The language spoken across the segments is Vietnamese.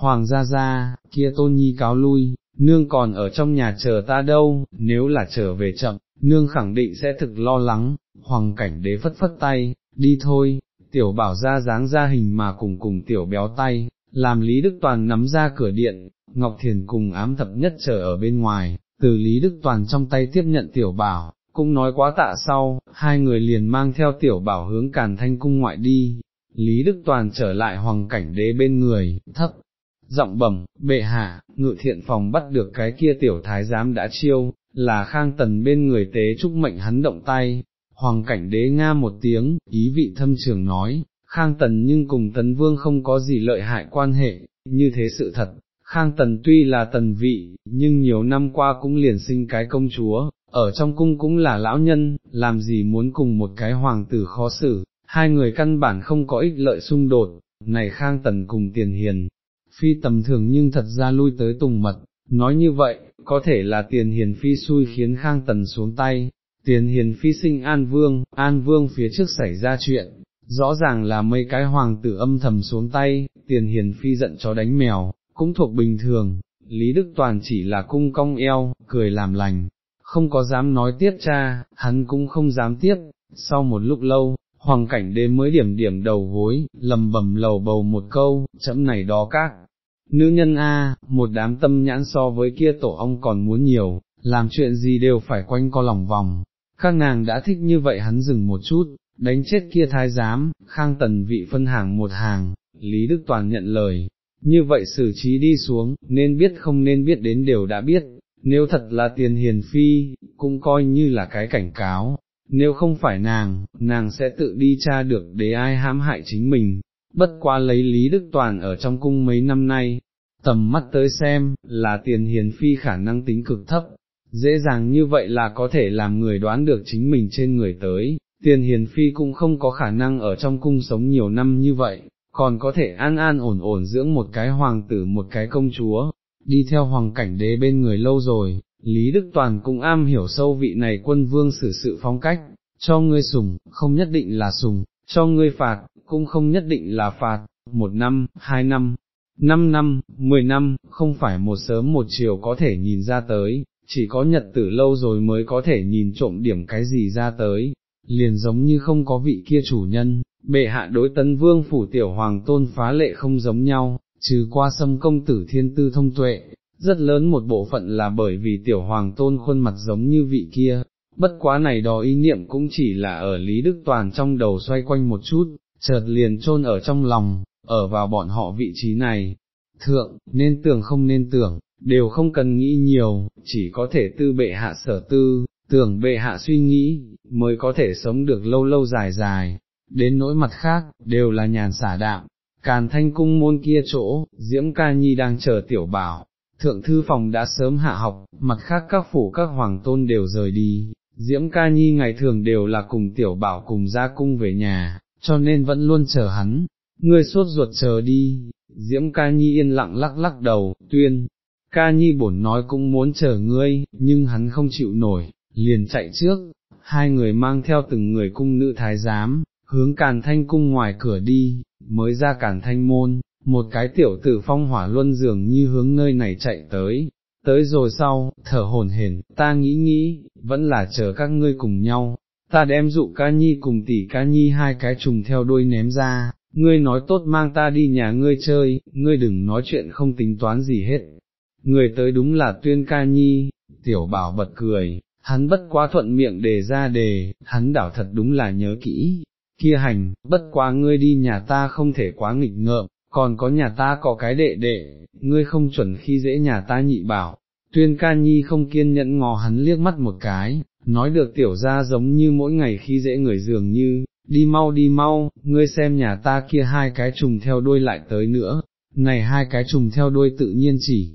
hoàng gia gia, kia tôn nhi cáo lui, nương còn ở trong nhà chờ ta đâu, nếu là trở về chậm, nương khẳng định sẽ thực lo lắng, hoàng cảnh đế phất phất tay, đi thôi, tiểu bảo ra dáng ra hình mà cùng cùng tiểu béo tay, làm Lý Đức Toàn nắm ra cửa điện, Ngọc Thiền cùng ám thập nhất chờ ở bên ngoài, từ Lý Đức Toàn trong tay tiếp nhận tiểu bảo, cũng nói quá tạ sau, hai người liền mang theo tiểu bảo hướng càn thanh cung ngoại đi, Lý Đức Toàn trở lại hoàng cảnh đế bên người, thấp, giọng bẩm, bệ hạ, ngự thiện phòng bắt được cái kia tiểu thái giám đã chiêu, là khang tần bên người tế chúc mệnh hắn động tay, hoàng cảnh đế nga một tiếng, ý vị thâm trường nói, khang tần nhưng cùng tấn vương không có gì lợi hại quan hệ, như thế sự thật, khang tần tuy là tần vị, nhưng nhiều năm qua cũng liền sinh cái công chúa, ở trong cung cũng là lão nhân, làm gì muốn cùng một cái hoàng tử khó xử, hai người căn bản không có ích lợi xung đột, này khang tần cùng tiền hiền, phi tầm thường nhưng thật ra lui tới tùng mật, nói như vậy, có thể là tiền hiền phi xui khiến khang tần xuống tay, tiền hiền phi sinh an vương, an vương phía trước xảy ra chuyện, rõ ràng là mấy cái hoàng tử âm thầm xuống tay, tiền hiền phi giận chó đánh mèo, cũng thuộc bình thường, Lý Đức Toàn chỉ là cung cong eo, cười làm lành, không có dám nói tiếp cha, hắn cũng không dám tiếp, sau một lúc lâu, hoàng cảnh đế mới điểm điểm đầu gối, lầm bầm lầu bầu một câu, chấm này đó các. Nữ nhân A, một đám tâm nhãn so với kia tổ ông còn muốn nhiều, làm chuyện gì đều phải quanh co lòng vòng, các nàng đã thích như vậy hắn dừng một chút, đánh chết kia thái giám, khang tần vị phân hàng một hàng, Lý Đức Toàn nhận lời, như vậy xử trí đi xuống, nên biết không nên biết đến đều đã biết, nếu thật là tiền hiền phi, cũng coi như là cái cảnh cáo, nếu không phải nàng, nàng sẽ tự đi tra được để ai hãm hại chính mình, bất qua lấy Lý Đức Toàn ở trong cung mấy năm nay, tầm mắt tới xem, là tiền hiền phi khả năng tính cực thấp, dễ dàng như vậy là có thể làm người đoán được chính mình trên người tới, tiền hiền phi cũng không có khả năng ở trong cung sống nhiều năm như vậy, còn có thể an an ổn ổn dưỡng một cái hoàng tử một cái công chúa, đi theo hoàng cảnh đế bên người lâu rồi, Lý Đức Toàn cũng am hiểu sâu vị này quân vương xử sự phong cách, cho ngươi sùng, không nhất định là sùng, cho ngươi phạt, cũng không nhất định là phạt, một năm, hai năm, năm năm, mười năm, không phải một sớm một chiều có thể nhìn ra tới, chỉ có nhật tử lâu rồi mới có thể nhìn trộm điểm cái gì ra tới, liền giống như không có vị kia chủ nhân, bệ hạ đối tấn vương phủ tiểu hoàng tôn phá lệ không giống nhau, trừ qua xâm công tử thiên tư thông tuệ, rất lớn một bộ phận là bởi vì tiểu hoàng tôn khuôn mặt giống như vị kia, bất quá này đó ý niệm cũng chỉ là ở Lý Đức Toàn trong đầu xoay quanh một chút, chợt liền chôn ở trong lòng, ở vào bọn họ vị trí này, thượng, nên tưởng không nên tưởng, đều không cần nghĩ nhiều, chỉ có thể tư bệ hạ sở tư, tưởng bệ hạ suy nghĩ, mới có thể sống được lâu lâu dài dài, đến nỗi mặt khác, đều là nhàn xả đạm. Càn thanh cung môn kia chỗ, Diễm Ca Nhi đang chờ tiểu bảo, thượng thư phòng đã sớm hạ học, mặt khác các phủ các hoàng tôn đều rời đi, Diễm Ca Nhi ngày thường đều là cùng tiểu bảo cùng ra cung về nhà, cho nên vẫn luôn chờ hắn, ngươi suốt ruột chờ đi, Diễm Ca Nhi yên lặng lắc lắc đầu, tuyên, Ca Nhi bổn nói cũng muốn chờ ngươi, nhưng hắn không chịu nổi, liền chạy trước, hai người mang theo từng người cung nữ thái giám, hướng càn thanh cung ngoài cửa đi, mới ra càn thanh môn, một cái tiểu tử phong hỏa luân dường như hướng nơi này chạy tới, tới rồi sau, thở hồn hển, ta nghĩ nghĩ, vẫn là chờ các ngươi cùng nhau, ta đem dụ ca nhi cùng tỷ ca nhi hai cái trùng theo đuôi ném ra, ngươi nói tốt mang ta đi nhà ngươi chơi, ngươi đừng nói chuyện không tính toán gì hết. Người tới đúng là tuyên ca nhi, tiểu bảo bật cười, hắn bất quá thuận miệng đề ra đề, hắn đảo thật đúng là nhớ kỹ, kia hành, bất quá ngươi đi nhà ta không thể quá nghịch ngợm, còn có nhà ta có cái đệ đệ, ngươi không chuẩn khi dễ nhà ta nhị bảo, tuyên ca nhi không kiên nhẫn ngò hắn liếc mắt một cái, nói được tiểu ra giống như mỗi ngày khi dễ người dường như, đi mau đi mau, ngươi xem nhà ta kia hai cái trùng theo đuôi lại tới nữa, này hai cái trùng theo đuôi tự nhiên chỉ,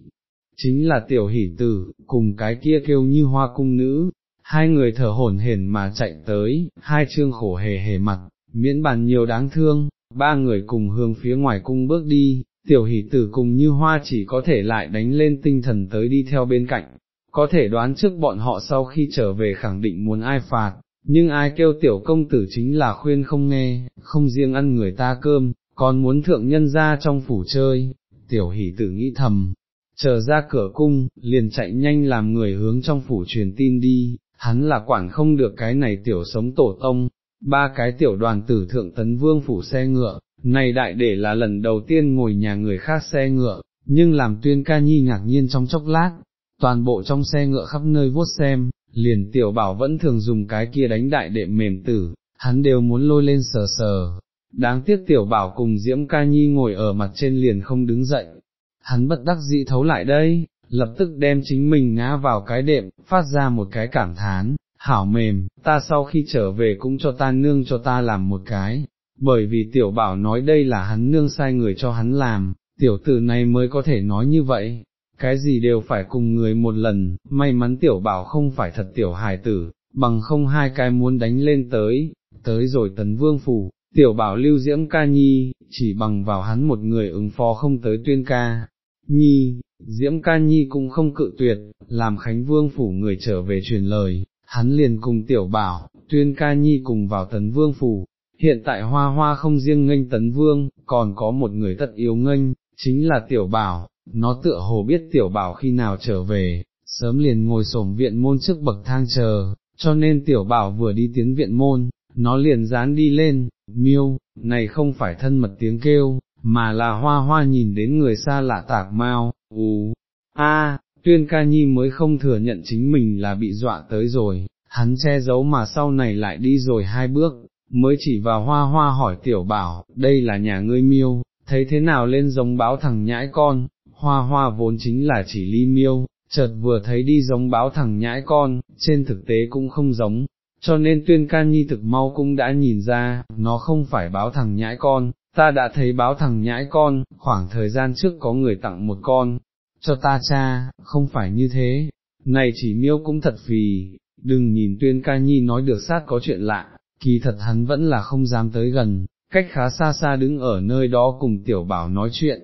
chính là tiểu hỷ tử, cùng cái kia kêu như hoa cung nữ, hai người thở hổn hển mà chạy tới, hai chương khổ hề hề mặt, miễn bàn nhiều đáng thương, ba người cùng hướng phía ngoài cung bước đi, tiểu hỷ tử cùng như hoa chỉ có thể lại đánh lên tinh thần tới đi theo bên cạnh, có thể đoán trước bọn họ sau khi trở về khẳng định muốn ai phạt, nhưng ai kêu tiểu công tử chính là khuyên không nghe, không riêng ăn người ta cơm, còn muốn thượng nhân ra trong phủ chơi, tiểu hỷ tử nghĩ thầm, chờ ra cửa cung, liền chạy nhanh làm người hướng trong phủ truyền tin đi, hắn là quản không được cái này tiểu sống tổ tông, ba cái tiểu đoàn tử thượng tấn vương phủ xe ngựa, này đại để là lần đầu tiên ngồi nhà người khác xe ngựa, nhưng làm tuyên ca nhi ngạc nhiên trong chốc lát, toàn bộ trong xe ngựa khắp nơi vuốt xem, liền tiểu bảo vẫn thường dùng cái kia đánh đại đệm mềm tử, hắn đều muốn lôi lên sờ sờ. Đáng tiếc tiểu bảo cùng Diễm ca nhi ngồi ở mặt trên liền không đứng dậy, hắn bất đắc dĩ thấu lại đây, lập tức đem chính mình ngã vào cái đệm, phát ra một cái cảm thán, hảo mềm, ta sau khi trở về cũng cho ta nương cho ta làm một cái, bởi vì tiểu bảo nói đây là hắn nương sai người cho hắn làm, tiểu tử này mới có thể nói như vậy, cái gì đều phải cùng người một lần, may mắn tiểu bảo không phải thật tiểu hài tử, bằng không hai cái muốn đánh lên tới, tới rồi tấn vương phủ, tiểu bảo lưu diễm ca nhi, chỉ bằng vào hắn một người ứng phó không tới tuyên ca. Nhi, Diễm Ca Nhi cũng không cự tuyệt, làm Khánh Vương phủ người trở về truyền lời, hắn liền cùng tiểu bảo, tuyên ca nhi cùng vào tấn vương phủ, hiện tại hoa hoa không riêng nghênh tấn vương, còn có một người tất yếu nghênh, chính là tiểu bảo, nó tựa hồ biết tiểu bảo khi nào trở về, sớm liền ngồi sổm viện môn trước bậc thang chờ, cho nên tiểu bảo vừa đi tiến viện môn, nó liền dán đi lên, miêu, này không phải thân mật tiếng kêu, mà là hoa hoa nhìn đến người xa lạ tạc mau, ú, a, tuyên ca nhi mới không thừa nhận chính mình là bị dọa tới rồi, hắn che giấu mà sau này lại đi rồi hai bước, mới chỉ vào hoa hoa hỏi tiểu bảo, đây là nhà ngươi miêu, thấy thế nào lên giống báo thằng nhãi con, hoa hoa vốn chính là chỉ ly miêu, chợt vừa thấy đi giống báo thằng nhãi con, trên thực tế cũng không giống, cho nên tuyên ca nhi thực mau cũng đã nhìn ra, nó không phải báo thằng nhãi con, ta đã thấy báo thằng nhãi con, khoảng thời gian trước có người tặng một con, cho ta cha, không phải như thế, này chỉ miêu cũng thật vì, đừng nhìn tuyên ca nhi nói được sát có chuyện lạ, kỳ thật hắn vẫn là không dám tới gần, cách khá xa xa đứng ở nơi đó cùng tiểu bảo nói chuyện,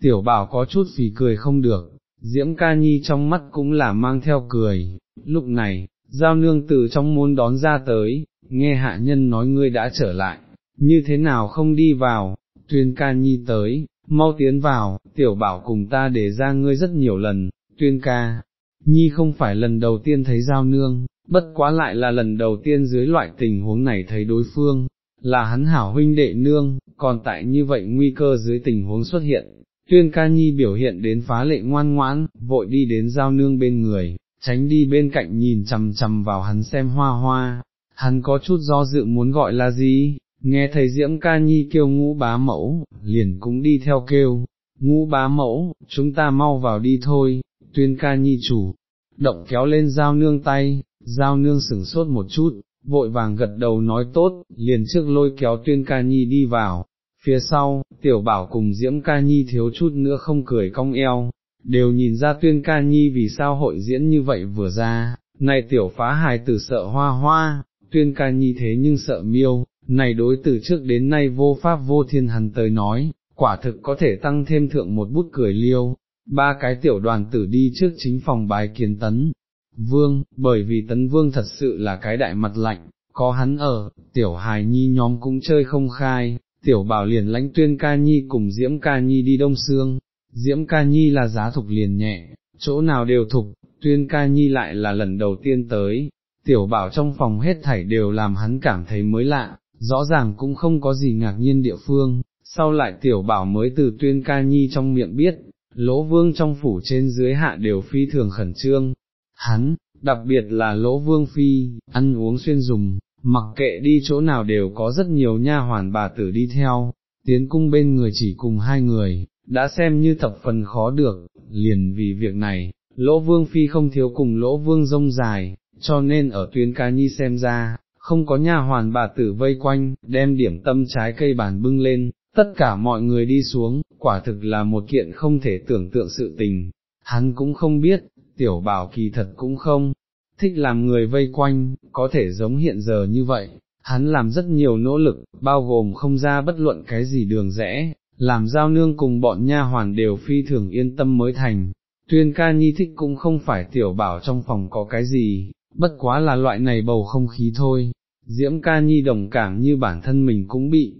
tiểu bảo có chút phì cười không được, diễm ca nhi trong mắt cũng là mang theo cười, lúc này, giao nương từ trong môn đón ra tới, nghe hạ nhân nói ngươi đã trở lại, như thế nào không đi vào, tuyên ca nhi tới, mau tiến vào, tiểu bảo cùng ta để ra ngươi rất nhiều lần, tuyên ca, nhi không phải lần đầu tiên thấy giao nương, bất quá lại là lần đầu tiên dưới loại tình huống này thấy đối phương, là hắn hảo huynh đệ nương, còn tại như vậy nguy cơ dưới tình huống xuất hiện. Tuyên ca nhi biểu hiện đến phá lệ ngoan ngoãn, vội đi đến giao nương bên người, tránh đi bên cạnh nhìn chằm chằm vào hắn xem hoa hoa, hắn có chút do dự muốn gọi là gì, nghe thấy diễm ca nhi kêu ngũ bá mẫu, liền cũng đi theo kêu, ngũ bá mẫu, chúng ta mau vào đi thôi, tuyên ca nhi chủ, động kéo lên giao nương tay, giao nương sửng sốt một chút, vội vàng gật đầu nói tốt, liền trước lôi kéo tuyên ca nhi đi vào, phía sau, tiểu bảo cùng diễm ca nhi thiếu chút nữa không cười cong eo, đều nhìn ra tuyên ca nhi vì sao hội diễn như vậy vừa ra, này tiểu phá hài tử sợ hoa hoa, tuyên ca nhi thế nhưng sợ miêu, này đối từ trước đến nay vô pháp vô thiên hắn tới nói, quả thực có thể tăng thêm thượng một bút cười liêu, ba cái tiểu đoàn tử đi trước chính phòng bài kiến tấn. Vương, bởi vì tấn vương thật sự là cái đại mặt lạnh, có hắn ở, tiểu hài nhi nhóm cũng chơi không khai, tiểu bảo liền lãnh tuyên ca nhi cùng diễm ca nhi đi đông xương, diễm ca nhi là giá thục liền nhẹ, chỗ nào đều thục, tuyên ca nhi lại là lần đầu tiên tới, tiểu bảo trong phòng hết thảy đều làm hắn cảm thấy mới lạ, rõ ràng cũng không có gì ngạc nhiên địa phương, sau lại tiểu bảo mới từ tuyên ca nhi trong miệng biết, lỗ vương trong phủ trên dưới hạ đều phi thường khẩn trương, hắn, đặc biệt là lỗ vương phi, ăn uống xuyên dùng, mặc kệ đi chỗ nào đều có rất nhiều nha hoàn bà tử đi theo, tiến cung bên người chỉ cùng hai người, đã xem như thập phần khó được, liền vì việc này, lỗ vương phi không thiếu cùng lỗ vương rông dài, cho nên ở tuyến ca nhi xem ra, không có nha hoàn bà tử vây quanh, đem điểm tâm trái cây bàn bưng lên, tất cả mọi người đi xuống, quả thực là một kiện không thể tưởng tượng sự tình, hắn cũng không biết, tiểu bảo kỳ thật cũng không, thích làm người vây quanh, có thể giống hiện giờ như vậy, hắn làm rất nhiều nỗ lực, bao gồm không ra bất luận cái gì đường rẽ, làm giao nương cùng bọn nha hoàn đều phi thường yên tâm mới thành. Tuyên ca nhi thích cũng không phải tiểu bảo trong phòng có cái gì, bất quá là loại này bầu không khí thôi, diễm ca nhi đồng cảm như bản thân mình cũng bị,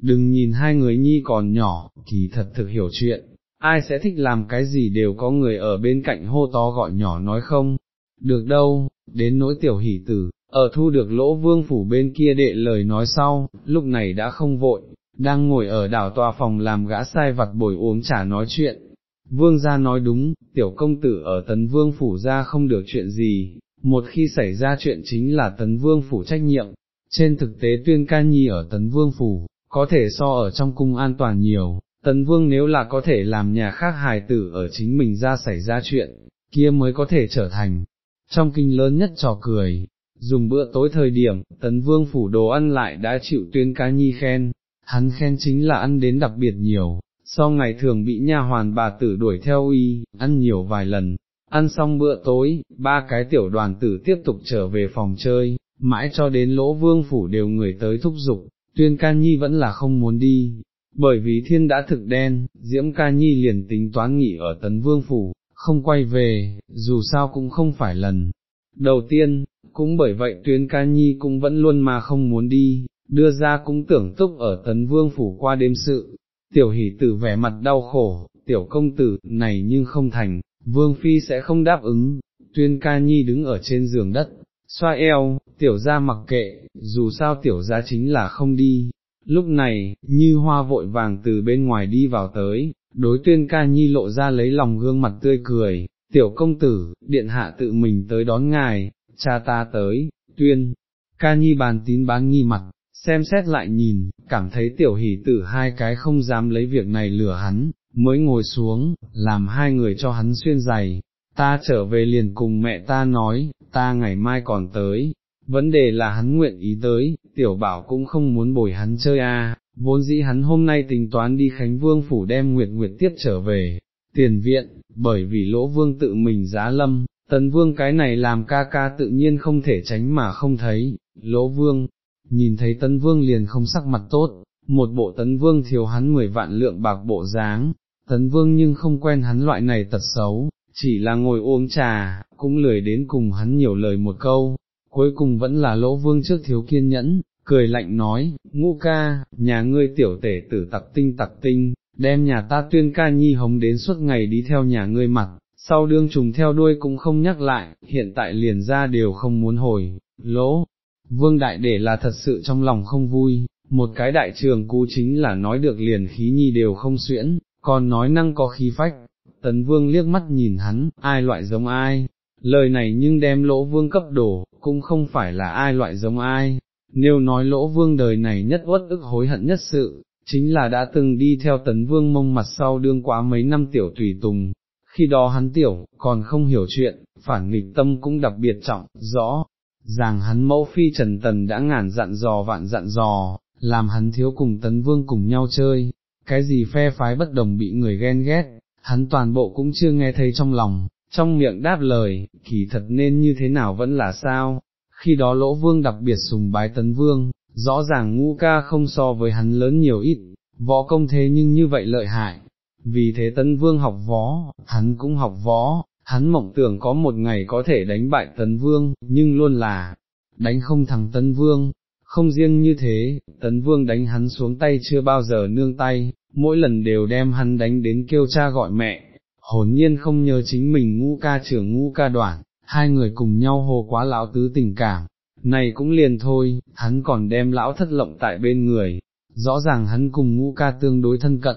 đừng nhìn hai người nhi còn nhỏ, kỳ thật thực hiểu chuyện, ai sẽ thích làm cái gì đều có người ở bên cạnh hô to gọi nhỏ nói không, được đâu, đến nỗi tiểu hỷ tử, ở thu được lỗ vương phủ bên kia đệ lời nói sau, lúc này đã không vội, đang ngồi ở đảo tòa phòng làm gã sai vặt bồi uống trà nói chuyện. Vương gia nói đúng, tiểu công tử ở tấn vương phủ ra không được chuyện gì, một khi xảy ra chuyện chính là tấn vương phủ trách nhiệm, trên thực tế tuyên ca nhi ở tấn vương phủ, có thể so ở trong cung an toàn nhiều, tấn vương nếu là có thể làm nhà khác hài tử ở chính mình ra xảy ra chuyện, kia mới có thể trở thành, trong kinh lớn nhất trò cười. Dùng bữa tối thời điểm, tấn vương phủ đồ ăn lại đã chịu tuyên ca nhi khen, hắn khen chính là ăn đến đặc biệt nhiều, sau ngày thường bị nha hoàn bà tử đuổi theo uy, ăn nhiều vài lần, ăn xong bữa tối, ba cái tiểu đoàn tử tiếp tục trở về phòng chơi, mãi cho đến lỗ vương phủ đều người tới thúc giục, tuyên ca nhi vẫn là không muốn đi, bởi vì thiên đã thực đen, diễm ca nhi liền tính toán nghỉ ở tấn vương phủ, không quay về, dù sao cũng không phải lần. Đầu tiên, cũng bởi vậy tuyên ca nhi cũng vẫn luôn mà không muốn đi, đưa ra cũng tưởng túc ở tấn vương phủ qua đêm sự, tiểu hỷ tử vẻ mặt đau khổ, tiểu công tử, này nhưng không thành, vương phi sẽ không đáp ứng, tuyên ca nhi đứng ở trên giường đất, xoa eo, tiểu ra mặc kệ, dù sao tiểu ra chính là không đi. Lúc này, như hoa vội vàng từ bên ngoài đi vào tới, đối tuyên ca nhi lộ ra lấy lòng gương mặt tươi cười, tiểu công tử, điện hạ tự mình tới đón ngài, cha ta tới, tuyên, ca nhi bàn tín bán nghi mặt, xem xét lại nhìn, cảm thấy tiểu hỷ tử hai cái không dám lấy việc này lừa hắn, mới ngồi xuống, làm hai người cho hắn xuyên giày, ta trở về liền cùng mẹ ta nói, ta ngày mai còn tới, vấn đề là hắn nguyện ý tới, tiểu bảo cũng không muốn bồi hắn chơi a vốn dĩ hắn hôm nay tính toán đi Khánh Vương phủ đem Nguyệt Nguyệt tiếp trở về, tiền viện, bởi vì lỗ vương tự mình giá lâm, tấn vương cái này làm ca ca tự nhiên không thể tránh mà không thấy, lỗ vương, nhìn thấy tấn vương liền không sắc mặt tốt, một bộ tấn vương thiếu hắn mười vạn lượng bạc bộ dáng, tấn vương nhưng không quen hắn loại này tật xấu, chỉ là ngồi uống trà, cũng lười đến cùng hắn nhiều lời một câu, cuối cùng vẫn là lỗ vương trước thiếu kiên nhẫn, cười lạnh nói, ngũ ca, nhà ngươi tiểu tể tử tặc tinh tặc tinh, đem nhà ta tuyên ca nhi hống đến suốt ngày đi theo nhà ngươi mặt, sau đương trùng theo đuôi cũng không nhắc lại, hiện tại liền ra đều không muốn hồi, lỗ. Vương đại để là thật sự trong lòng không vui, một cái đại trường cú chính là nói được liền khí nhi đều không xuyễn, còn nói năng có khí phách, tấn vương liếc mắt nhìn hắn, ai loại giống ai, lời này nhưng đem lỗ vương cấp đổ, cũng không phải là ai loại giống ai, nếu nói lỗ vương đời này nhất uất ức hối hận nhất sự, chính là đã từng đi theo tấn vương mông mặt sau đương quá mấy năm tiểu tùy tùng, khi đó hắn tiểu, còn không hiểu chuyện, phản nghịch tâm cũng đặc biệt trọng, rõ, ràng hắn mẫu phi trần tần đã ngàn dặn dò vạn dặn dò, làm hắn thiếu cùng tấn vương cùng nhau chơi, cái gì phe phái bất đồng bị người ghen ghét, hắn toàn bộ cũng chưa nghe thấy trong lòng, trong miệng đáp lời, kỳ thật nên như thế nào vẫn là sao, khi đó lỗ vương đặc biệt sùng bái tấn vương, rõ ràng ngũ ca không so với hắn lớn nhiều ít, võ công thế nhưng như vậy lợi hại, vì thế tấn vương học võ, hắn cũng học võ, hắn mộng tưởng có một ngày có thể đánh bại tấn vương, nhưng luôn là, đánh không thằng tấn vương, không riêng như thế, tấn vương đánh hắn xuống tay chưa bao giờ nương tay, mỗi lần đều đem hắn đánh đến kêu cha gọi mẹ, hồn nhiên không nhớ chính mình ngũ ca trưởng ngũ ca đoạn, hai người cùng nhau hồ quá lão tứ tình cảm, này cũng liền thôi, hắn còn đem lão thất lộng tại bên người, rõ ràng hắn cùng ngũ ca tương đối thân cận,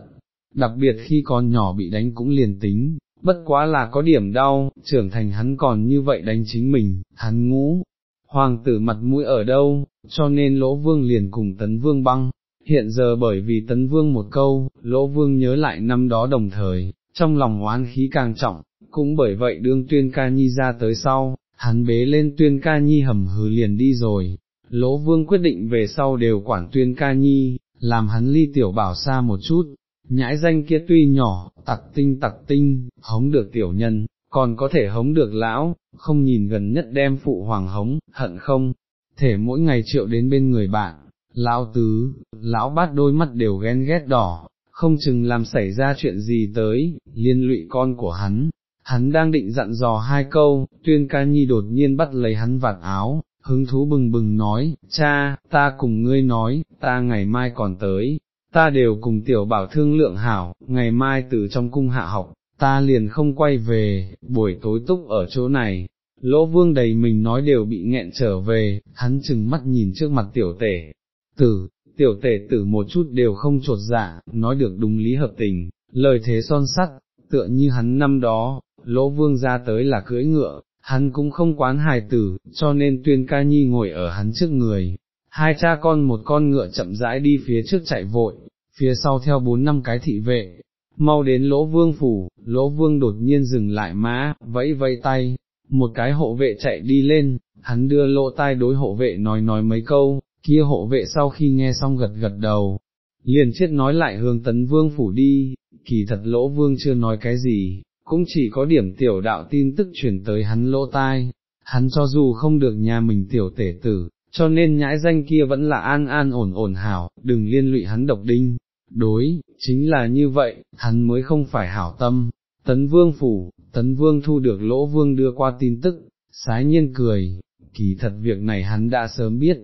đặc biệt khi còn nhỏ bị đánh cũng liền tính, bất quá là có điểm đau, trưởng thành hắn còn như vậy đánh chính mình, hắn ngũ, hoàng tử mặt mũi ở đâu, cho nên lỗ vương liền cùng tấn vương băng, hiện giờ bởi vì tấn vương một câu, lỗ vương nhớ lại năm đó đồng thời, trong lòng oán khí càng trọng, cũng bởi vậy đương tuyên ca nhi ra tới sau, hắn bế lên tuyên ca nhi hầm hừ liền đi rồi, lỗ vương quyết định về sau đều quản tuyên ca nhi, làm hắn ly tiểu bảo xa một chút, nhãi danh kia tuy nhỏ, tặc tinh tặc tinh, hống được tiểu nhân, còn có thể hống được lão, không nhìn gần nhất đem phụ hoàng hống, hận không, thể mỗi ngày triệu đến bên người bạn, lão tứ, lão bát đôi mắt đều ghen ghét đỏ, không chừng làm xảy ra chuyện gì tới, liên lụy con của hắn. Hắn đang định dặn dò hai câu, tuyên ca nhi đột nhiên bắt lấy hắn vạt áo, hứng thú bừng bừng nói, cha, ta cùng ngươi nói, ta ngày mai còn tới, ta đều cùng tiểu bảo thương lượng hảo, ngày mai từ trong cung hạ học, ta liền không quay về, buổi tối túc ở chỗ này. Lỗ vương đầy mình nói đều bị nghẹn trở về, hắn chừng mắt nhìn trước mặt tiểu tể, tử, tiểu tể tử một chút đều không trột dạ, nói được đúng lý hợp tình, lời thế son sắt, tựa như hắn năm đó, lỗ vương ra tới là cưỡi ngựa, hắn cũng không quán hài tử, cho nên tuyên ca nhi ngồi ở hắn trước người, hai cha con một con ngựa chậm rãi đi phía trước chạy vội, phía sau theo bốn năm cái thị vệ, mau đến lỗ vương phủ, lỗ vương đột nhiên dừng lại má, vẫy vẫy tay, một cái hộ vệ chạy đi lên, hắn đưa lỗ tai đối hộ vệ nói nói mấy câu, kia hộ vệ sau khi nghe xong gật gật đầu, liền chết nói lại hướng tấn vương phủ đi, kỳ thật lỗ vương chưa nói cái gì, cũng chỉ có điểm tiểu đạo tin tức truyền tới hắn lỗ tai, hắn cho dù không được nhà mình tiểu tể tử, cho nên nhãi danh kia vẫn là an an ổn ổn hảo, đừng liên lụy hắn độc đinh, đối, chính là như vậy, hắn mới không phải hảo tâm. Tấn vương phủ, tấn vương thu được lỗ vương đưa qua tin tức, sái nhiên cười, kỳ thật việc này hắn đã sớm biết,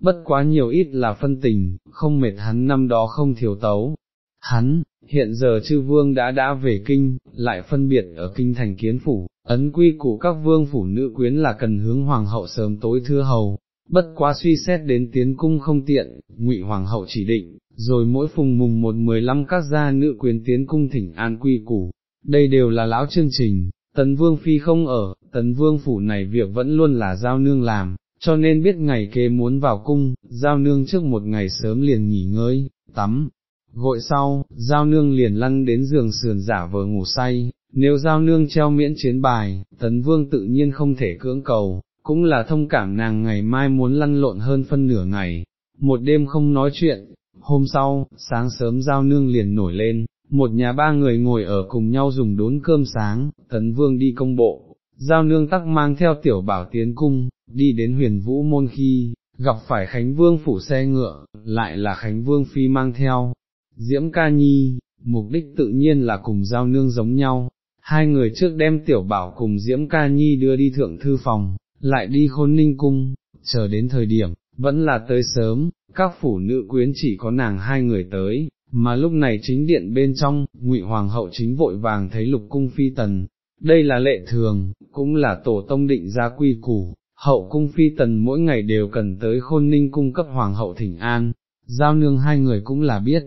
bất quá nhiều ít là phân tình, không mệt hắn năm đó không thiếu tấu. Hắn, hiện giờ chư vương đã đã về kinh, lại phân biệt ở kinh thành kiến phủ, ấn quy của các vương phủ nữ quyến là cần hướng hoàng hậu sớm tối thưa hầu, bất quá suy xét đến tiến cung không tiện, ngụy hoàng hậu chỉ định, rồi mỗi phùng mùng một mười lăm các gia nữ quyến tiến cung thỉnh an quy củ, đây đều là lão chương trình, tấn vương phi không ở, tấn vương phủ này việc vẫn luôn là giao nương làm, cho nên biết ngày kế muốn vào cung, giao nương trước một ngày sớm liền nghỉ ngơi, tắm. Vội sau, giao nương liền lăn đến giường sườn giả vờ ngủ say, nếu giao nương treo miễn chiến bài, tấn vương tự nhiên không thể cưỡng cầu, cũng là thông cảm nàng ngày mai muốn lăn lộn hơn phân nửa ngày, một đêm không nói chuyện, hôm sau, sáng sớm giao nương liền nổi lên, một nhà ba người ngồi ở cùng nhau dùng đốn cơm sáng, tấn vương đi công bộ, giao nương tắc mang theo tiểu bảo tiến cung, đi đến huyền vũ môn khi, gặp phải Khánh Vương phủ xe ngựa, lại là Khánh Vương phi mang theo, Diễm Ca Nhi, mục đích tự nhiên là cùng giao nương giống nhau, hai người trước đem tiểu bảo cùng Diễm Ca Nhi đưa đi thượng thư phòng, lại đi khôn ninh cung, chờ đến thời điểm, vẫn là tới sớm, các phủ nữ quyến chỉ có nàng hai người tới, mà lúc này chính điện bên trong, ngụy hoàng hậu chính vội vàng thấy lục cung phi tần, đây là lệ thường, cũng là tổ tông định ra quy củ, hậu cung phi tần mỗi ngày đều cần tới khôn ninh cung cấp hoàng hậu thỉnh an, giao nương hai người cũng là biết.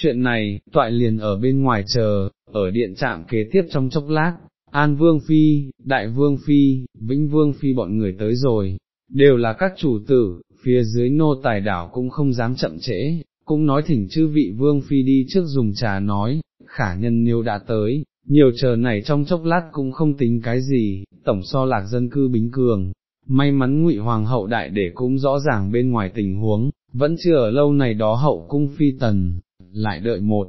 Chuyện này, toại liền ở bên ngoài chờ, ở điện trạm kế tiếp trong chốc lát, An Vương Phi, Đại Vương Phi, Vĩnh Vương Phi bọn người tới rồi, đều là các chủ tử, phía dưới nô tài đảo cũng không dám chậm trễ, cũng nói thỉnh chư vị Vương Phi đi trước dùng trà nói, khả nhân nếu đã tới, nhiều chờ này trong chốc lát cũng không tính cái gì, tổng so lạc dân cư bính cường. May mắn ngụy hoàng hậu đại để cũng rõ ràng bên ngoài tình huống, vẫn chưa ở lâu này đó hậu cung phi tần, lại đợi một,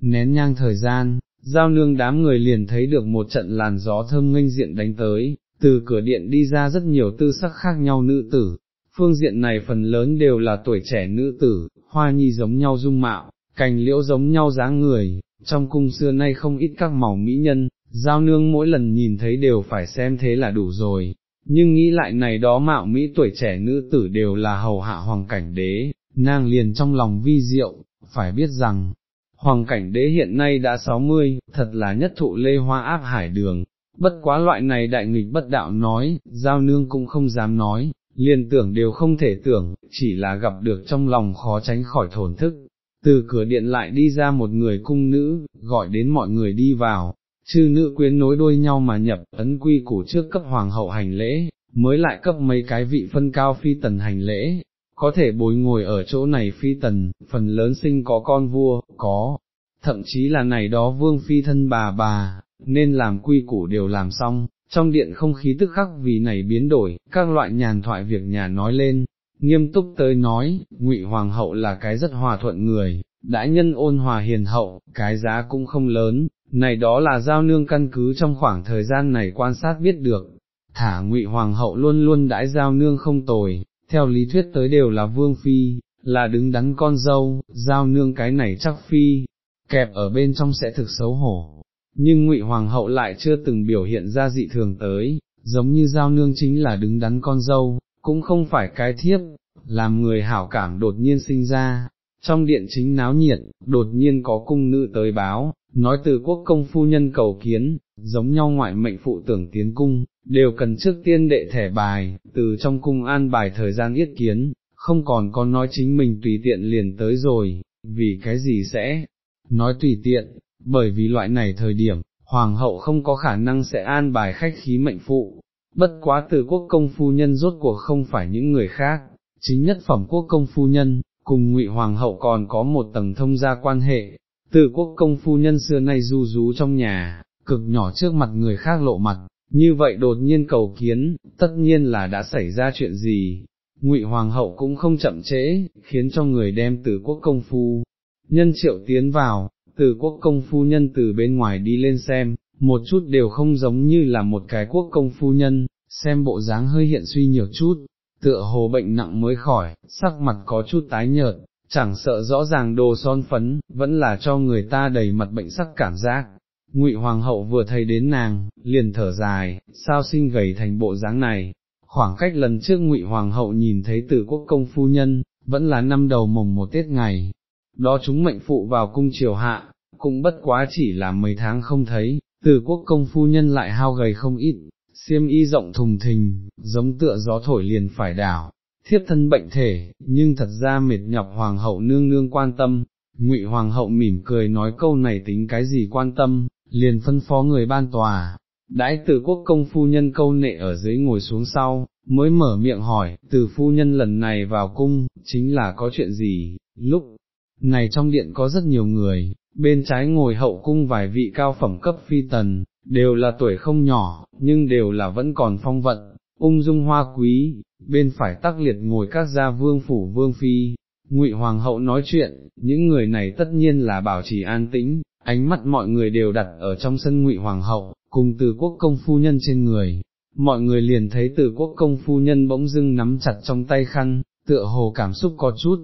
nén nhang thời gian, giao nương đám người liền thấy được một trận làn gió thơm nghênh diện đánh tới, từ cửa điện đi ra rất nhiều tư sắc khác nhau nữ tử, phương diện này phần lớn đều là tuổi trẻ nữ tử, hoa nhi giống nhau dung mạo, cành liễu giống nhau dáng người, trong cung xưa nay không ít các màu mỹ nhân, giao nương mỗi lần nhìn thấy đều phải xem thế là đủ rồi, nhưng nghĩ lại này đó mạo mỹ tuổi trẻ nữ tử đều là hầu hạ hoàng cảnh đế, nàng liền trong lòng vi diệu, phải biết rằng, Hoàng cảnh đế hiện nay đã 60, thật là nhất thụ lê hoa áp hải đường, bất quá loại này đại nghịch bất đạo nói, giao nương cũng không dám nói, liền tưởng đều không thể tưởng, chỉ là gặp được trong lòng khó tránh khỏi thổn thức. Từ cửa điện lại đi ra một người cung nữ, gọi đến mọi người đi vào, chư nữ quyến nối đôi nhau mà nhập ấn quy củ trước cấp hoàng hậu hành lễ, mới lại cấp mấy cái vị phân cao phi tần hành lễ, có thể bồi ngồi ở chỗ này phi tần, phần lớn sinh có con vua, có, thậm chí là này đó vương phi thân bà bà, nên làm quy củ đều làm xong, trong điện không khí tức khắc vì này biến đổi, các loại nhàn thoại việc nhà nói lên, nghiêm túc tới nói, ngụy hoàng hậu là cái rất hòa thuận người, đã nhân ôn hòa hiền hậu, cái giá cũng không lớn, này đó là giao nương căn cứ trong khoảng thời gian này quan sát biết được, thả ngụy hoàng hậu luôn luôn đãi giao nương không tồi, theo lý thuyết tới đều là vương phi, là đứng đắn con dâu, giao nương cái này chắc phi, kẹp ở bên trong sẽ thực xấu hổ. Nhưng ngụy Hoàng hậu lại chưa từng biểu hiện ra dị thường tới, giống như giao nương chính là đứng đắn con dâu, cũng không phải cái thiếp, làm người hảo cảm đột nhiên sinh ra, trong điện chính náo nhiệt, đột nhiên có cung nữ tới báo, nói từ quốc công phu nhân cầu kiến, giống nhau ngoại mệnh phụ tưởng tiến cung, đều cần trước tiên đệ thẻ bài, từ trong cung an bài thời gian yết kiến, không còn có nói chính mình tùy tiện liền tới rồi, vì cái gì sẽ nói tùy tiện, bởi vì loại này thời điểm, hoàng hậu không có khả năng sẽ an bài khách khí mệnh phụ, bất quá từ quốc công phu nhân rốt cuộc không phải những người khác, chính nhất phẩm quốc công phu nhân, cùng ngụy hoàng hậu còn có một tầng thông gia quan hệ, từ quốc công phu nhân xưa nay du rú trong nhà, cực nhỏ trước mặt người khác lộ mặt, như vậy đột nhiên cầu kiến, tất nhiên là đã xảy ra chuyện gì, ngụy hoàng hậu cũng không chậm trễ, khiến cho người đem từ quốc công phu, nhân triệu tiến vào, từ quốc công phu nhân từ bên ngoài đi lên xem, một chút đều không giống như là một cái quốc công phu nhân, xem bộ dáng hơi hiện suy nhược chút, tựa hồ bệnh nặng mới khỏi, sắc mặt có chút tái nhợt, chẳng sợ rõ ràng đồ son phấn, vẫn là cho người ta đầy mặt bệnh sắc cảm giác. Ngụy Hoàng hậu vừa thấy đến nàng, liền thở dài, sao sinh gầy thành bộ dáng này, khoảng cách lần trước Ngụy Hoàng hậu nhìn thấy tử quốc công phu nhân, vẫn là năm đầu mồng một tiết ngày, đó chúng mệnh phụ vào cung triều hạ, cũng bất quá chỉ là mấy tháng không thấy, tử quốc công phu nhân lại hao gầy không ít, xiêm y rộng thùng thình, giống tựa gió thổi liền phải đảo, thiếp thân bệnh thể, nhưng thật ra mệt nhọc hoàng hậu nương nương quan tâm, ngụy hoàng hậu mỉm cười nói câu này tính cái gì quan tâm, liền phân phó người ban tòa. Đãi từ quốc công phu nhân câu nệ ở dưới ngồi xuống sau, mới mở miệng hỏi, từ phu nhân lần này vào cung, chính là có chuyện gì, lúc này trong điện có rất nhiều người, bên trái ngồi hậu cung vài vị cao phẩm cấp phi tần, đều là tuổi không nhỏ, nhưng đều là vẫn còn phong vận, ung dung hoa quý, bên phải tắc liệt ngồi các gia vương phủ vương phi, ngụy hoàng hậu nói chuyện, những người này tất nhiên là bảo trì an tĩnh, ánh mắt mọi người đều đặt ở trong sân ngụy hoàng hậu, cùng từ quốc công phu nhân trên người. Mọi người liền thấy từ quốc công phu nhân bỗng dưng nắm chặt trong tay khăn, tựa hồ cảm xúc có chút,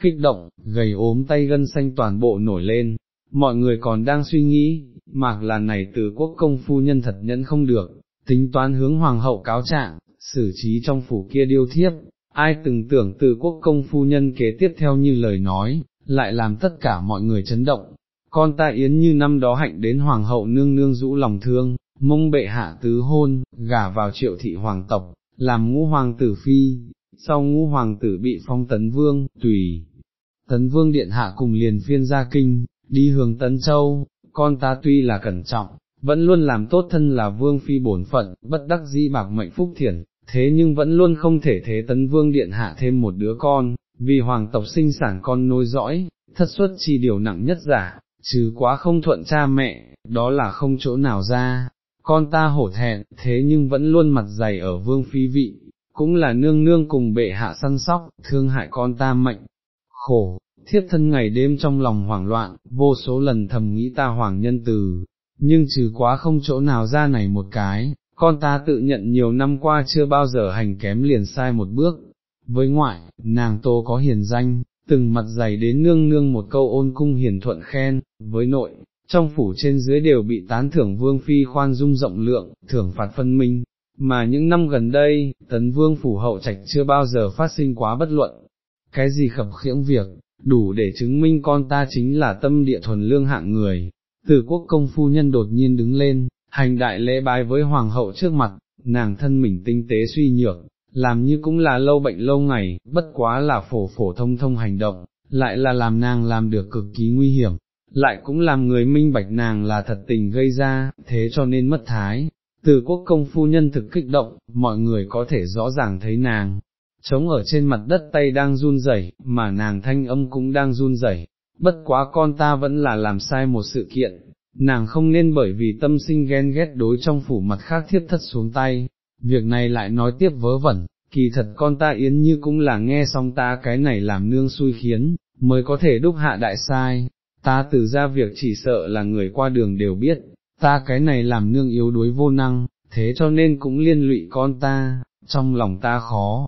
kích động, gầy ốm tay gân xanh toàn bộ nổi lên, mọi người còn đang suy nghĩ, mạc là này từ quốc công phu nhân thật nhẫn không được, tính toán hướng hoàng hậu cáo trạng, xử trí trong phủ kia điêu thiếp, ai từng tưởng từ quốc công phu nhân kế tiếp theo như lời nói, lại làm tất cả mọi người chấn động, con ta yến như năm đó hạnh đến hoàng hậu nương nương rũ lòng thương, mông bệ hạ tứ hôn, gả vào triệu thị hoàng tộc, làm ngũ hoàng tử phi, sau ngũ hoàng tử bị phong tấn vương, tùy. Tấn vương điện hạ cùng liền phiên gia kinh, đi hướng tấn châu, con ta tuy là cẩn trọng, vẫn luôn làm tốt thân là vương phi bổn phận, bất đắc dĩ bạc mệnh phúc thiển, thế nhưng vẫn luôn không thể thế tấn vương điện hạ thêm một đứa con, vì hoàng tộc sinh sản con nối dõi, thất xuất chi điều nặng nhất giả, chứ quá không thuận cha mẹ, đó là không chỗ nào ra, con ta hổ thẹn, thế nhưng vẫn luôn mặt dày ở vương phi vị, cũng là nương nương cùng bệ hạ săn sóc, thương hại con ta mệnh, khổ, thiếp thân ngày đêm trong lòng hoảng loạn, vô số lần thầm nghĩ ta hoàng nhân từ, nhưng trừ quá không chỗ nào ra này một cái, con ta tự nhận nhiều năm qua chưa bao giờ hành kém liền sai một bước, với ngoại, nàng tô có hiền danh, từng mặt dày đến nương nương một câu ôn cung hiền thuận khen, với nội, trong phủ trên dưới đều bị tán thưởng vương phi khoan dung rộng lượng, thưởng phạt phân minh, mà những năm gần đây, tấn vương phủ hậu trạch chưa bao giờ phát sinh quá bất luận, cái gì khập khiễng việc, đủ để chứng minh con ta chính là tâm địa thuần lương hạng người. Từ quốc công phu nhân đột nhiên đứng lên, hành đại lễ bái với hoàng hậu trước mặt, nàng thân mình tinh tế suy nhược, làm như cũng là lâu bệnh lâu ngày, bất quá là phổ phổ thông thông hành động, lại là làm nàng làm được cực kỳ nguy hiểm, lại cũng làm người minh bạch nàng là thật tình gây ra, thế cho nên mất thái. Từ quốc công phu nhân thực kích động, mọi người có thể rõ ràng thấy nàng, trống ở trên mặt đất tay đang run rẩy, mà nàng thanh âm cũng đang run rẩy bất quá con ta vẫn là làm sai một sự kiện, nàng không nên bởi vì tâm sinh ghen ghét đối trong phủ mặt khác thiết thất xuống tay, việc này lại nói tiếp vớ vẩn, kỳ thật con ta yến như cũng là nghe xong ta cái này làm nương xui khiến, mới có thể đúc hạ đại sai, ta từ ra việc chỉ sợ là người qua đường đều biết, ta cái này làm nương yếu đuối vô năng, thế cho nên cũng liên lụy con ta, trong lòng ta khó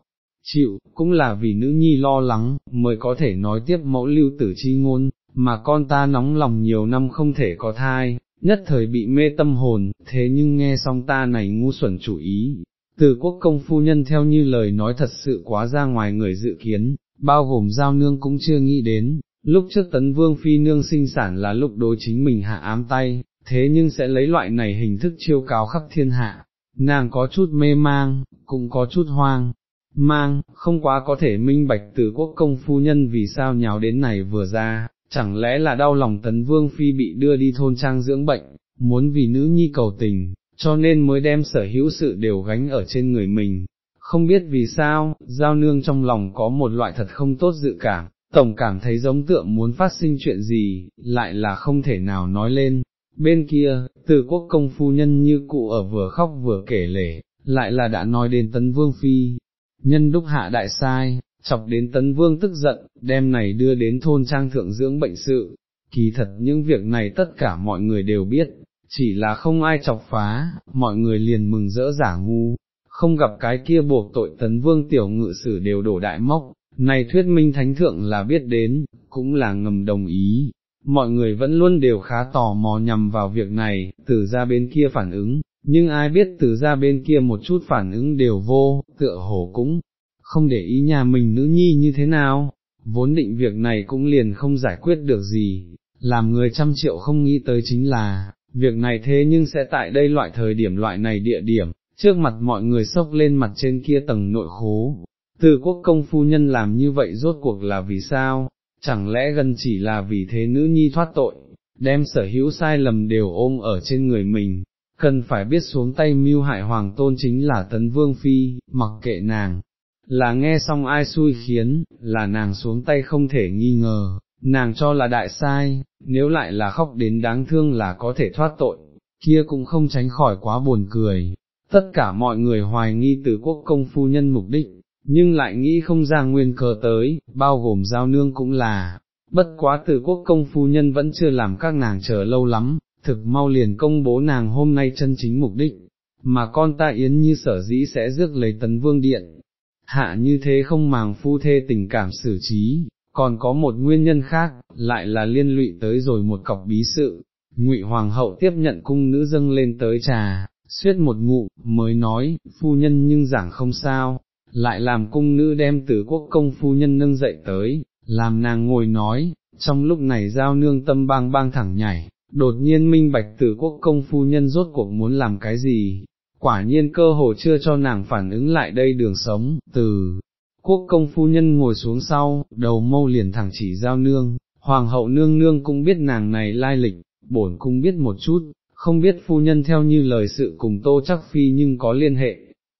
chịu, cũng là vì nữ nhi lo lắng, mới có thể nói tiếp mẫu lưu tử chi ngôn, mà con ta nóng lòng nhiều năm không thể có thai, nhất thời bị mê tâm hồn, thế nhưng nghe xong ta này ngu xuẩn chủ ý. Từ quốc công phu nhân theo như lời nói thật sự quá ra ngoài người dự kiến, bao gồm giao nương cũng chưa nghĩ đến, lúc trước tấn vương phi nương sinh sản là lúc đối chính mình hạ ám tay, thế nhưng sẽ lấy loại này hình thức chiêu cáo khắp thiên hạ, nàng có chút mê mang, cũng có chút hoang, mang, không quá có thể minh bạch từ quốc công phu nhân vì sao nhào đến này vừa ra, chẳng lẽ là đau lòng tấn vương phi bị đưa đi thôn trang dưỡng bệnh, muốn vì nữ nhi cầu tình, cho nên mới đem sở hữu sự đều gánh ở trên người mình. Không biết vì sao, giao nương trong lòng có một loại thật không tốt dự cảm, tổng cảm thấy giống tượng muốn phát sinh chuyện gì, lại là không thể nào nói lên. Bên kia, từ quốc công phu nhân như cụ ở vừa khóc vừa kể lể, lại là đã nói đến tấn vương phi, nhân đúc hạ đại sai, chọc đến tấn vương tức giận, đem này đưa đến thôn trang thượng dưỡng bệnh sự, kỳ thật những việc này tất cả mọi người đều biết, chỉ là không ai chọc phá, mọi người liền mừng rỡ giả ngu, không gặp cái kia buộc tội tấn vương tiểu ngự sử đều đổ đại mốc, này thuyết minh thánh thượng là biết đến, cũng là ngầm đồng ý. Mọi người vẫn luôn đều khá tò mò nhằm vào việc này, từ ra bên kia phản ứng, nhưng ai biết từ ra bên kia một chút phản ứng đều vô, tựa hồ cũng không để ý nhà mình nữ nhi như thế nào, vốn định việc này cũng liền không giải quyết được gì, làm người trăm triệu không nghĩ tới chính là, việc này thế nhưng sẽ tại đây loại thời điểm loại này địa điểm, trước mặt mọi người sốc lên mặt trên kia tầng nội khố. Từ quốc công phu nhân làm như vậy rốt cuộc là vì sao, chẳng lẽ gần chỉ là vì thế nữ nhi thoát tội, đem sở hữu sai lầm đều ôm ở trên người mình, cần phải biết xuống tay mưu hại hoàng tôn chính là tấn vương phi, mặc kệ nàng, là nghe xong ai xui khiến, là nàng xuống tay không thể nghi ngờ, nàng cho là đại sai, nếu lại là khóc đến đáng thương là có thể thoát tội, kia cũng không tránh khỏi quá buồn cười. Tất cả mọi người hoài nghi từ quốc công phu nhân mục đích, nhưng lại nghĩ không ra nguyên cờ tới, bao gồm giao nương cũng là, bất quá từ quốc công phu nhân vẫn chưa làm các nàng chờ lâu lắm, thực mau liền công bố nàng hôm nay chân chính mục đích, mà con ta yến như sở dĩ sẽ rước lấy tấn vương điện, hạ như thế không màng phu thê tình cảm xử trí, còn có một nguyên nhân khác, lại là liên lụy tới rồi một cọc bí sự, ngụy hoàng hậu tiếp nhận cung nữ dâng lên tới trà, suyết một ngụ, mới nói, phu nhân nhưng giảng không sao, lại làm cung nữ đem tử quốc công phu nhân nâng dậy tới, làm nàng ngồi nói, trong lúc này giao nương tâm bang bang thẳng nhảy, đột nhiên minh bạch tử quốc công phu nhân rốt cuộc muốn làm cái gì, quả nhiên cơ hồ chưa cho nàng phản ứng lại đây đường sống, từ quốc công phu nhân ngồi xuống sau, đầu mâu liền thẳng chỉ giao nương, hoàng hậu nương nương cũng biết nàng này lai lịch, bổn cung biết một chút, không biết phu nhân theo như lời sự cùng tô chắc phi nhưng có liên hệ,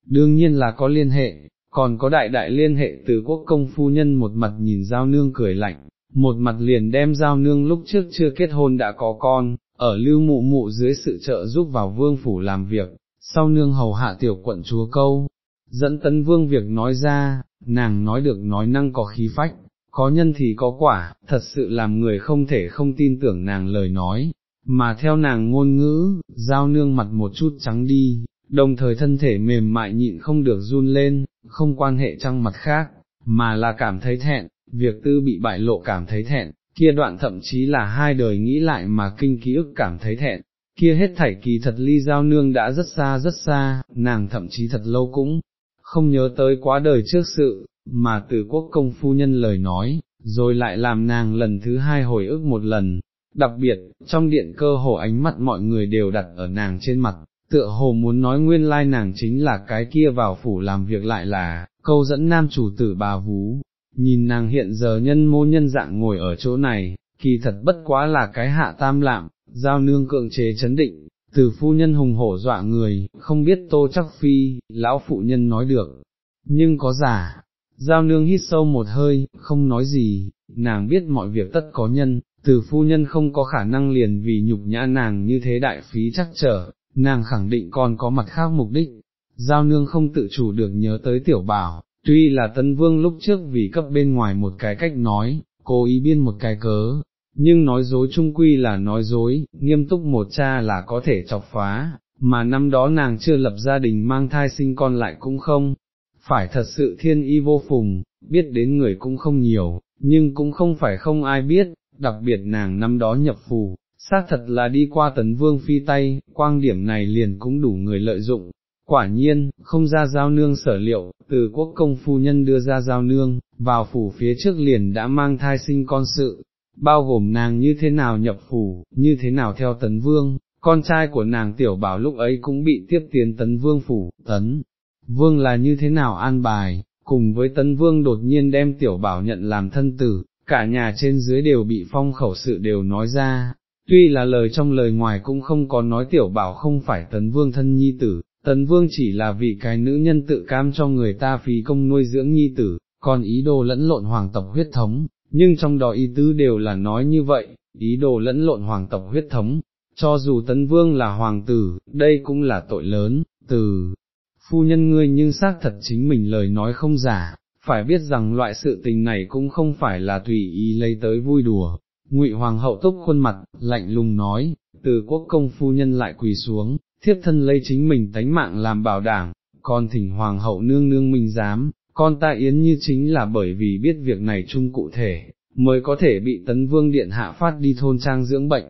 đương nhiên là có liên hệ, còn có đại đại liên hệ từ quốc công phu nhân một mặt nhìn giao nương cười lạnh, một mặt liền đem giao nương lúc trước chưa kết hôn đã có con, ở lưu mụ mụ dưới sự trợ giúp vào vương phủ làm việc, sau nương hầu hạ tiểu quận chúa câu, dẫn tấn vương việc nói ra, nàng nói được nói năng có khí phách, có nhân thì có quả, thật sự làm người không thể không tin tưởng nàng lời nói, mà theo nàng ngôn ngữ, giao nương mặt một chút trắng đi, đồng thời thân thể mềm mại nhịn không được run lên, không quan hệ trăng mặt khác, mà là cảm thấy thẹn, việc tư bị bại lộ cảm thấy thẹn, kia đoạn thậm chí là hai đời nghĩ lại mà kinh ký ức cảm thấy thẹn, kia hết thảy kỳ thật ly giao nương đã rất xa rất xa, nàng thậm chí thật lâu cũng không nhớ tới quá đời trước sự, mà từ quốc công phu nhân lời nói, rồi lại làm nàng lần thứ hai hồi ức một lần, đặc biệt, trong điện cơ hồ ánh mắt mọi người đều đặt ở nàng trên mặt, tựa hồ muốn nói nguyên lai nàng chính là cái kia vào phủ làm việc lại là, câu dẫn nam chủ tử bà vú, nhìn nàng hiện giờ nhân mô nhân dạng ngồi ở chỗ này, kỳ thật bất quá là cái hạ tam lạm, giao nương cưỡng chế chấn định, từ phu nhân hùng hổ dọa người, không biết tô chắc phi, lão phụ nhân nói được, nhưng có giả, giao nương hít sâu một hơi, không nói gì, nàng biết mọi việc tất có nhân, từ phu nhân không có khả năng liền vì nhục nhã nàng như thế đại phí chắc trở, nàng khẳng định còn có mặt khác mục đích, giao nương không tự chủ được nhớ tới tiểu bảo, tuy là tân vương lúc trước vì cấp bên ngoài một cái cách nói, cố ý biên một cái cớ, nhưng nói dối trung quy là nói dối, nghiêm túc một cha là có thể chọc phá, mà năm đó nàng chưa lập gia đình mang thai sinh con lại cũng không, phải thật sự thiên y vô phùng, biết đến người cũng không nhiều, nhưng cũng không phải không ai biết, đặc biệt nàng năm đó nhập phù, xác thật là đi qua tấn vương phi tay, quang điểm này liền cũng đủ người lợi dụng. Quả nhiên, không ra giao nương sở liệu, từ quốc công phu nhân đưa ra giao nương, vào phủ phía trước liền đã mang thai sinh con sự, bao gồm nàng như thế nào nhập phủ, như thế nào theo tấn vương, con trai của nàng tiểu bảo lúc ấy cũng bị tiếp tiến tấn vương phủ, tấn vương là như thế nào an bài, cùng với tấn vương đột nhiên đem tiểu bảo nhận làm thân tử, cả nhà trên dưới đều bị phong khẩu sự đều nói ra, tuy là lời trong lời ngoài cũng không có nói tiểu bảo không phải tấn vương thân nhi tử, tấn vương chỉ là vì cái nữ nhân tự cam cho người ta phí công nuôi dưỡng nhi tử, còn ý đồ lẫn lộn hoàng tộc huyết thống, nhưng trong đó ý tứ đều là nói như vậy, ý đồ lẫn lộn hoàng tộc huyết thống, cho dù tấn vương là hoàng tử, đây cũng là tội lớn, từ phu nhân ngươi nhưng xác thật chính mình lời nói không giả, phải biết rằng loại sự tình này cũng không phải là tùy ý lấy tới vui đùa. Ngụy Hoàng hậu túc khuôn mặt, lạnh lùng nói, từ quốc công phu nhân lại quỳ xuống, thiếp thân lấy chính mình tánh mạng làm bảo đảm, còn thỉnh Hoàng hậu nương nương minh dám, con ta yến như chính là bởi vì biết việc này chung cụ thể, mới có thể bị tấn vương điện hạ phát đi thôn trang dưỡng bệnh.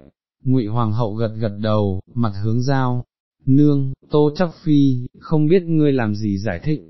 Ngụy Hoàng hậu gật gật đầu, mặt hướng giao, nương, tô chắc phi, không biết ngươi làm gì giải thích,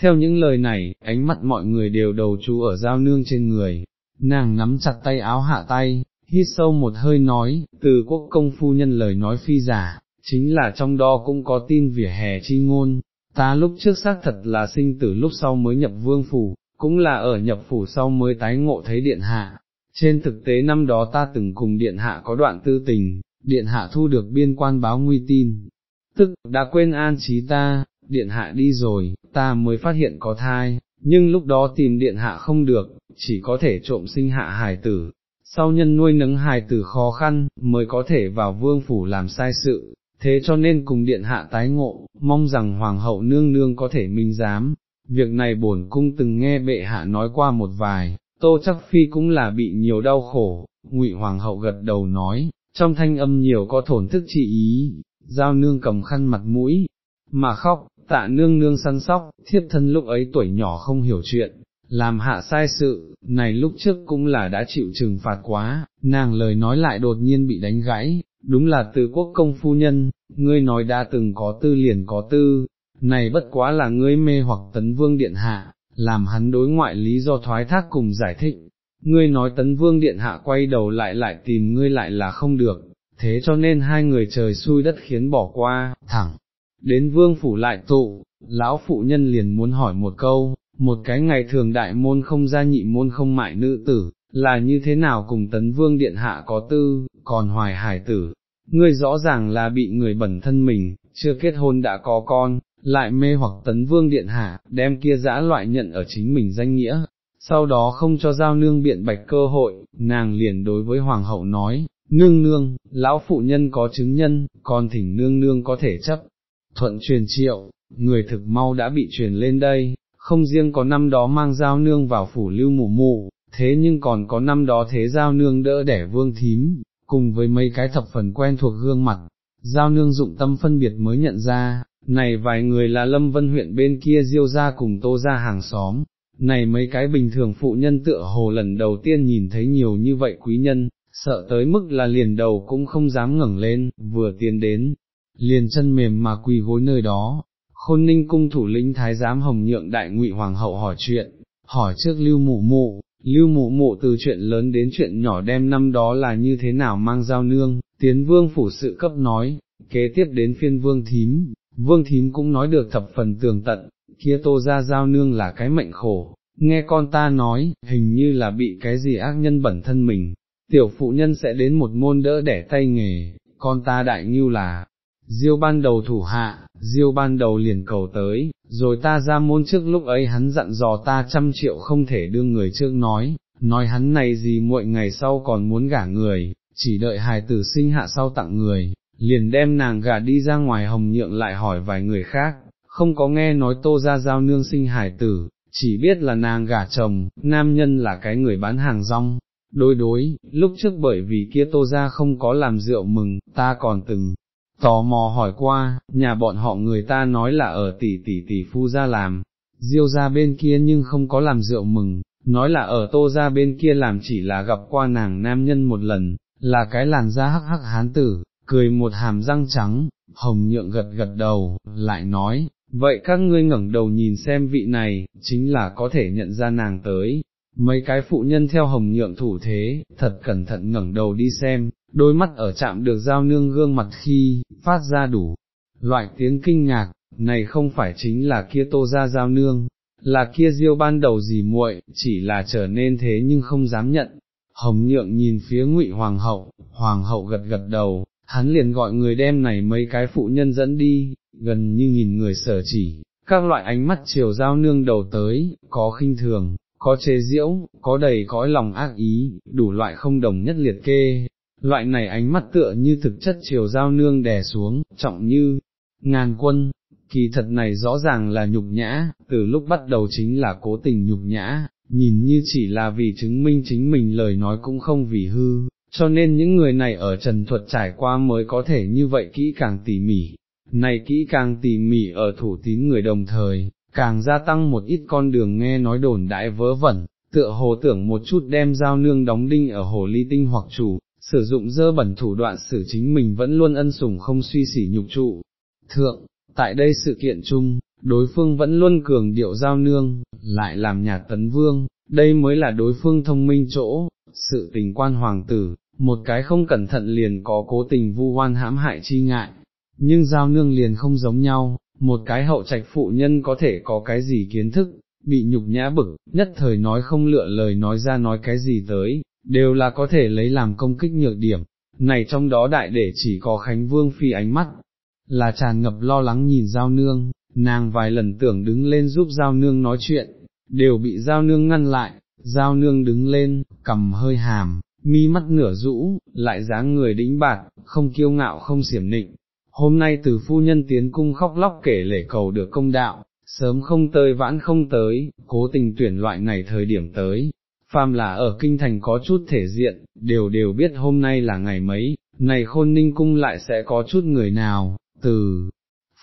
theo những lời này, ánh mắt mọi người đều đầu chú ở giao nương trên người, nàng nắm chặt tay áo hạ tay, hít sâu một hơi nói, từ quốc công phu nhân lời nói phi giả, chính là trong đó cũng có tin vỉa hè chi ngôn, ta lúc trước xác thật là sinh tử lúc sau mới nhập vương phủ, cũng là ở nhập phủ sau mới tái ngộ thấy điện hạ. Trên thực tế năm đó ta từng cùng điện hạ có đoạn tư tình, điện hạ thu được biên quan báo nguy tin, tức đã quên an trí ta, điện hạ đi rồi, ta mới phát hiện có thai, nhưng lúc đó tìm điện hạ không được, chỉ có thể trộm sinh hạ hài tử, sau nhân nuôi nấng hài tử khó khăn, mới có thể vào vương phủ làm sai sự, thế cho nên cùng điện hạ tái ngộ, mong rằng hoàng hậu nương nương có thể minh giám, việc này bổn cung từng nghe bệ hạ nói qua một vài, tô chắc phi cũng là bị nhiều đau khổ, ngụy hoàng hậu gật đầu nói, trong thanh âm nhiều có thổn thức trị ý, giao nương cầm khăn mặt mũi, mà khóc, tạ nương nương săn sóc, thiếp thân lúc ấy tuổi nhỏ không hiểu chuyện, làm hạ sai sự, này lúc trước cũng là đã chịu trừng phạt quá, nàng lời nói lại đột nhiên bị đánh gãy, đúng là từ quốc công phu nhân, ngươi nói đã từng có tư liền có tư, này bất quá là ngươi mê hoặc tấn vương điện hạ, làm hắn đối ngoại lý do thoái thác cùng giải thích, ngươi nói tấn vương điện hạ quay đầu lại lại tìm ngươi lại là không được, thế cho nên hai người trời xui đất khiến bỏ qua, thẳng, đến vương phủ lại tụ, lão phụ nhân liền muốn hỏi một câu, một cái ngày thường đại môn không gia nhị môn không mại nữ tử, là như thế nào cùng tấn vương điện hạ có tư, còn hoài hải tử, ngươi rõ ràng là bị người bẩn thân mình, chưa kết hôn đã có con, lại mê hoặc tấn vương điện hạ, đem kia dã loại nhận ở chính mình danh nghĩa, sau đó không cho giao nương biện bạch cơ hội, nàng liền đối với hoàng hậu nói, nương nương, lão phụ nhân có chứng nhân, còn thỉnh nương nương có thể chấp, thuận truyền triệu, người thực mau đã bị truyền lên đây, không riêng có năm đó mang giao nương vào phủ lưu mụ mụ, thế nhưng còn có năm đó thế giao nương đỡ đẻ vương thím, cùng với mấy cái thập phần quen thuộc gương mặt, giao nương dụng tâm phân biệt mới nhận ra, này vài người là lâm vân huyện bên kia diêu ra cùng tô ra hàng xóm, này mấy cái bình thường phụ nhân tựa hồ lần đầu tiên nhìn thấy nhiều như vậy quý nhân, sợ tới mức là liền đầu cũng không dám ngẩng lên, vừa tiến đến, liền chân mềm mà quỳ gối nơi đó, khôn ninh cung thủ lĩnh thái giám hồng nhượng đại ngụy hoàng hậu hỏi chuyện, hỏi trước lưu mụ mụ, lưu mụ mụ từ chuyện lớn đến chuyện nhỏ đem năm đó là như thế nào mang giao nương, tiến vương phủ sự cấp nói, kế tiếp đến phiên vương thím, vương thím cũng nói được thập phần tường tận, kia tô ra giao nương là cái mệnh khổ, nghe con ta nói, hình như là bị cái gì ác nhân bẩn thân mình, tiểu phụ nhân sẽ đến một môn đỡ đẻ tay nghề, con ta đại như là, diêu ban đầu thủ hạ, diêu ban đầu liền cầu tới, rồi ta ra môn trước lúc ấy hắn dặn dò ta trăm triệu không thể đưa người trước nói, nói hắn này gì muội ngày sau còn muốn gả người, chỉ đợi hài tử sinh hạ sau tặng người, liền đem nàng gả đi ra ngoài hồng nhượng lại hỏi vài người khác, không có nghe nói tô ra giao nương sinh hài tử, chỉ biết là nàng gả chồng, nam nhân là cái người bán hàng rong. Đối đối, lúc trước bởi vì kia tô ra không có làm rượu mừng, ta còn từng tò mò hỏi qua, nhà bọn họ người ta nói là ở tỷ tỷ tỷ phu ra làm, diêu ra bên kia nhưng không có làm rượu mừng, nói là ở tô ra bên kia làm chỉ là gặp qua nàng nam nhân một lần, là cái làn da hắc hắc hán tử, cười một hàm răng trắng, hồng nhượng gật gật đầu, lại nói, vậy các ngươi ngẩng đầu nhìn xem vị này, chính là có thể nhận ra nàng tới, mấy cái phụ nhân theo hồng nhượng thủ thế, thật cẩn thận ngẩng đầu đi xem, đôi mắt ở chạm được giao nương gương mặt khi, phát ra đủ, loại tiếng kinh ngạc, này không phải chính là kia tô ra giao nương, là kia diêu ban đầu gì muội, chỉ là trở nên thế nhưng không dám nhận. Hồng nhượng nhìn phía ngụy hoàng hậu, hoàng hậu gật gật đầu, hắn liền gọi người đem này mấy cái phụ nhân dẫn đi, gần như nghìn người sở chỉ, các loại ánh mắt chiều giao nương đầu tới, có khinh thường, có chế diễu, có đầy cõi lòng ác ý, đủ loại không đồng nhất liệt kê, loại này ánh mắt tựa như thực chất chiều giao nương đè xuống, trọng như, ngàn quân, kỳ thật này rõ ràng là nhục nhã, từ lúc bắt đầu chính là cố tình nhục nhã, nhìn như chỉ là vì chứng minh chính mình lời nói cũng không vì hư, cho nên những người này ở trần thuật trải qua mới có thể như vậy kỹ càng tỉ mỉ, này kỹ càng tỉ mỉ ở thủ tín người đồng thời, càng gia tăng một ít con đường nghe nói đồn đại vớ vẩn, tựa hồ tưởng một chút đem giao nương đóng đinh ở hồ ly tinh hoặc chủ, sử dụng dơ bẩn thủ đoạn xử chính mình vẫn luôn ân sủng không suy sỉ nhục trụ. Thượng, tại đây sự kiện chung, đối phương vẫn luôn cường điệu giao nương, lại làm nhà tấn vương, đây mới là đối phương thông minh chỗ, sự tình quan hoàng tử, một cái không cẩn thận liền có cố tình vu oan hãm hại chi ngại, nhưng giao nương liền không giống nhau, một cái hậu trạch phụ nhân có thể có cái gì kiến thức, bị nhục nhã bực, nhất thời nói không lựa lời nói ra nói cái gì tới, đều là có thể lấy làm công kích nhược điểm, này trong đó đại để chỉ có Khánh Vương Phi ánh mắt, là tràn ngập lo lắng nhìn Giao Nương, nàng vài lần tưởng đứng lên giúp Giao Nương nói chuyện, đều bị Giao Nương ngăn lại, Giao Nương đứng lên, cầm hơi hàm, mi mắt nửa rũ, lại dáng người đĩnh bạc, không kiêu ngạo không xiểm nịnh. Hôm nay từ phu nhân tiến cung khóc lóc kể lể cầu được công đạo, sớm không tới vãn không tới, cố tình tuyển loại này thời điểm tới, phàm là ở kinh thành có chút thể diện, đều đều biết hôm nay là ngày mấy, này khôn ninh cung lại sẽ có chút người nào, từ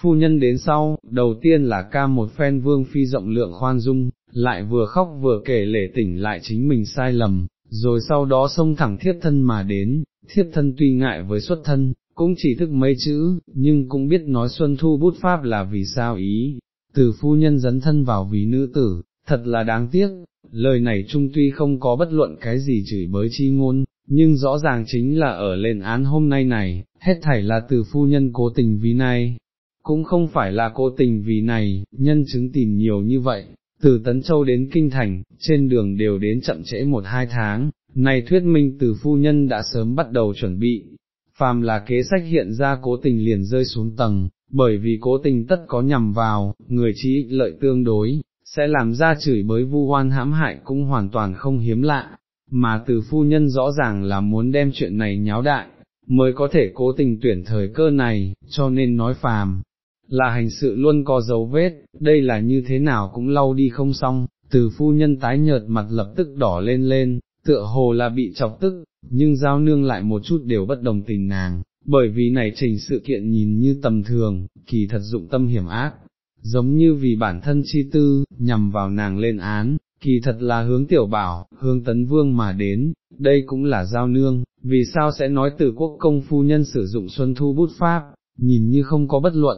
phu nhân đến sau, đầu tiên là ca một phen vương phi rộng lượng khoan dung, lại vừa khóc vừa kể lể tỉnh lại chính mình sai lầm, rồi sau đó xông thẳng thiết thân mà đến, thiết thân tuy ngại với xuất thân, cũng chỉ thức mấy chữ, nhưng cũng biết nói xuân thu bút pháp là vì sao ý, từ phu nhân dấn thân vào vì nữ tử, thật là đáng tiếc, lời này trung tuy không có bất luận cái gì chửi bới chi ngôn, nhưng rõ ràng chính là ở lên án hôm nay này, hết thảy là từ phu nhân cố tình vì này, cũng không phải là cố tình vì này, nhân chứng tìm nhiều như vậy, từ Tấn Châu đến Kinh Thành, trên đường đều đến chậm trễ một hai tháng, này thuyết minh từ phu nhân đã sớm bắt đầu chuẩn bị, phàm là kế sách hiện ra cố tình liền rơi xuống tầng, bởi vì cố tình tất có nhằm vào, người trí lợi tương đối, sẽ làm ra chửi bới vu oan hãm hại cũng hoàn toàn không hiếm lạ, mà từ phu nhân rõ ràng là muốn đem chuyện này nháo đại, mới có thể cố tình tuyển thời cơ này, cho nên nói phàm, là hành sự luôn có dấu vết, đây là như thế nào cũng lau đi không xong, từ phu nhân tái nhợt mặt lập tức đỏ lên lên, tựa hồ là bị chọc tức, nhưng giao nương lại một chút đều bất đồng tình nàng, bởi vì này trình sự kiện nhìn như tầm thường, kỳ thật dụng tâm hiểm ác, giống như vì bản thân chi tư, nhằm vào nàng lên án, kỳ thật là hướng tiểu bảo, hướng tấn vương mà đến, đây cũng là giao nương, vì sao sẽ nói từ quốc công phu nhân sử dụng xuân thu bút pháp, nhìn như không có bất luận,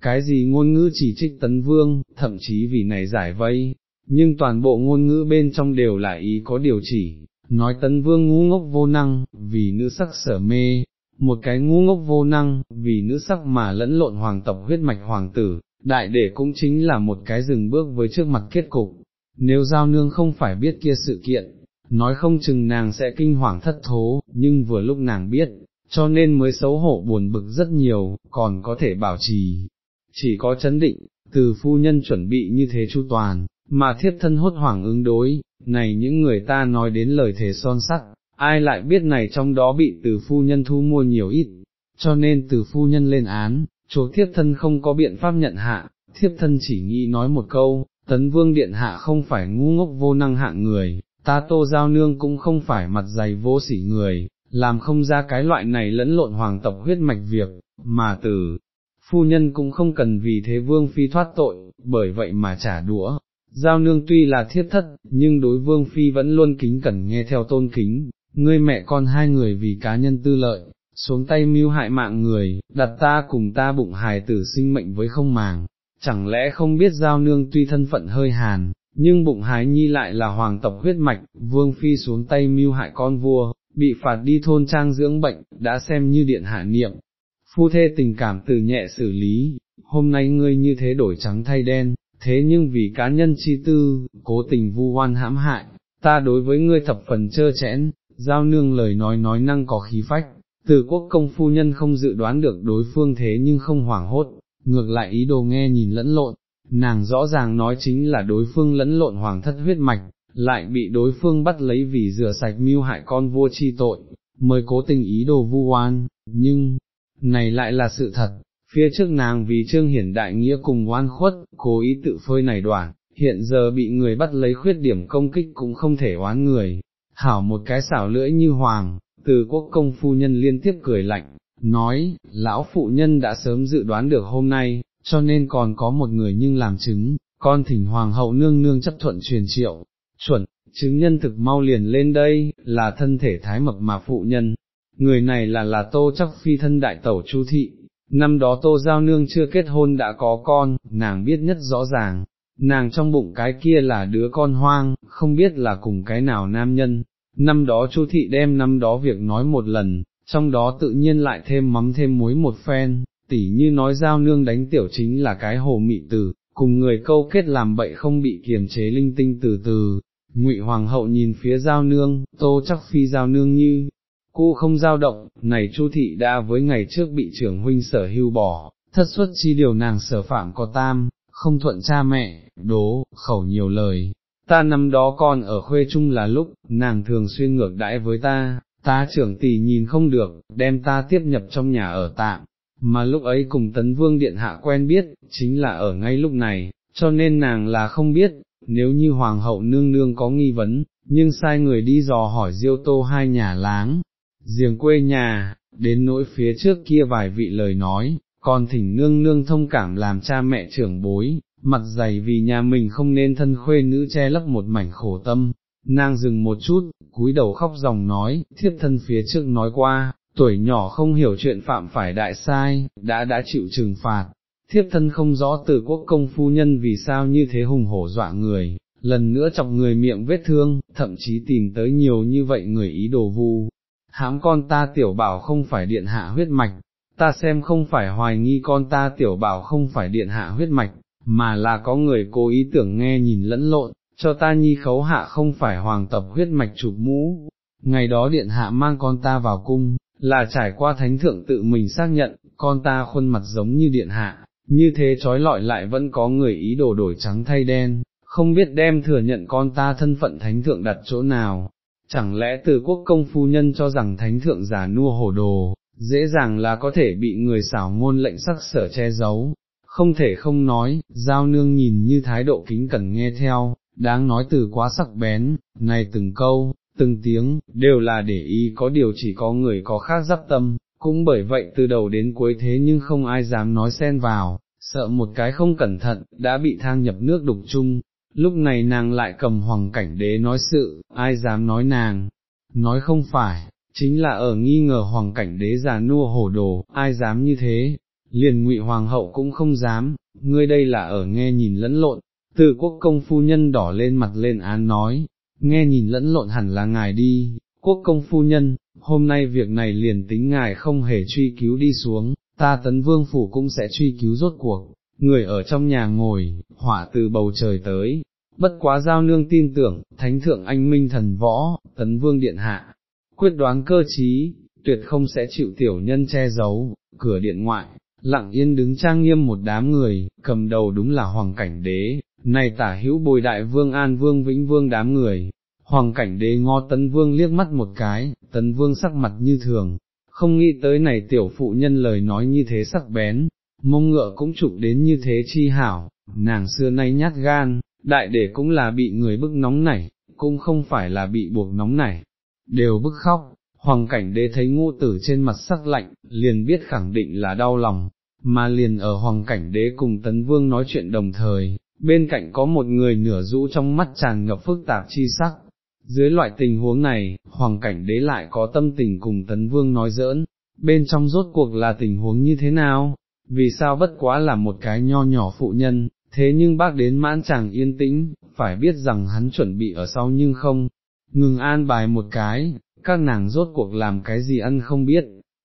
cái gì ngôn ngữ chỉ trích tấn vương, thậm chí vì này giải vây, nhưng toàn bộ ngôn ngữ bên trong đều là ý có điều chỉ, nói tấn vương ngu ngốc vô năng, vì nữ sắc sở mê, một cái ngu ngốc vô năng, vì nữ sắc mà lẫn lộn hoàng tộc huyết mạch hoàng tử, đại để cũng chính là một cái dừng bước với trước mặt kết cục, nếu giao nương không phải biết kia sự kiện, nói không chừng nàng sẽ kinh hoàng thất thố, nhưng vừa lúc nàng biết, cho nên mới xấu hổ buồn bực rất nhiều, còn có thể bảo trì, chỉ có chấn định, từ phu nhân chuẩn bị như thế chu toàn, mà thiết thân hốt hoảng ứng đối, này những người ta nói đến lời thề son sắt, ai lại biết này trong đó bị từ phu nhân thu mua nhiều ít, cho nên từ phu nhân lên án, chỗ thiếp thân không có biện pháp nhận hạ, thiếp thân chỉ nghĩ nói một câu, tấn vương điện hạ không phải ngu ngốc vô năng hạng người, ta tô giao nương cũng không phải mặt dày vô sỉ người, làm không ra cái loại này lẫn lộn hoàng tộc huyết mạch việc, mà từ, phu nhân cũng không cần vì thế vương phi thoát tội, bởi vậy mà trả đũa. Giao nương tuy là thiết thất, nhưng đối vương phi vẫn luôn kính cẩn nghe theo tôn kính, ngươi mẹ con hai người vì cá nhân tư lợi, xuống tay mưu hại mạng người, đặt ta cùng ta bụng hài tử sinh mệnh với không màng, chẳng lẽ không biết giao nương tuy thân phận hơi hàn, nhưng bụng hái nhi lại là hoàng tộc huyết mạch, vương phi xuống tay mưu hại con vua, bị phạt đi thôn trang dưỡng bệnh, đã xem như điện hạ niệm. Phu thê tình cảm từ nhẹ xử lý, hôm nay ngươi như thế đổi trắng thay đen, thế nhưng vì cá nhân chi tư, cố tình vu oan hãm hại, ta đối với ngươi thập phần trơ chẽn, giao nương lời nói nói năng có khí phách, từ quốc công phu nhân không dự đoán được đối phương thế nhưng không hoảng hốt, ngược lại ý đồ nghe nhìn lẫn lộn, nàng rõ ràng nói chính là đối phương lẫn lộn hoàng thất huyết mạch, lại bị đối phương bắt lấy vì rửa sạch mưu hại con vua chi tội, mới cố tình ý đồ vu oan, nhưng, này lại là sự thật, phía trước nàng vì trương hiển đại nghĩa cùng oan khuất, cố ý tự phơi này đoạn, hiện giờ bị người bắt lấy khuyết điểm công kích cũng không thể oán người, hảo một cái xảo lưỡi như hoàng, từ quốc công phu nhân liên tiếp cười lạnh, nói, lão phụ nhân đã sớm dự đoán được hôm nay, cho nên còn có một người nhưng làm chứng, con thỉnh hoàng hậu nương nương chấp thuận truyền triệu, chuẩn, chứng nhân thực mau liền lên đây, là thân thể thái mập mà phụ nhân, người này là là tô chắc phi thân đại tẩu chu thị, năm đó tô giao nương chưa kết hôn đã có con, nàng biết nhất rõ ràng, nàng trong bụng cái kia là đứa con hoang, không biết là cùng cái nào nam nhân, năm đó chu thị đem năm đó việc nói một lần, trong đó tự nhiên lại thêm mắm thêm muối một phen, tỉ như nói giao nương đánh tiểu chính là cái hồ mị từ, cùng người câu kết làm bậy không bị kiềm chế linh tinh từ từ. Ngụy Hoàng hậu nhìn phía giao nương, tô chắc phi giao nương như, cô không giao động, này chu thị đã với ngày trước bị trưởng huynh sở hưu bỏ, thất xuất chi điều nàng sở phạm có tam, không thuận cha mẹ, đố, khẩu nhiều lời, ta năm đó còn ở khuê chung là lúc, nàng thường xuyên ngược đãi với ta, ta trưởng tỷ nhìn không được, đem ta tiếp nhập trong nhà ở tạm, mà lúc ấy cùng tấn vương điện hạ quen biết, chính là ở ngay lúc này, cho nên nàng là không biết, nếu như hoàng hậu nương nương có nghi vấn, nhưng sai người đi dò hỏi diêu tô hai nhà láng, giềng quê nhà, đến nỗi phía trước kia vài vị lời nói, còn thỉnh nương nương thông cảm làm cha mẹ trưởng bối, mặt dày vì nhà mình không nên thân khuê nữ che lấp một mảnh khổ tâm, nàng dừng một chút, cúi đầu khóc dòng nói, thiếp thân phía trước nói qua, tuổi nhỏ không hiểu chuyện phạm phải đại sai, đã đã chịu trừng phạt, thiếp thân không rõ từ quốc công phu nhân vì sao như thế hùng hổ dọa người, lần nữa chọc người miệng vết thương, thậm chí tìm tới nhiều như vậy người ý đồ vu. Hãm con ta tiểu bảo không phải điện hạ huyết mạch, ta xem không phải hoài nghi con ta tiểu bảo không phải điện hạ huyết mạch, mà là có người cố ý tưởng nghe nhìn lẫn lộn, cho ta nhi khấu hạ không phải hoàng tập huyết mạch chụp mũ. Ngày đó điện hạ mang con ta vào cung, là trải qua thánh thượng tự mình xác nhận, con ta khuôn mặt giống như điện hạ, như thế trói lọi lại vẫn có người ý đồ đổi trắng thay đen, không biết đem thừa nhận con ta thân phận thánh thượng đặt chỗ nào. Chẳng lẽ từ quốc công phu nhân cho rằng thánh thượng giả nua hồ đồ, dễ dàng là có thể bị người xảo ngôn lệnh sắc sở che giấu, không thể không nói, giao nương nhìn như thái độ kính cẩn nghe theo, đáng nói từ quá sắc bén, này từng câu, từng tiếng, đều là để ý có điều chỉ có người có khác giáp tâm, cũng bởi vậy từ đầu đến cuối thế nhưng không ai dám nói xen vào, sợ một cái không cẩn thận, đã bị thang nhập nước đục chung, lúc này nàng lại cầm hoàng cảnh đế nói sự, ai dám nói nàng, nói không phải, chính là ở nghi ngờ hoàng cảnh đế già nua hổ đồ, ai dám như thế, liền ngụy hoàng hậu cũng không dám, ngươi đây là ở nghe nhìn lẫn lộn, từ quốc công phu nhân đỏ lên mặt lên án nói, nghe nhìn lẫn lộn hẳn là ngài đi, quốc công phu nhân, hôm nay việc này liền tính ngài không hề truy cứu đi xuống, ta tấn vương phủ cũng sẽ truy cứu rốt cuộc, người ở trong nhà ngồi, hỏa từ bầu trời tới, bất quá giao nương tin tưởng, thánh thượng anh minh thần võ, tấn vương điện hạ, quyết đoán cơ trí, tuyệt không sẽ chịu tiểu nhân che giấu, cửa điện ngoại, lặng yên đứng trang nghiêm một đám người, cầm đầu đúng là hoàng cảnh đế, này tả hữu bồi đại vương an vương vĩnh vương đám người, hoàng cảnh đế ngó tấn vương liếc mắt một cái, tấn vương sắc mặt như thường, không nghĩ tới này tiểu phụ nhân lời nói như thế sắc bén, mông ngựa cũng chụp đến như thế chi hảo, nàng xưa nay nhát gan, đại để cũng là bị người bức nóng nảy, cũng không phải là bị buộc nóng nảy, đều bức khóc, hoàng cảnh đế thấy ngô tử trên mặt sắc lạnh, liền biết khẳng định là đau lòng, mà liền ở hoàng cảnh đế cùng tấn vương nói chuyện đồng thời, bên cạnh có một người nửa rũ trong mắt tràn ngập phức tạp chi sắc. Dưới loại tình huống này, hoàng cảnh đế lại có tâm tình cùng tấn vương nói giỡn, bên trong rốt cuộc là tình huống như thế nào, vì sao bất quá là một cái nho nhỏ phụ nhân, thế nhưng bác đến mãn chàng yên tĩnh, phải biết rằng hắn chuẩn bị ở sau nhưng không, ngừng an bài một cái, các nàng rốt cuộc làm cái gì ăn không biết.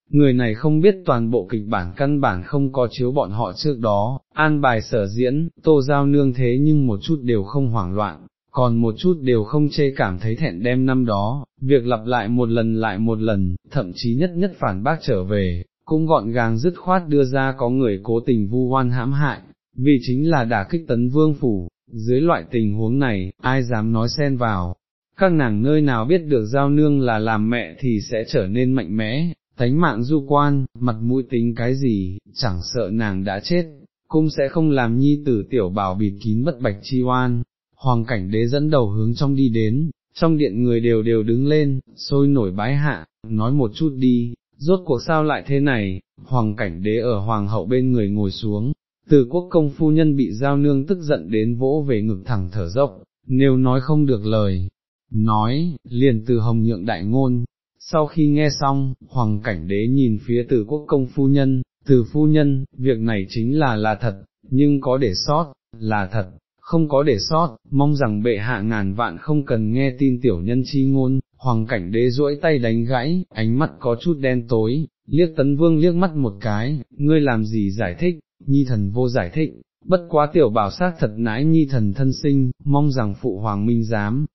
Người này không biết toàn bộ kịch bản căn bản không có chiếu bọn họ trước đó, an bài sở diễn, tô giao nương thế nhưng một chút đều không hoảng loạn, còn một chút đều không chê cảm thấy thẹn đem năm đó, việc lặp lại một lần lại một lần, thậm chí nhất nhất phản bác trở về, cũng gọn gàng dứt khoát đưa ra có người cố tình vu oan hãm hại, vì chính là đả kích tấn vương phủ, dưới loại tình huống này, ai dám nói xen vào, các nàng nơi nào biết được giao nương là làm mẹ thì sẽ trở nên mạnh mẽ, tánh mạng du quan, mặt mũi tính cái gì, chẳng sợ nàng đã chết, cũng sẽ không làm nhi tử tiểu bảo bịt kín bất bạch chi oan. Hoàng cảnh đế dẫn đầu hướng trong đi đến, trong điện người đều đều đứng lên, sôi nổi bái hạ, nói một chút đi, rốt cuộc sao lại thế này, hoàng cảnh đế ở hoàng hậu bên người ngồi xuống, từ quốc công phu nhân bị giao nương tức giận đến vỗ về ngực thẳng thở dốc, nếu nói không được lời, nói, liền từ hồng nhượng đại ngôn. Sau khi nghe xong, hoàng cảnh đế nhìn phía từ quốc công phu nhân, từ phu nhân, việc này chính là là thật, nhưng có để sót, là thật, không có để sót, mong rằng bệ hạ ngàn vạn không cần nghe tin tiểu nhân chi ngôn, hoàng cảnh đế duỗi tay đánh gãy, ánh mắt có chút đen tối, liếc tấn vương liếc mắt một cái, ngươi làm gì giải thích, nhi thần vô giải thích, bất quá tiểu bảo sát thật nãi nhi thần thân sinh, mong rằng phụ hoàng minh giám,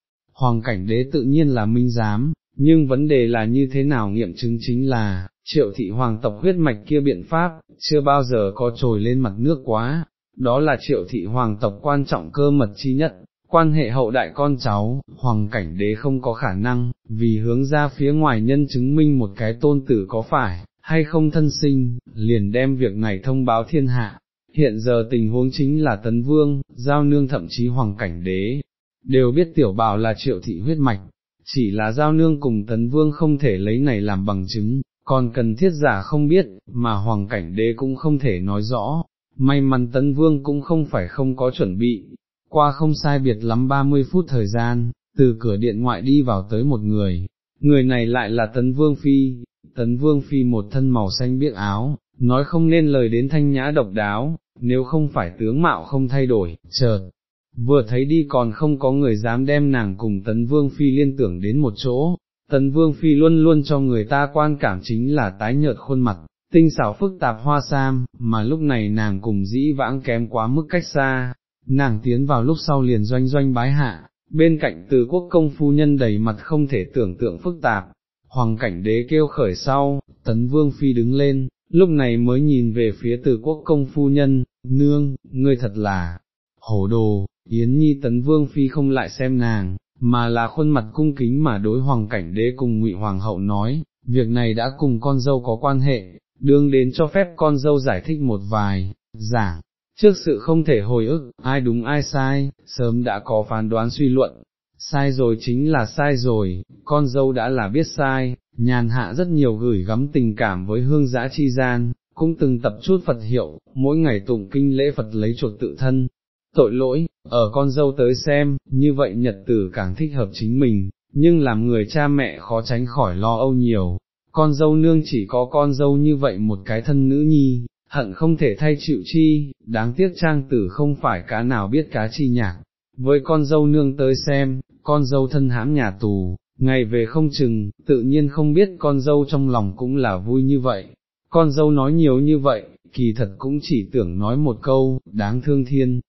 hoàng cảnh đế tự nhiên là minh giám, nhưng vấn đề là như thế nào nghiệm chứng chính là, triệu thị hoàng tộc huyết mạch kia biện pháp, chưa bao giờ có trồi lên mặt nước quá, đó là triệu thị hoàng tộc quan trọng cơ mật chi nhất, quan hệ hậu đại con cháu, hoàng cảnh đế không có khả năng, vì hướng ra phía ngoài nhân chứng minh một cái tôn tử có phải, hay không thân sinh, liền đem việc này thông báo thiên hạ. Hiện giờ tình huống chính là tấn vương, giao nương thậm chí hoàng cảnh đế, đều biết tiểu bảo là triệu thị huyết mạch, chỉ là giao nương cùng tấn vương không thể lấy này làm bằng chứng, còn cần thiết giả không biết, mà hoàng cảnh đế cũng không thể nói rõ, may mắn tấn vương cũng không phải không có chuẩn bị, qua không sai biệt lắm 30 phút thời gian, từ cửa điện ngoại đi vào tới một người, người này lại là tấn vương phi, tấn vương phi một thân màu xanh biếc áo, nói không nên lời đến thanh nhã độc đáo, nếu không phải tướng mạo không thay đổi, chợt, vừa thấy đi còn không có người dám đem nàng cùng tấn vương phi liên tưởng đến một chỗ, tấn vương phi luôn luôn cho người ta quan cảm chính là tái nhợt khuôn mặt, tinh xảo phức tạp hoa sam, mà lúc này nàng cùng dĩ vãng kém quá mức cách xa, nàng tiến vào lúc sau liền doanh doanh bái hạ, bên cạnh từ quốc công phu nhân đầy mặt không thể tưởng tượng phức tạp, hoàng cảnh đế kêu khởi sau, tấn vương phi đứng lên, lúc này mới nhìn về phía từ quốc công phu nhân, nương, ngươi thật là, hổ đồ, yến nhi tấn vương phi không lại xem nàng, mà là khuôn mặt cung kính mà đối hoàng cảnh đế cùng ngụy hoàng hậu nói, việc này đã cùng con dâu có quan hệ, đương đến cho phép con dâu giải thích một vài, giảng, trước sự không thể hồi ức, ai đúng ai sai, sớm đã có phán đoán suy luận, sai rồi chính là sai rồi, con dâu đã là biết sai, nhàn hạ rất nhiều gửi gắm tình cảm với hương giã chi gian, cũng từng tập chút Phật hiệu, mỗi ngày tụng kinh lễ Phật lấy chuộc tự thân. Tội lỗi, ở con dâu tới xem, như vậy nhật tử càng thích hợp chính mình, nhưng làm người cha mẹ khó tránh khỏi lo âu nhiều, con dâu nương chỉ có con dâu như vậy một cái thân nữ nhi, hận không thể thay chịu chi, đáng tiếc trang tử không phải cá nào biết cá chi nhạc, với con dâu nương tới xem, con dâu thân hãm nhà tù, ngày về không chừng, tự nhiên không biết con dâu trong lòng cũng là vui như vậy, con dâu nói nhiều như vậy, kỳ thật cũng chỉ tưởng nói một câu, đáng thương thiên,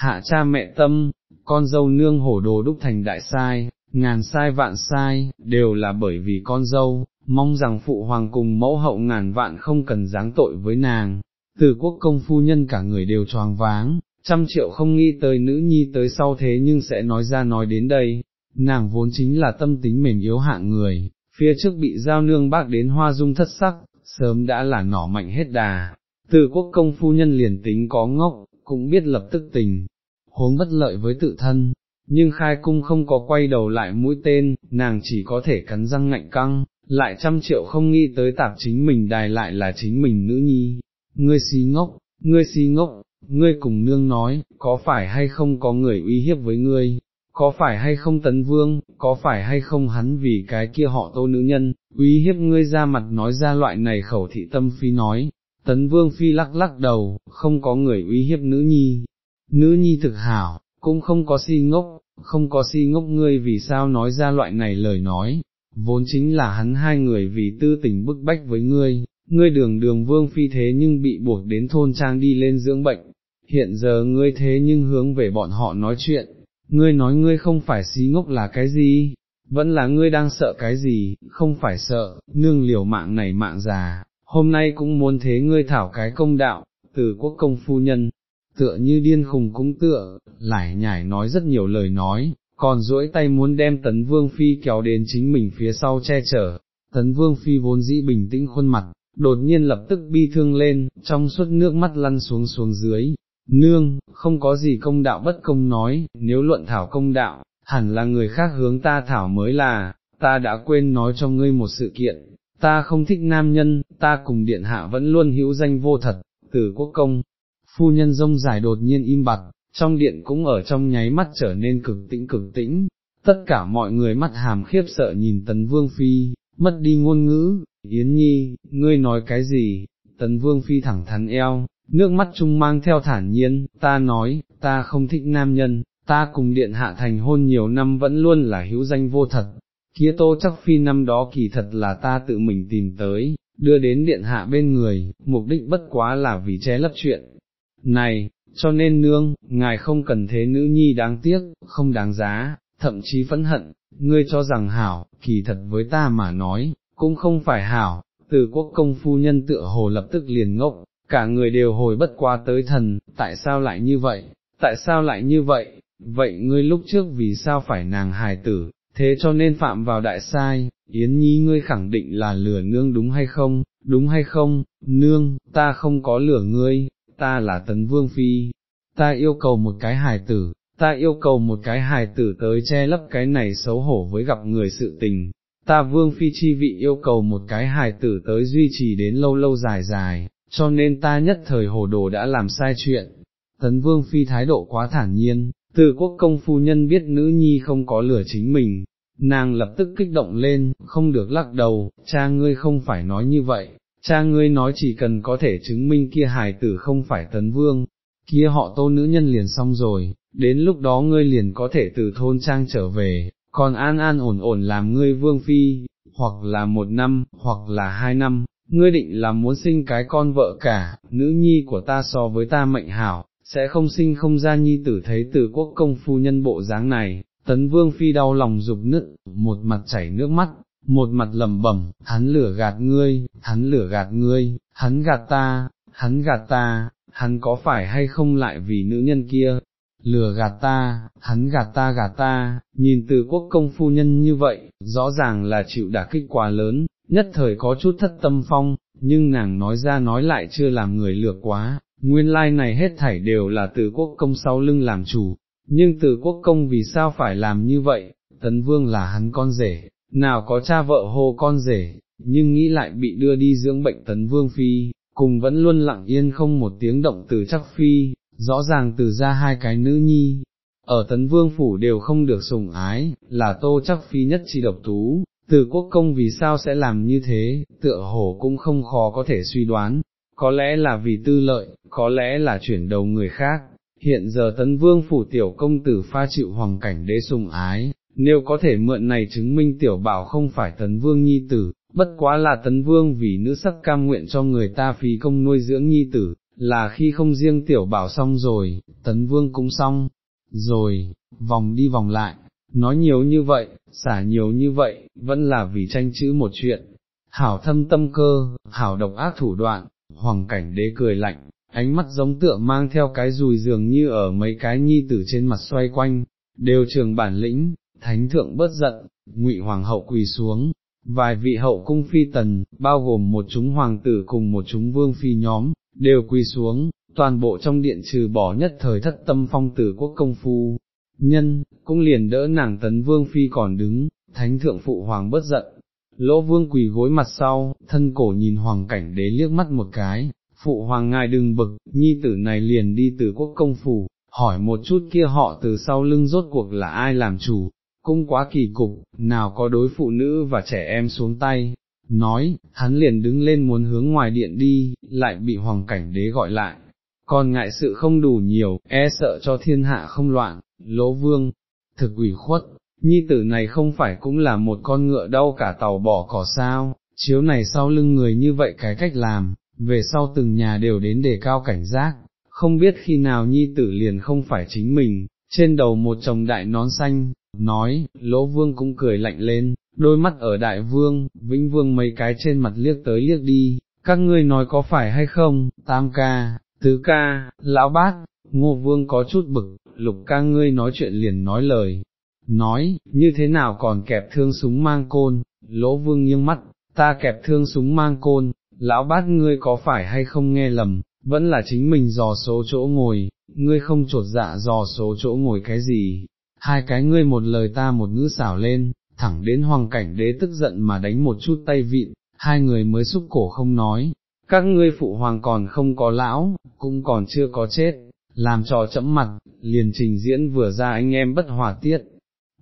hạ cha mẹ tâm, con dâu nương hổ đồ đúc thành đại sai, ngàn sai vạn sai, đều là bởi vì con dâu, mong rằng phụ hoàng cùng mẫu hậu ngàn vạn không cần giáng tội với nàng, từ quốc công phu nhân cả người đều choáng váng, trăm triệu không nghĩ tới nữ nhi tới sau thế nhưng sẽ nói ra nói đến đây, nàng vốn chính là tâm tính mềm yếu hạng người, phía trước bị giao nương bác đến hoa dung thất sắc, sớm đã là nỏ mạnh hết đà, từ quốc công phu nhân liền tính có ngốc, cũng biết lập tức tình, huống bất lợi với tự thân, nhưng khai cung không có quay đầu lại mũi tên, nàng chỉ có thể cắn răng ngạnh căng, lại trăm triệu không nghĩ tới tạp chính mình đài lại là chính mình nữ nhi, ngươi xí ngốc, ngươi xí ngốc, ngươi cùng nương nói, có phải hay không có người uy hiếp với ngươi, có phải hay không tấn vương, có phải hay không hắn vì cái kia họ tô nữ nhân, uy hiếp ngươi ra mặt nói ra loại này khẩu thị tâm phi nói, tấn vương phi lắc lắc đầu, không có người uy hiếp nữ nhi, nữ nhi thực hảo, cũng không có si ngốc, không có si ngốc ngươi vì sao nói ra loại này lời nói, vốn chính là hắn hai người vì tư tình bức bách với ngươi, ngươi đường đường vương phi thế nhưng bị buộc đến thôn trang đi lên dưỡng bệnh, hiện giờ ngươi thế nhưng hướng về bọn họ nói chuyện, ngươi nói ngươi không phải si ngốc là cái gì, vẫn là ngươi đang sợ cái gì, không phải sợ, nương liều mạng này mạng già, hôm nay cũng muốn thế ngươi thảo cái công đạo, từ quốc công phu nhân, tựa như điên khùng cũng tựa, lải nhải nói rất nhiều lời nói, còn duỗi tay muốn đem tấn vương phi kéo đến chính mình phía sau che chở, tấn vương phi vốn dĩ bình tĩnh khuôn mặt, đột nhiên lập tức bi thương lên, trong suốt nước mắt lăn xuống xuống dưới, nương, không có gì công đạo bất công nói, nếu luận thảo công đạo, hẳn là người khác hướng ta thảo mới là, ta đã quên nói cho ngươi một sự kiện, ta không thích nam nhân, ta cùng điện hạ vẫn luôn hữu danh vô thật, từ quốc công, phu nhân rông dài đột nhiên im bặt, trong điện cũng ở trong nháy mắt trở nên cực tĩnh cực tĩnh, tất cả mọi người mắt hàm khiếp sợ nhìn tấn vương phi, mất đi ngôn ngữ, Yến Nhi, ngươi nói cái gì, tấn vương phi thẳng thắn eo, nước mắt trung mang theo thản nhiên, ta nói, ta không thích nam nhân, ta cùng điện hạ thành hôn nhiều năm vẫn luôn là hữu danh vô thật, kia tô chắc phi năm đó kỳ thật là ta tự mình tìm tới, đưa đến điện hạ bên người, mục đích bất quá là vì che lấp chuyện. Này, cho nên nương, ngài không cần thế nữ nhi đáng tiếc, không đáng giá, thậm chí phẫn hận, ngươi cho rằng hảo, kỳ thật với ta mà nói, cũng không phải hảo, từ quốc công phu nhân tựa hồ lập tức liền ngốc, cả người đều hồi bất qua tới thần, tại sao lại như vậy, tại sao lại như vậy, vậy ngươi lúc trước vì sao phải nàng hài tử, thế cho nên phạm vào đại sai, Yến Nhi ngươi khẳng định là lửa nương đúng hay không, đúng hay không, nương, ta không có lửa ngươi, ta là tấn vương phi, ta yêu cầu một cái hài tử, ta yêu cầu một cái hài tử tới che lấp cái này xấu hổ với gặp người sự tình, ta vương phi chi vị yêu cầu một cái hài tử tới duy trì đến lâu lâu dài dài, cho nên ta nhất thời hồ đồ đã làm sai chuyện. Tấn vương phi thái độ quá thản nhiên, từ quốc công phu nhân biết nữ nhi không có lửa chính mình, nàng lập tức kích động lên, không được lắc đầu, cha ngươi không phải nói như vậy, cha ngươi nói chỉ cần có thể chứng minh kia hài tử không phải tấn vương, kia họ tô nữ nhân liền xong rồi, đến lúc đó ngươi liền có thể từ thôn trang trở về, còn an an ổn ổn làm ngươi vương phi, hoặc là một năm, hoặc là hai năm, ngươi định là muốn sinh cái con vợ cả, nữ nhi của ta so với ta mệnh hảo, sẽ không sinh không ra nhi tử thấy từ quốc công phu nhân bộ dáng này, tấn vương phi đau lòng dục nứt, một mặt chảy nước mắt, một mặt lầm bẩm, hắn lửa gạt ngươi, hắn lửa gạt ngươi, hắn gạt ta, hắn gạt ta, hắn có phải hay không lại vì nữ nhân kia, lừa gạt ta, hắn gạt ta gạt ta, nhìn từ quốc công phu nhân như vậy, rõ ràng là chịu đả kích quá lớn, nhất thời có chút thất tâm phong, nhưng nàng nói ra nói lại chưa làm người lừa quá, nguyên lai này hết thảy đều là từ quốc công sau lưng làm chủ, nhưng từ quốc công vì sao phải làm như vậy, tấn vương là hắn con rể, nào có cha vợ hô con rể, nhưng nghĩ lại bị đưa đi dưỡng bệnh tấn vương phi, cùng vẫn luôn lặng yên không một tiếng động từ chắc phi, rõ ràng từ ra hai cái nữ nhi, ở tấn vương phủ đều không được sủng ái, là tô chắc phi nhất chi độc tú, từ quốc công vì sao sẽ làm như thế, tựa hồ cũng không khó có thể suy đoán, có lẽ là vì tư lợi, có lẽ là chuyển đầu người khác, hiện giờ tấn vương phủ tiểu công tử pha chịu hoàng cảnh đế sùng ái, nếu có thể mượn này chứng minh tiểu bảo không phải tấn vương nhi tử, bất quá là tấn vương vì nữ sắc cam nguyện cho người ta phí công nuôi dưỡng nhi tử, là khi không riêng tiểu bảo xong rồi, tấn vương cũng xong, rồi, vòng đi vòng lại, nói nhiều như vậy, xả nhiều như vậy, vẫn là vì tranh chữ một chuyện, hảo thâm tâm cơ, hảo độc ác thủ đoạn, hoàng cảnh đế cười lạnh, ánh mắt giống tựa mang theo cái rùi dường như ở mấy cái nhi tử trên mặt xoay quanh, đều trường bản lĩnh, thánh thượng bớt giận, ngụy hoàng hậu quỳ xuống, vài vị hậu cung phi tần, bao gồm một chúng hoàng tử cùng một chúng vương phi nhóm, đều quỳ xuống, toàn bộ trong điện trừ bỏ nhất thời thất tâm phong tử quốc công phu, nhân, cũng liền đỡ nàng tấn vương phi còn đứng, thánh thượng phụ hoàng bớt giận, lỗ vương quỳ gối mặt sau, thân cổ nhìn hoàng cảnh đế liếc mắt một cái, phụ hoàng ngài đừng bực, nhi tử này liền đi từ quốc công phủ, hỏi một chút kia họ từ sau lưng rốt cuộc là ai làm chủ, cũng quá kỳ cục, nào có đối phụ nữ và trẻ em xuống tay, nói, hắn liền đứng lên muốn hướng ngoài điện đi, lại bị hoàng cảnh đế gọi lại, còn ngại sự không đủ nhiều, e sợ cho thiên hạ không loạn, lỗ vương, thực ủy khuất, nhi tử này không phải cũng là một con ngựa đau cả tàu bỏ cỏ sao, chiếu này sau lưng người như vậy cái cách làm, về sau từng nhà đều đến đề cao cảnh giác, không biết khi nào nhi tử liền không phải chính mình, trên đầu một chồng đại nón xanh, nói, lỗ vương cũng cười lạnh lên, đôi mắt ở đại vương, vĩnh vương mấy cái trên mặt liếc tới liếc đi, các ngươi nói có phải hay không, tam ca, tứ ca, lão bát, ngô vương có chút bực, lục ca ngươi nói chuyện liền nói lời, nói, như thế nào còn kẹp thương súng mang côn, lỗ vương nghiêng mắt, ta kẹp thương súng mang côn, lão bát ngươi có phải hay không nghe lầm, vẫn là chính mình dò số chỗ ngồi, ngươi không trột dạ dò số chỗ ngồi cái gì, hai cái ngươi một lời ta một ngữ xảo lên, thẳng đến hoàng cảnh đế tức giận mà đánh một chút tay vịn, hai người mới xúc cổ không nói, các ngươi phụ hoàng còn không có lão, cũng còn chưa có chết, làm trò chẫm mặt, liền trình diễn vừa ra anh em bất hòa tiết.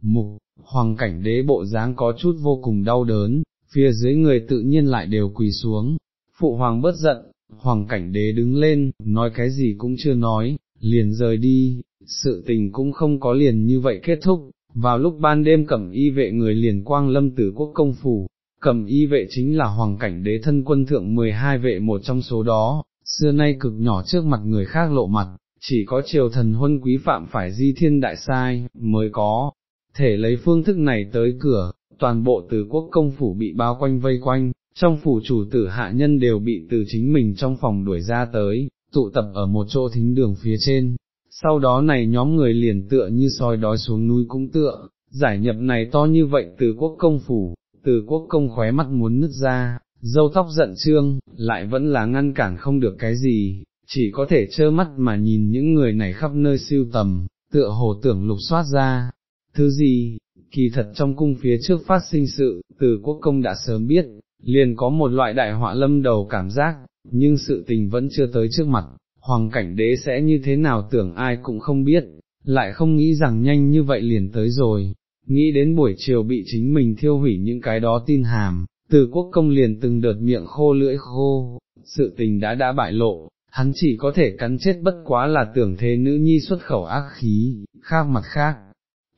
Mục, hoàng cảnh đế bộ dáng có chút vô cùng đau đớn, phía dưới người tự nhiên lại đều quỳ xuống, phụ hoàng bất giận, hoàng cảnh đế đứng lên, nói cái gì cũng chưa nói, liền rời đi, sự tình cũng không có liền như vậy kết thúc, vào lúc ban đêm cẩm y vệ người liền quang lâm tử quốc công phủ, cẩm y vệ chính là hoàng cảnh đế thân quân thượng 12 vệ một trong số đó, xưa nay cực nhỏ trước mặt người khác lộ mặt, chỉ có triều thần huân quý phạm phải di thiên đại sai, mới có, thể lấy phương thức này tới cửa, toàn bộ từ quốc công phủ bị bao quanh vây quanh, trong phủ chủ tử hạ nhân đều bị từ chính mình trong phòng đuổi ra tới, tụ tập ở một chỗ thính đường phía trên. Sau đó này nhóm người liền tựa như soi đói xuống núi cũng tựa, giải nhập này to như vậy từ quốc công phủ, từ quốc công khóe mắt muốn nứt ra, dâu tóc giận trương, lại vẫn là ngăn cản không được cái gì, chỉ có thể trơ mắt mà nhìn những người này khắp nơi siêu tầm, tựa hồ tưởng lục soát ra. Thứ gì, kỳ thật trong cung phía trước phát sinh sự, từ quốc công đã sớm biết, liền có một loại đại họa lâm đầu cảm giác, nhưng sự tình vẫn chưa tới trước mặt, hoàng cảnh đế sẽ như thế nào tưởng ai cũng không biết, lại không nghĩ rằng nhanh như vậy liền tới rồi, nghĩ đến buổi chiều bị chính mình thiêu hủy những cái đó tin hàm, từ quốc công liền từng đợt miệng khô lưỡi khô, sự tình đã đã bại lộ, hắn chỉ có thể cắn chết bất quá là tưởng thế nữ nhi xuất khẩu ác khí, khác mặt khác.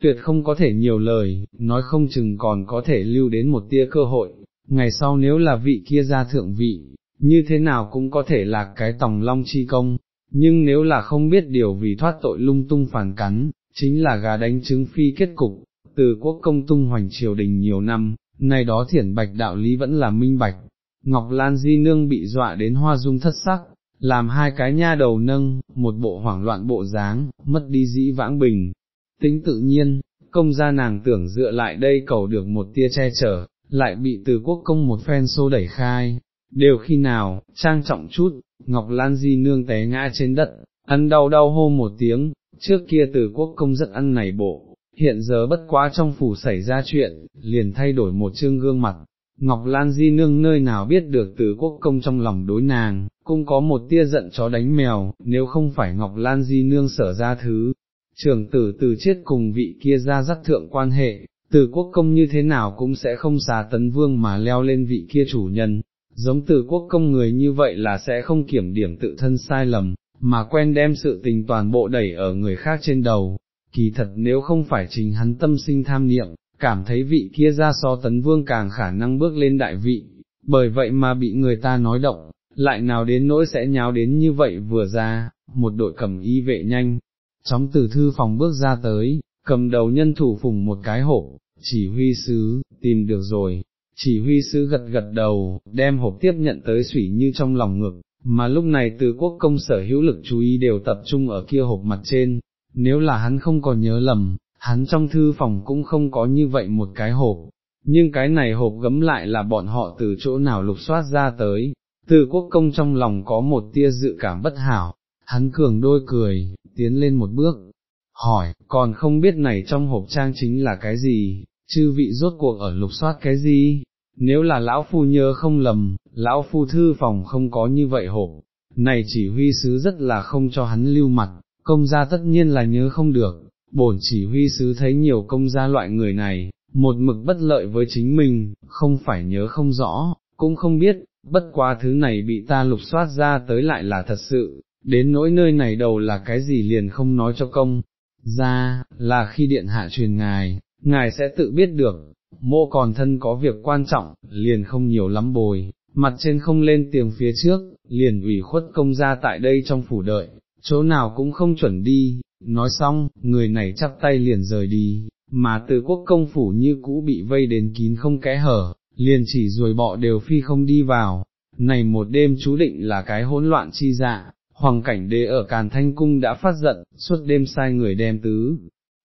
Tuyệt không có thể nhiều lời, nói không chừng còn có thể lưu đến một tia cơ hội, ngày sau nếu là vị kia ra thượng vị, như thế nào cũng có thể là cái tòng long chi công, nhưng nếu là không biết điều vì thoát tội lung tung phản cắn, chính là gà đánh trứng phi kết cục, từ quốc công tung hoành triều đình nhiều năm, nay đó thiển bạch đạo lý vẫn là minh bạch, Ngọc Lan Di Nương bị dọa đến hoa dung thất sắc, làm hai cái nha đầu nâng, một bộ hoảng loạn bộ dáng, mất đi dĩ vãng bình, tính tự nhiên, công gia nàng tưởng dựa lại đây cầu được một tia che chở, lại bị từ quốc công một phen xô đẩy khai, đều khi nào, trang trọng chút, Ngọc Lan Di nương té ngã trên đất, ăn đau đau hô một tiếng, trước kia từ quốc công rất ăn này bộ, hiện giờ bất quá trong phủ xảy ra chuyện, liền thay đổi một chương gương mặt. Ngọc Lan Di nương nơi nào biết được từ quốc công trong lòng đối nàng, cũng có một tia giận chó đánh mèo, nếu không phải Ngọc Lan Di nương sở ra thứ, trường tử từ chết cùng vị kia ra dắt thượng quan hệ, từ quốc công như thế nào cũng sẽ không xà tấn vương mà leo lên vị kia chủ nhân, giống từ quốc công người như vậy là sẽ không kiểm điểm tự thân sai lầm, mà quen đem sự tình toàn bộ đẩy ở người khác trên đầu, kỳ thật nếu không phải chính hắn tâm sinh tham niệm, cảm thấy vị kia ra so tấn vương càng khả năng bước lên đại vị, bởi vậy mà bị người ta nói động, lại nào đến nỗi sẽ nháo đến như vậy vừa ra, một đội cầm y vệ nhanh, chóng từ thư phòng bước ra tới, cầm đầu nhân thủ phùng một cái hộp, chỉ huy sứ, tìm được rồi, chỉ huy sứ gật gật đầu, đem hộp tiếp nhận tới sủy như trong lòng ngực, mà lúc này từ quốc công sở hữu lực chú ý đều tập trung ở kia hộp mặt trên, nếu là hắn không còn nhớ lầm, hắn trong thư phòng cũng không có như vậy một cái hộp, nhưng cái này hộp gấm lại là bọn họ từ chỗ nào lục soát ra tới, từ quốc công trong lòng có một tia dự cảm bất hảo, hắn cường đôi cười, tiến lên một bước, hỏi, còn không biết này trong hộp trang chính là cái gì, chư vị rốt cuộc ở lục soát cái gì, nếu là lão phu nhớ không lầm, lão phu thư phòng không có như vậy hộp, này chỉ huy sứ rất là không cho hắn lưu mặt, công gia tất nhiên là nhớ không được, bổn chỉ huy sứ thấy nhiều công gia loại người này, một mực bất lợi với chính mình, không phải nhớ không rõ, cũng không biết, bất quá thứ này bị ta lục soát ra tới lại là thật sự, đến nỗi nơi này đầu là cái gì liền không nói cho công, ra, là khi điện hạ truyền ngài, ngài sẽ tự biết được, mô còn thân có việc quan trọng, liền không nhiều lắm bồi, mặt trên không lên tiếng phía trước, liền ủy khuất công ra tại đây trong phủ đợi, chỗ nào cũng không chuẩn đi, nói xong, người này chắp tay liền rời đi, mà từ quốc công phủ như cũ bị vây đến kín không kẽ hở, liền chỉ ruồi bọ đều phi không đi vào, này một đêm chú định là cái hỗn loạn chi dạ, hoàng cảnh đế ở Càn Thanh Cung đã phát giận, suốt đêm sai người đem tứ.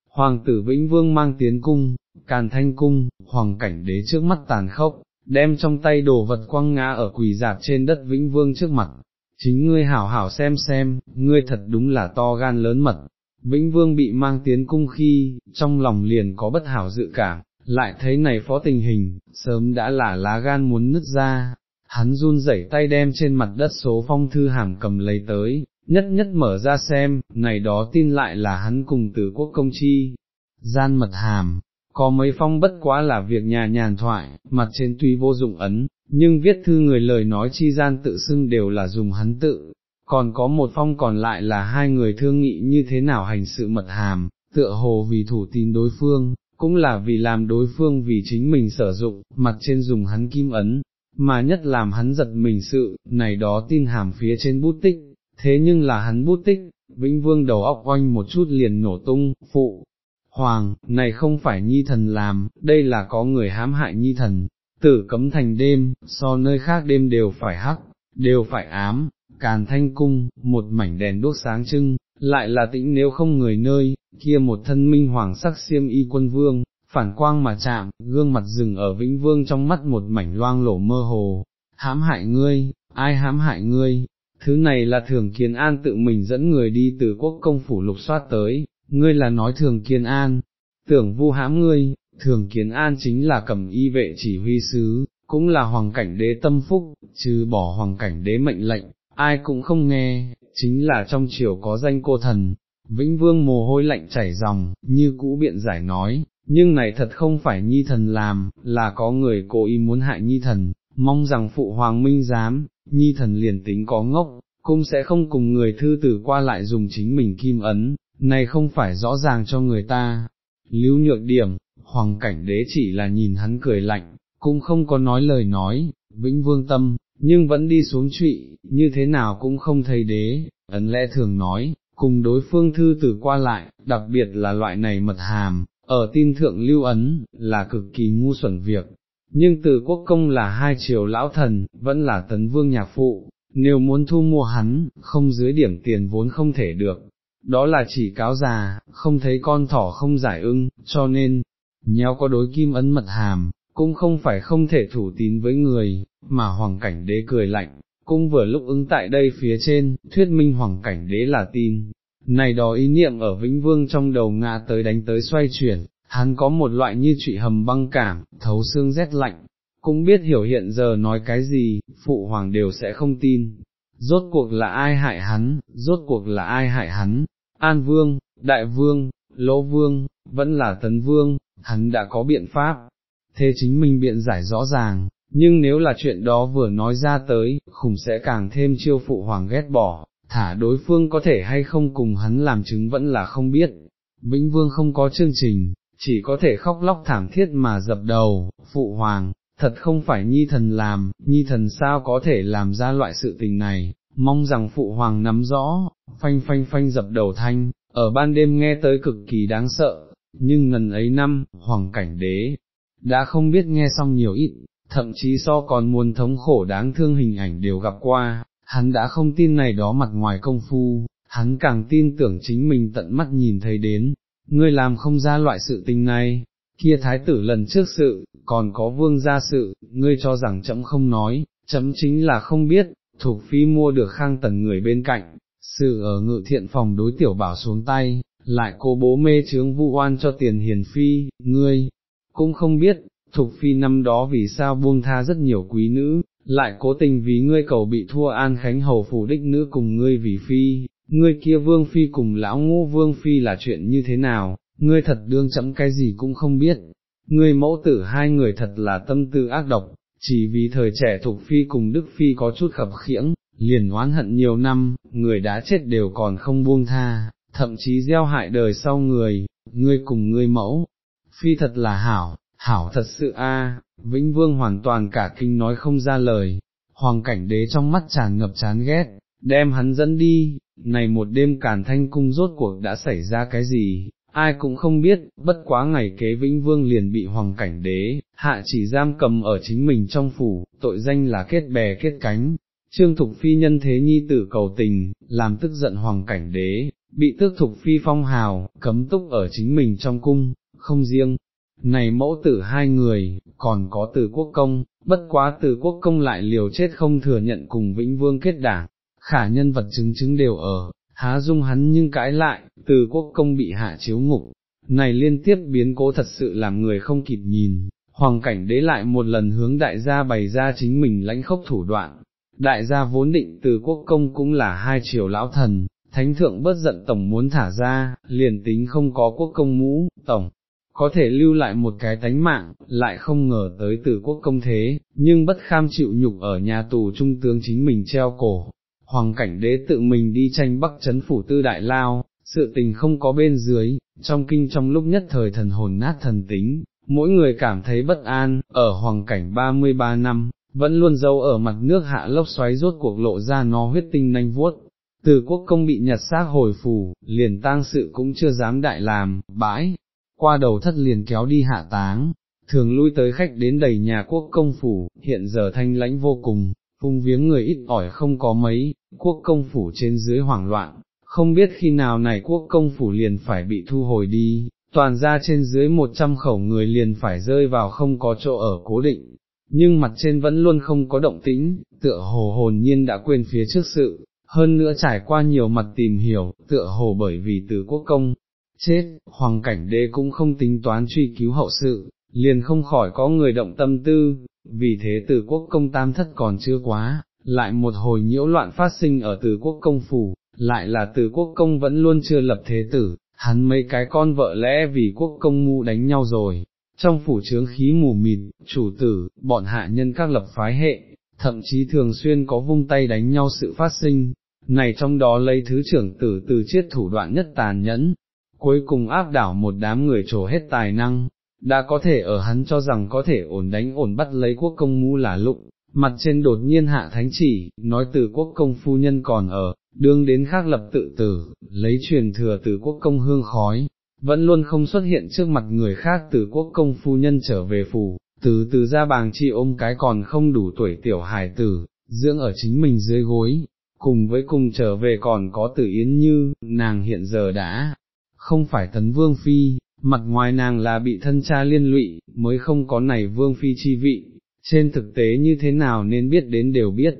Hoàng tử Vĩnh Vương mang tiến cung, Càn Thanh Cung, hoàng cảnh đế trước mắt tàn khốc, đem trong tay đồ vật quăng ngã ở quỳ dạp trên đất Vĩnh Vương trước mặt, chính ngươi hảo hảo xem xem, ngươi thật đúng là to gan lớn mật. Vĩnh Vương bị mang tiến cung khi, trong lòng liền có bất hảo dự cảm, lại thấy này phó tình hình, sớm đã là lá gan muốn nứt ra, hắn run rẩy tay đem trên mặt đất số phong thư hàm cầm lấy tới, nhất nhất mở ra xem, này đó tin lại là hắn cùng từ quốc công chi, gian mật hàm, có mấy phong bất quá là việc nhà nhàn thoại, mặt trên tuy vô dụng ấn, nhưng viết thư người lời nói chi gian tự xưng đều là dùng hắn tự, còn có một phong còn lại là hai người thương nghị như thế nào hành sự mật hàm, tựa hồ vì thủ tín đối phương, cũng là vì làm đối phương vì chính mình sử dụng, mặt trên dùng hắn kim ấn, mà nhất làm hắn giật mình sự, này đó tin hàm phía trên bút tích, thế nhưng là hắn bút tích, Vĩnh Vương đầu óc oanh một chút liền nổ tung, phụ, Hoàng, này không phải nhi thần làm, đây là có người hãm hại nhi thần, tử cấm thành đêm, so nơi khác đêm đều phải hắc, đều phải ám, càn thanh cung, một mảnh đèn đốt sáng trưng, lại là tĩnh nếu không người nơi, kia một thân minh hoàng sắc xiêm y quân vương, phản quang mà chạm, gương mặt rừng ở vĩnh vương trong mắt một mảnh loang lổ mơ hồ, hãm hại ngươi, ai hãm hại ngươi, thứ này là thường kiến an tự mình dẫn người đi từ quốc công phủ lục soát tới, ngươi là nói thường kiến an, tưởng vu hãm ngươi, thường kiến an chính là cầm y vệ chỉ huy sứ, cũng là hoàng cảnh đế tâm phúc, trừ bỏ hoàng cảnh đế mệnh lệnh, ai cũng không nghe, chính là trong triều có danh cô thần, vĩnh vương mồ hôi lạnh chảy ròng, như cũ biện giải nói, nhưng này thật không phải nhi thần làm, là có người cố ý muốn hại nhi thần, mong rằng phụ hoàng minh dám, nhi thần liền tính có ngốc, cũng sẽ không cùng người thư tử qua lại dùng chính mình kim ấn, này không phải rõ ràng cho người ta. Lưu nhược điểm, hoàng cảnh đế chỉ là nhìn hắn cười lạnh, cũng không có nói lời nói, vĩnh vương tâm, nhưng vẫn đi xuống trụy, như thế nào cũng không thấy đế, ấn lẽ thường nói, cùng đối phương thư tử qua lại, đặc biệt là loại này mật hàm, ở tin thượng lưu ấn, là cực kỳ ngu xuẩn việc. Nhưng từ quốc công là hai triều lão thần, vẫn là tấn vương nhạc phụ, nếu muốn thu mua hắn, không dưới điểm tiền vốn không thể được, đó là chỉ cáo già, không thấy con thỏ không giải ưng, cho nên, nhéo có đối kim ấn mật hàm, cũng không phải không thể thủ tín với người, mà hoàng cảnh đế cười lạnh, cũng vừa lúc ứng tại đây phía trên, thuyết minh hoàng cảnh đế là tin. Này đó ý niệm ở Vĩnh Vương trong đầu ngà tới đánh tới xoay chuyển, hắn có một loại như trụy hầm băng cảm, thấu xương rét lạnh, cũng biết hiểu hiện giờ nói cái gì, phụ hoàng đều sẽ không tin. Rốt cuộc là ai hại hắn, rốt cuộc là ai hại hắn, An Vương, Đại Vương, Lỗ Vương, vẫn là Tấn Vương, hắn đã có biện pháp, thế chính mình biện giải rõ ràng, nhưng nếu là chuyện đó vừa nói ra tới, khủng sẽ càng thêm chiêu phụ hoàng ghét bỏ, thả đối phương có thể hay không cùng hắn làm chứng vẫn là không biết. Vĩnh Vương không có chương trình, chỉ có thể khóc lóc thảm thiết mà dập đầu, phụ hoàng, thật không phải nhi thần làm, nhi thần sao có thể làm ra loại sự tình này, mong rằng phụ hoàng nắm rõ, phanh phanh phanh dập đầu thanh, ở ban đêm nghe tới cực kỳ đáng sợ, nhưng ngần ấy năm, hoàng cảnh đế, đã không biết nghe xong nhiều ít, thậm chí so còn muốn thống khổ đáng thương hình ảnh đều gặp qua, hắn đã không tin này đó mặt ngoài công phu, hắn càng tin tưởng chính mình tận mắt nhìn thấy đến, ngươi làm không ra loại sự tình này, kia thái tử lần trước sự, còn có vương gia sự, ngươi cho rằng chấm không nói, chấm chính là không biết, thuộc phi mua được khang tần người bên cạnh, sự ở ngự thiện phòng đối tiểu bảo xuống tay, lại cô bố mê chướng vu oan cho tiền hiền phi, ngươi, cũng không biết, thuộc phi năm đó vì sao buông tha rất nhiều quý nữ, lại cố tình vì ngươi cầu bị thua an khánh hầu phủ đích nữ cùng ngươi vì phi, ngươi kia vương phi cùng lão ngô vương phi là chuyện như thế nào, ngươi thật đương chấm cái gì cũng không biết, ngươi mẫu tử hai người thật là tâm tư ác độc, chỉ vì thời trẻ Thục Phi cùng Đức Phi có chút khập khiễng, liền oán hận nhiều năm, người đã chết đều còn không buông tha, thậm chí gieo hại đời sau người, ngươi cùng ngươi mẫu, Phi thật là hảo, hảo thật sự a. Vĩnh Vương hoàn toàn cả kinh nói không ra lời, hoàng cảnh đế trong mắt tràn ngập chán ghét, đem hắn dẫn đi, này một đêm càn thanh cung rốt cuộc đã xảy ra cái gì, ai cũng không biết, bất quá ngày kế Vĩnh Vương liền bị hoàng cảnh đế, hạ chỉ giam cầm ở chính mình trong phủ, tội danh là kết bè kết cánh. Trương Thục Phi nhân thế nhi tử cầu tình, làm tức giận hoàng cảnh đế, bị tước Thục Phi phong hào, cấm túc ở chính mình trong cung, không riêng, này mẫu tử hai người, còn có từ quốc công, bất quá từ quốc công lại liều chết không thừa nhận cùng Vĩnh Vương kết đảng, khả nhân vật chứng chứng đều ở, há dung hắn nhưng cãi lại, từ quốc công bị hạ chiếu ngục, này liên tiếp biến cố thật sự làm người không kịp nhìn, hoàng cảnh đế lại một lần hướng đại gia bày ra chính mình lãnh khốc thủ đoạn, đại gia vốn định từ quốc công cũng là hai triều lão thần, thánh thượng bớt giận tổng muốn thả ra, liền tính không có quốc công mũ, tổng. Có thể lưu lại một cái tánh mạng, lại không ngờ tới Tử quốc công thế, nhưng bất kham chịu nhục ở nhà tù trung tướng chính mình treo cổ, hoàng cảnh đế tự mình đi tranh bắc chấn phủ tư đại lao, sự tình không có bên dưới, trong kinh trong lúc nhất thời thần hồn nát thần tính, mỗi người cảm thấy bất an, ở hoàng cảnh 33 năm, vẫn luôn giấu ở mặt nước hạ lốc xoáy rốt cuộc lộ ra nó huyết tinh nanh vuốt. Từ quốc công bị nhặt xác hồi phù, liền tang sự cũng chưa dám đại làm, bãi, qua đầu thất liền kéo đi hạ táng, thường lui tới khách đến đầy nhà quốc công phủ, hiện giờ thanh lãnh vô cùng, phung viếng người ít ỏi không có mấy, quốc công phủ trên dưới hoảng loạn, không biết khi nào này quốc công phủ liền phải bị thu hồi đi, toàn ra trên dưới một trăm khẩu người liền phải rơi vào không có chỗ ở cố định, nhưng mặt trên vẫn luôn không có động tĩnh, tựa hồ hồn nhiên đã quên phía trước sự, hơn nữa trải qua nhiều mặt tìm hiểu, tựa hồ bởi vì từ quốc công, chết, hoàng cảnh đế cũng không tính toán truy cứu hậu sự, liền không khỏi có người động tâm tư, vì thế từ quốc công tam thất còn chưa quá, lại một hồi nhiễu loạn phát sinh ở từ quốc công phủ, lại là từ quốc công vẫn luôn chưa lập thế tử, hắn mấy cái con vợ lẽ vì quốc công ngu đánh nhau rồi, trong phủ trướng khí mù mịt, chủ tử, bọn hạ nhân các lập phái hệ, thậm chí thường xuyên có vung tay đánh nhau sự phát sinh, này trong đó lấy thứ trưởng tử từ chiết thủ đoạn nhất tàn nhẫn, cuối cùng áp đảo một đám người trổ hết tài năng, đã có thể ở hắn cho rằng có thể ổn đánh ổn bắt lấy quốc công mũ là lụng, mặt trên đột nhiên hạ thánh chỉ, nói từ quốc công phu nhân còn ở, đương đến khác lập tự tử, lấy truyền thừa từ quốc công hương khói, vẫn luôn không xuất hiện trước mặt người khác từ quốc công phu nhân trở về phủ, từ từ ra bàng chi ôm cái còn không đủ tuổi tiểu hài tử, dưỡng ở chính mình dưới gối, cùng với cùng trở về còn có tử yến như, nàng hiện giờ đã, không phải tấn vương phi, mặt ngoài nàng là bị thân cha liên lụy, mới không có này vương phi chi vị, trên thực tế như thế nào nên biết đến đều biết,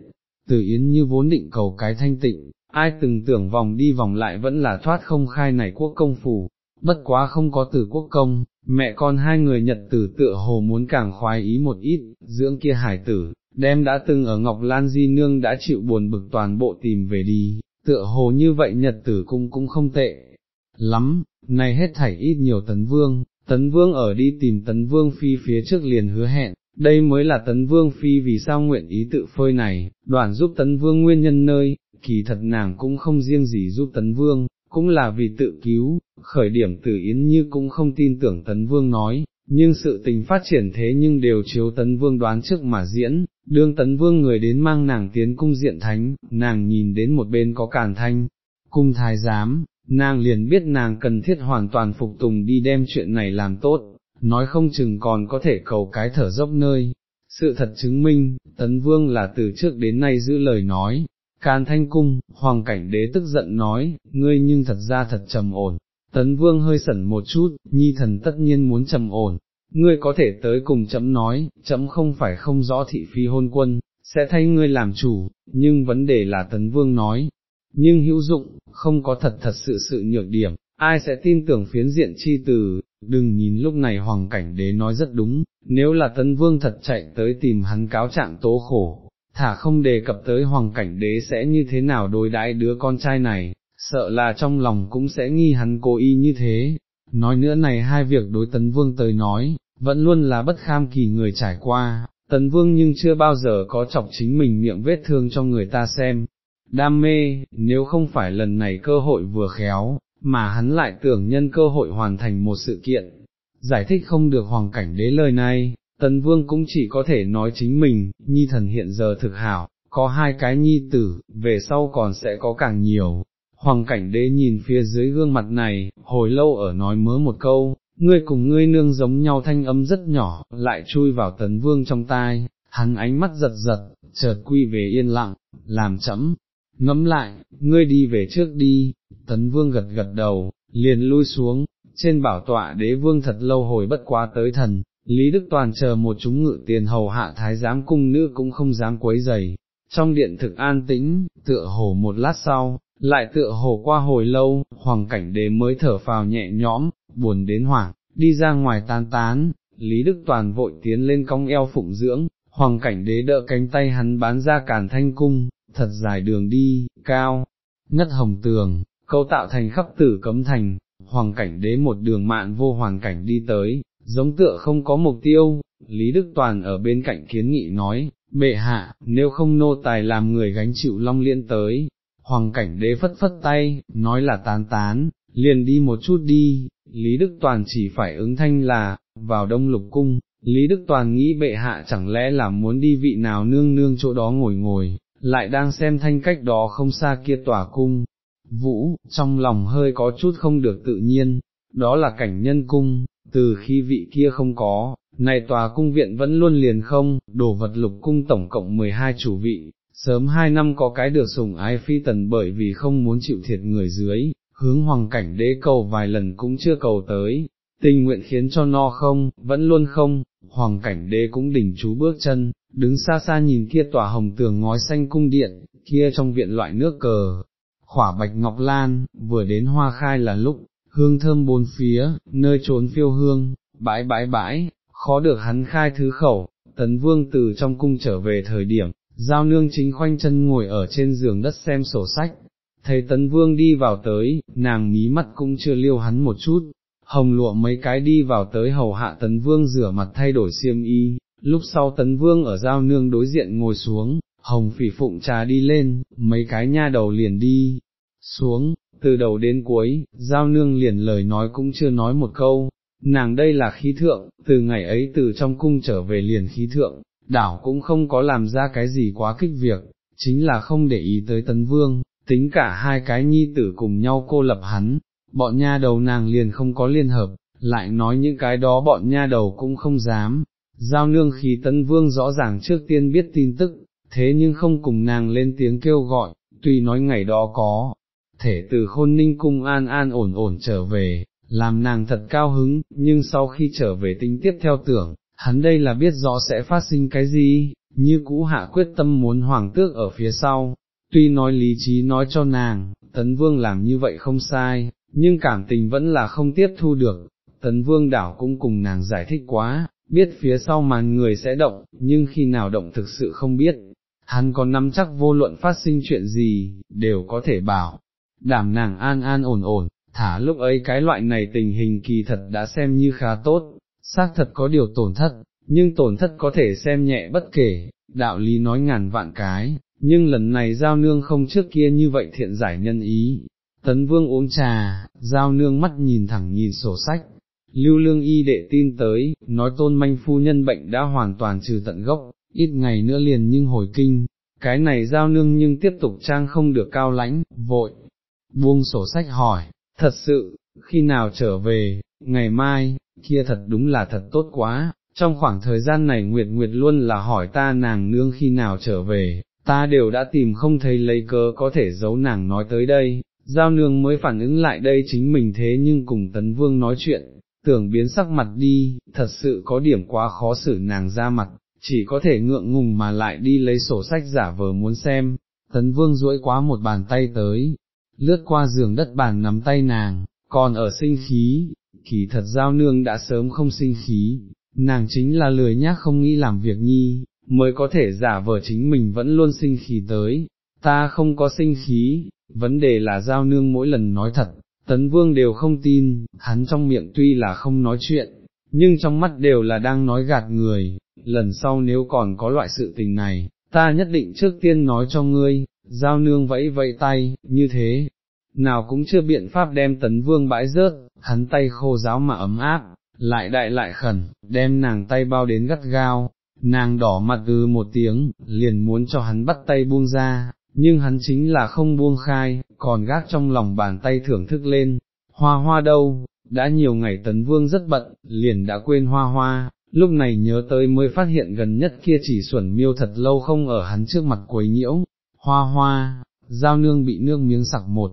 từ yến như vốn định cầu cái thanh tịnh, ai từng tưởng vòng đi vòng lại vẫn là thoát không khai này quốc công phủ, bất quá không có tử quốc công, mẹ con hai người nhật tử tựa hồ muốn càng khoái ý một ít, dưỡng kia hải tử, đem đã từng ở Ngọc Lan Di Nương đã chịu buồn bực toàn bộ tìm về đi, tựa hồ như vậy nhật tử cung cũng không tệ, lắm, này hết thảy ít nhiều tấn vương, tấn vương ở đi tìm tấn vương phi phía trước liền hứa hẹn, đây mới là tấn vương phi vì sao nguyện ý tự phơi này, đoàn giúp tấn vương nguyên nhân nơi, kỳ thật nàng cũng không riêng gì giúp tấn vương, cũng là vì tự cứu, khởi điểm tử yến như cũng không tin tưởng tấn vương nói, nhưng sự tình phát triển thế nhưng đều chiếu tấn vương đoán trước mà diễn, đương tấn vương người đến mang nàng tiến cung diện thánh, nàng nhìn đến một bên có càn thanh, cung thái giám, nàng liền biết nàng cần thiết hoàn toàn phục tùng đi đem chuyện này làm tốt, nói không chừng còn có thể cầu cái thở dốc nơi. Sự thật chứng minh, Tấn Vương là từ trước đến nay giữ lời nói, Can Thanh Cung, Hoàng Cảnh Đế tức giận nói, ngươi nhưng thật ra thật trầm ổn, Tấn Vương hơi sẩn một chút, nhi thần tất nhiên muốn trầm ổn, ngươi có thể tới cùng chấm nói, chấm không phải không rõ thị phi hôn quân, sẽ thay ngươi làm chủ, nhưng vấn đề là Tấn Vương nói, nhưng hữu dụng, không có thật thật sự sự nhược điểm, ai sẽ tin tưởng phiến diện chi từ, đừng nhìn lúc này hoàng cảnh đế nói rất đúng, nếu là tân vương thật chạy tới tìm hắn cáo trạng tố khổ, thả không đề cập tới hoàng cảnh đế sẽ như thế nào đối đãi đứa con trai này, sợ là trong lòng cũng sẽ nghi hắn cố ý như thế. Nói nữa này hai việc đối tấn vương tới nói, vẫn luôn là bất kham kỳ người trải qua, tấn vương nhưng chưa bao giờ có chọc chính mình miệng vết thương cho người ta xem. Đam mê, nếu không phải lần này cơ hội vừa khéo, mà hắn lại tưởng nhân cơ hội hoàn thành một sự kiện. Giải thích không được hoàng cảnh đế lời này, tân vương cũng chỉ có thể nói chính mình, nhi thần hiện giờ thực hảo, có hai cái nhi tử, về sau còn sẽ có càng nhiều. Hoàng cảnh đế nhìn phía dưới gương mặt này, hồi lâu ở nói mớ một câu, ngươi cùng ngươi nương giống nhau thanh âm rất nhỏ, lại chui vào tấn vương trong tai, hắn ánh mắt giật giật, chợt quy về yên lặng, làm chấm, ngẫm lại, ngươi đi về trước đi, tấn vương gật gật đầu, liền lui xuống, trên bảo tọa đế vương thật lâu hồi bất quá tới thần, Lý Đức Toàn chờ một chúng ngự tiền hầu hạ thái giám cung nữ cũng không dám quấy giày, trong điện thực an tĩnh, tựa hồ một lát sau, lại tựa hồ qua hồi lâu, hoàng cảnh đế mới thở phào nhẹ nhõm, buồn đến hoảng, đi ra ngoài tan tán, Lý Đức Toàn vội tiến lên cong eo phụng dưỡng, hoàng cảnh đế đỡ cánh tay hắn bán ra càn thanh cung, thật dài đường đi, cao, ngất hồng tường, câu tạo thành khắp tử cấm thành, hoàng cảnh đế một đường mạn vô hoàng cảnh đi tới, giống tựa không có mục tiêu, Lý Đức Toàn ở bên cạnh kiến nghị nói, bệ hạ, nếu không nô tài làm người gánh chịu long liên tới, hoàng cảnh đế phất phất tay, nói là tán tán, liền đi một chút đi, Lý Đức Toàn chỉ phải ứng thanh là, vào đông lục cung, Lý Đức Toàn nghĩ bệ hạ chẳng lẽ là muốn đi vị nào nương nương chỗ đó ngồi ngồi, lại đang xem thanh cách đó không xa kia tòa cung. Vũ, trong lòng hơi có chút không được tự nhiên, đó là cảnh nhân cung, từ khi vị kia không có, này tòa cung viện vẫn luôn liền không, đồ vật lục cung tổng cộng 12 chủ vị, sớm hai năm có cái được sủng ái phi tần bởi vì không muốn chịu thiệt người dưới, hướng hoàng cảnh đế cầu vài lần cũng chưa cầu tới, tình nguyện khiến cho no không, vẫn luôn không, hoàng cảnh đế cũng đỉnh chú bước chân, đứng xa xa nhìn kia tòa hồng tường ngói xanh cung điện, kia trong viện loại nước cờ, khỏa bạch ngọc lan, vừa đến hoa khai là lúc, hương thơm bốn phía, nơi trốn phiêu hương, bãi bãi bãi, khó được hắn khai thứ khẩu, tấn vương từ trong cung trở về thời điểm, giao nương chính khoanh chân ngồi ở trên giường đất xem sổ sách, thấy tấn vương đi vào tới, nàng mí mắt cũng chưa liêu hắn một chút, hồng lụa mấy cái đi vào tới hầu hạ tấn vương rửa mặt thay đổi xiêm y, lúc sau tấn vương ở giao nương đối diện ngồi xuống, hồng phỉ phụng trà đi lên, mấy cái nha đầu liền đi, xuống, từ đầu đến cuối, giao nương liền lời nói cũng chưa nói một câu, nàng đây là khí thượng, từ ngày ấy từ trong cung trở về liền khí thượng, đảo cũng không có làm ra cái gì quá kích việc, chính là không để ý tới tấn vương, tính cả hai cái nhi tử cùng nhau cô lập hắn, bọn nha đầu nàng liền không có liên hợp, lại nói những cái đó bọn nha đầu cũng không dám, giao nương khí tấn vương rõ ràng trước tiên biết tin tức, thế nhưng không cùng nàng lên tiếng kêu gọi, tuy nói ngày đó có, thể từ khôn ninh cung an an ổn ổn trở về, làm nàng thật cao hứng, nhưng sau khi trở về tính tiếp theo tưởng, hắn đây là biết rõ sẽ phát sinh cái gì, như cũ hạ quyết tâm muốn hoàng tước ở phía sau, tuy nói lý trí nói cho nàng, tấn vương làm như vậy không sai, nhưng cảm tình vẫn là không tiếp thu được, tấn vương đảo cũng cùng nàng giải thích quá, biết phía sau màn người sẽ động, nhưng khi nào động thực sự không biết, hắn có nắm chắc vô luận phát sinh chuyện gì, đều có thể bảo, đảm nàng an an ổn ổn, thả lúc ấy cái loại này tình hình kỳ thật đã xem như khá tốt, xác thật có điều tổn thất, nhưng tổn thất có thể xem nhẹ bất kể, đạo lý nói ngàn vạn cái, nhưng lần này giao nương không trước kia như vậy thiện giải nhân ý. Tấn vương uống trà, giao nương mắt nhìn thẳng nhìn sổ sách, lưu lương y đệ tin tới, nói tôn manh phu nhân bệnh đã hoàn toàn trừ tận gốc, ít ngày nữa liền nhưng hồi kinh, cái này giao nương nhưng tiếp tục trang không được cao lãnh, vội, buông sổ sách hỏi, thật sự, khi nào trở về, ngày mai, kia thật đúng là thật tốt quá, trong khoảng thời gian này Nguyệt Nguyệt luôn là hỏi ta nàng nương khi nào trở về, ta đều đã tìm không thấy lấy cớ có thể giấu nàng nói tới đây, giao nương mới phản ứng lại đây chính mình thế nhưng cùng tấn vương nói chuyện, tưởng biến sắc mặt đi, thật sự có điểm quá khó xử nàng ra mặt, chỉ có thể ngượng ngùng mà lại đi lấy sổ sách giả vờ muốn xem, tấn vương duỗi quá một bàn tay tới, lướt qua giường đất bàn nắm tay nàng, còn ở sinh khí, kỳ thật giao nương đã sớm không sinh khí, nàng chính là lười nhác không nghĩ làm việc nhi, mới có thể giả vờ chính mình vẫn luôn sinh khí tới, ta không có sinh khí, vấn đề là giao nương mỗi lần nói thật, tấn vương đều không tin, hắn trong miệng tuy là không nói chuyện, nhưng trong mắt đều là đang nói gạt người, lần sau nếu còn có loại sự tình này, ta nhất định trước tiên nói cho ngươi, giao nương vẫy vẫy tay, như thế, nào cũng chưa biện pháp đem tấn vương bãi rớt, hắn tay khô giáo mà ấm áp, lại đại lại khẩn, đem nàng tay bao đến gắt gao, nàng đỏ mặt từ một tiếng, liền muốn cho hắn bắt tay buông ra, nhưng hắn chính là không buông khai, còn gác trong lòng bàn tay thưởng thức lên, hoa hoa đâu, đã nhiều ngày tấn vương rất bận, liền đã quên hoa hoa, lúc này nhớ tới mới phát hiện gần nhất kia chỉ xuẩn miêu thật lâu không ở hắn trước mặt quấy nhiễu, hoa hoa, giao nương bị nước miếng sặc một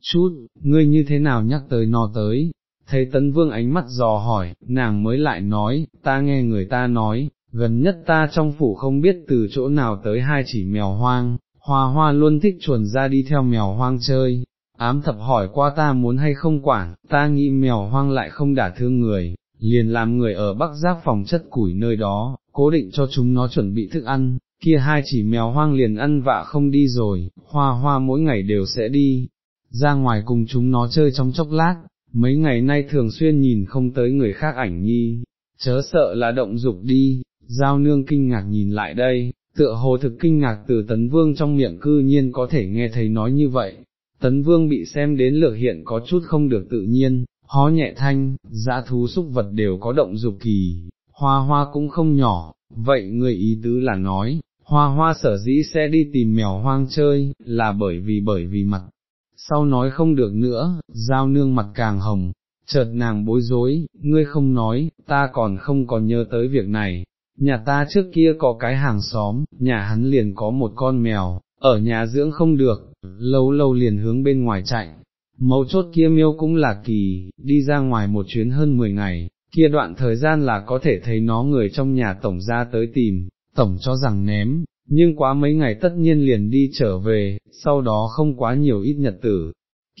chút, ngươi như thế nào nhắc tới nó tới, thấy tấn vương ánh mắt dò hỏi, nàng mới lại nói, ta nghe người ta nói, gần nhất ta trong phủ không biết từ chỗ nào tới hai chỉ mèo hoang, hoa hoa luôn thích chuồn ra đi theo mèo hoang chơi, ám thập hỏi qua ta muốn hay không quản, ta nghĩ mèo hoang lại không đả thương người, liền làm người ở bắc giác phòng chất củi nơi đó, cố định cho chúng nó chuẩn bị thức ăn, kia hai chỉ mèo hoang liền ăn vạ không đi rồi, hoa hoa mỗi ngày đều sẽ đi, ra ngoài cùng chúng nó chơi trong chốc lát, mấy ngày nay thường xuyên nhìn không tới người khác ảnh nhi, chớ sợ là động dục đi, giao nương kinh ngạc nhìn lại đây, tựa hồ thực kinh ngạc từ tấn vương trong miệng cư nhiên có thể nghe thấy nói như vậy, tấn vương bị xem đến lược hiện có chút không được tự nhiên, hó nhẹ thanh, dã thú xúc vật đều có động dục kỳ, hoa hoa cũng không nhỏ, vậy người ý tứ là nói, hoa hoa sở dĩ sẽ đi tìm mèo hoang chơi, là bởi vì bởi vì mặt, sau nói không được nữa, giao nương mặt càng hồng, chợt nàng bối rối, ngươi không nói, ta còn không còn nhớ tới việc này, nhà ta trước kia có cái hàng xóm, nhà hắn liền có một con mèo, ở nhà dưỡng không được, lâu lâu liền hướng bên ngoài chạy, mấu chốt kia miêu cũng là kỳ, đi ra ngoài một chuyến hơn 10 ngày, kia đoạn thời gian là có thể thấy nó người trong nhà tổng ra tới tìm, tổng cho rằng ném, nhưng quá mấy ngày tất nhiên liền đi trở về, sau đó không quá nhiều ít nhật tử,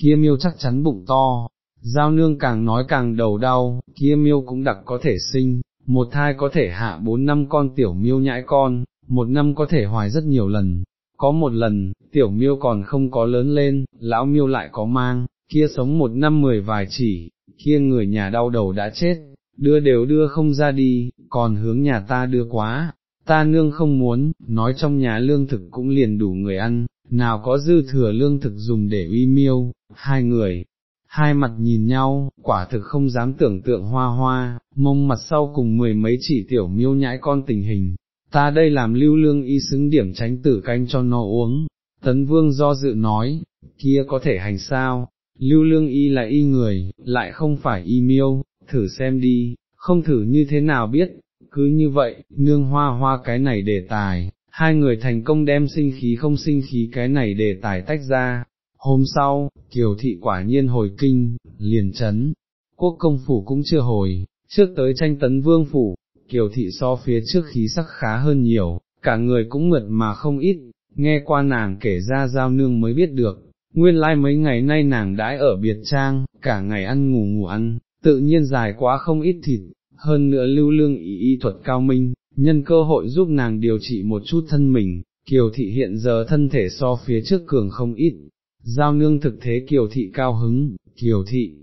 kia miêu chắc chắn bụng to, giao nương càng nói càng đầu đau, kia miêu cũng đặc có thể sinh, một thai có thể hạ bốn năm con tiểu miêu nhãi con, một năm có thể hoài rất nhiều lần, có một lần, tiểu miêu còn không có lớn lên, lão miêu lại có mang, kia sống một năm mười vài chỉ, kia người nhà đau đầu đã chết, đưa đều đưa không ra đi, còn hướng nhà ta đưa quá, ta nương không muốn, nói trong nhà lương thực cũng liền đủ người ăn, nào có dư thừa lương thực dùng để uy miêu, hai người, hai mặt nhìn nhau, quả thực không dám tưởng tượng hoa hoa, mông mặt sau cùng mười mấy chỉ tiểu miêu nhãi con tình hình, ta đây làm lưu lương y xứng điểm tránh tử canh cho nó uống, tấn vương do dự nói, kia có thể hành sao, lưu lương y là y người, lại không phải y miêu, thử xem đi, không thử như thế nào biết, cứ như vậy, nương hoa hoa cái này đề tài, hai người thành công đem sinh khí không sinh khí cái này đề tài tách ra. Hôm sau, Kiều Thị quả nhiên hồi kinh, liền chấn, quốc công phủ cũng chưa hồi, trước tới tranh tấn vương phủ, Kiều Thị so phía trước khí sắc khá hơn nhiều, cả người cũng mượt mà không ít, nghe qua nàng kể ra giao nương mới biết được, nguyên lai like mấy ngày nay nàng đãi ở biệt trang, cả ngày ăn ngủ ngủ ăn, tự nhiên dài quá không ít thịt, hơn nữa lưu lương ý y thuật cao minh, nhân cơ hội giúp nàng điều trị một chút thân mình, kiều thị hiện giờ thân thể so phía trước cường không ít, giao nương thực thế kiều thị cao hứng, kiều thị,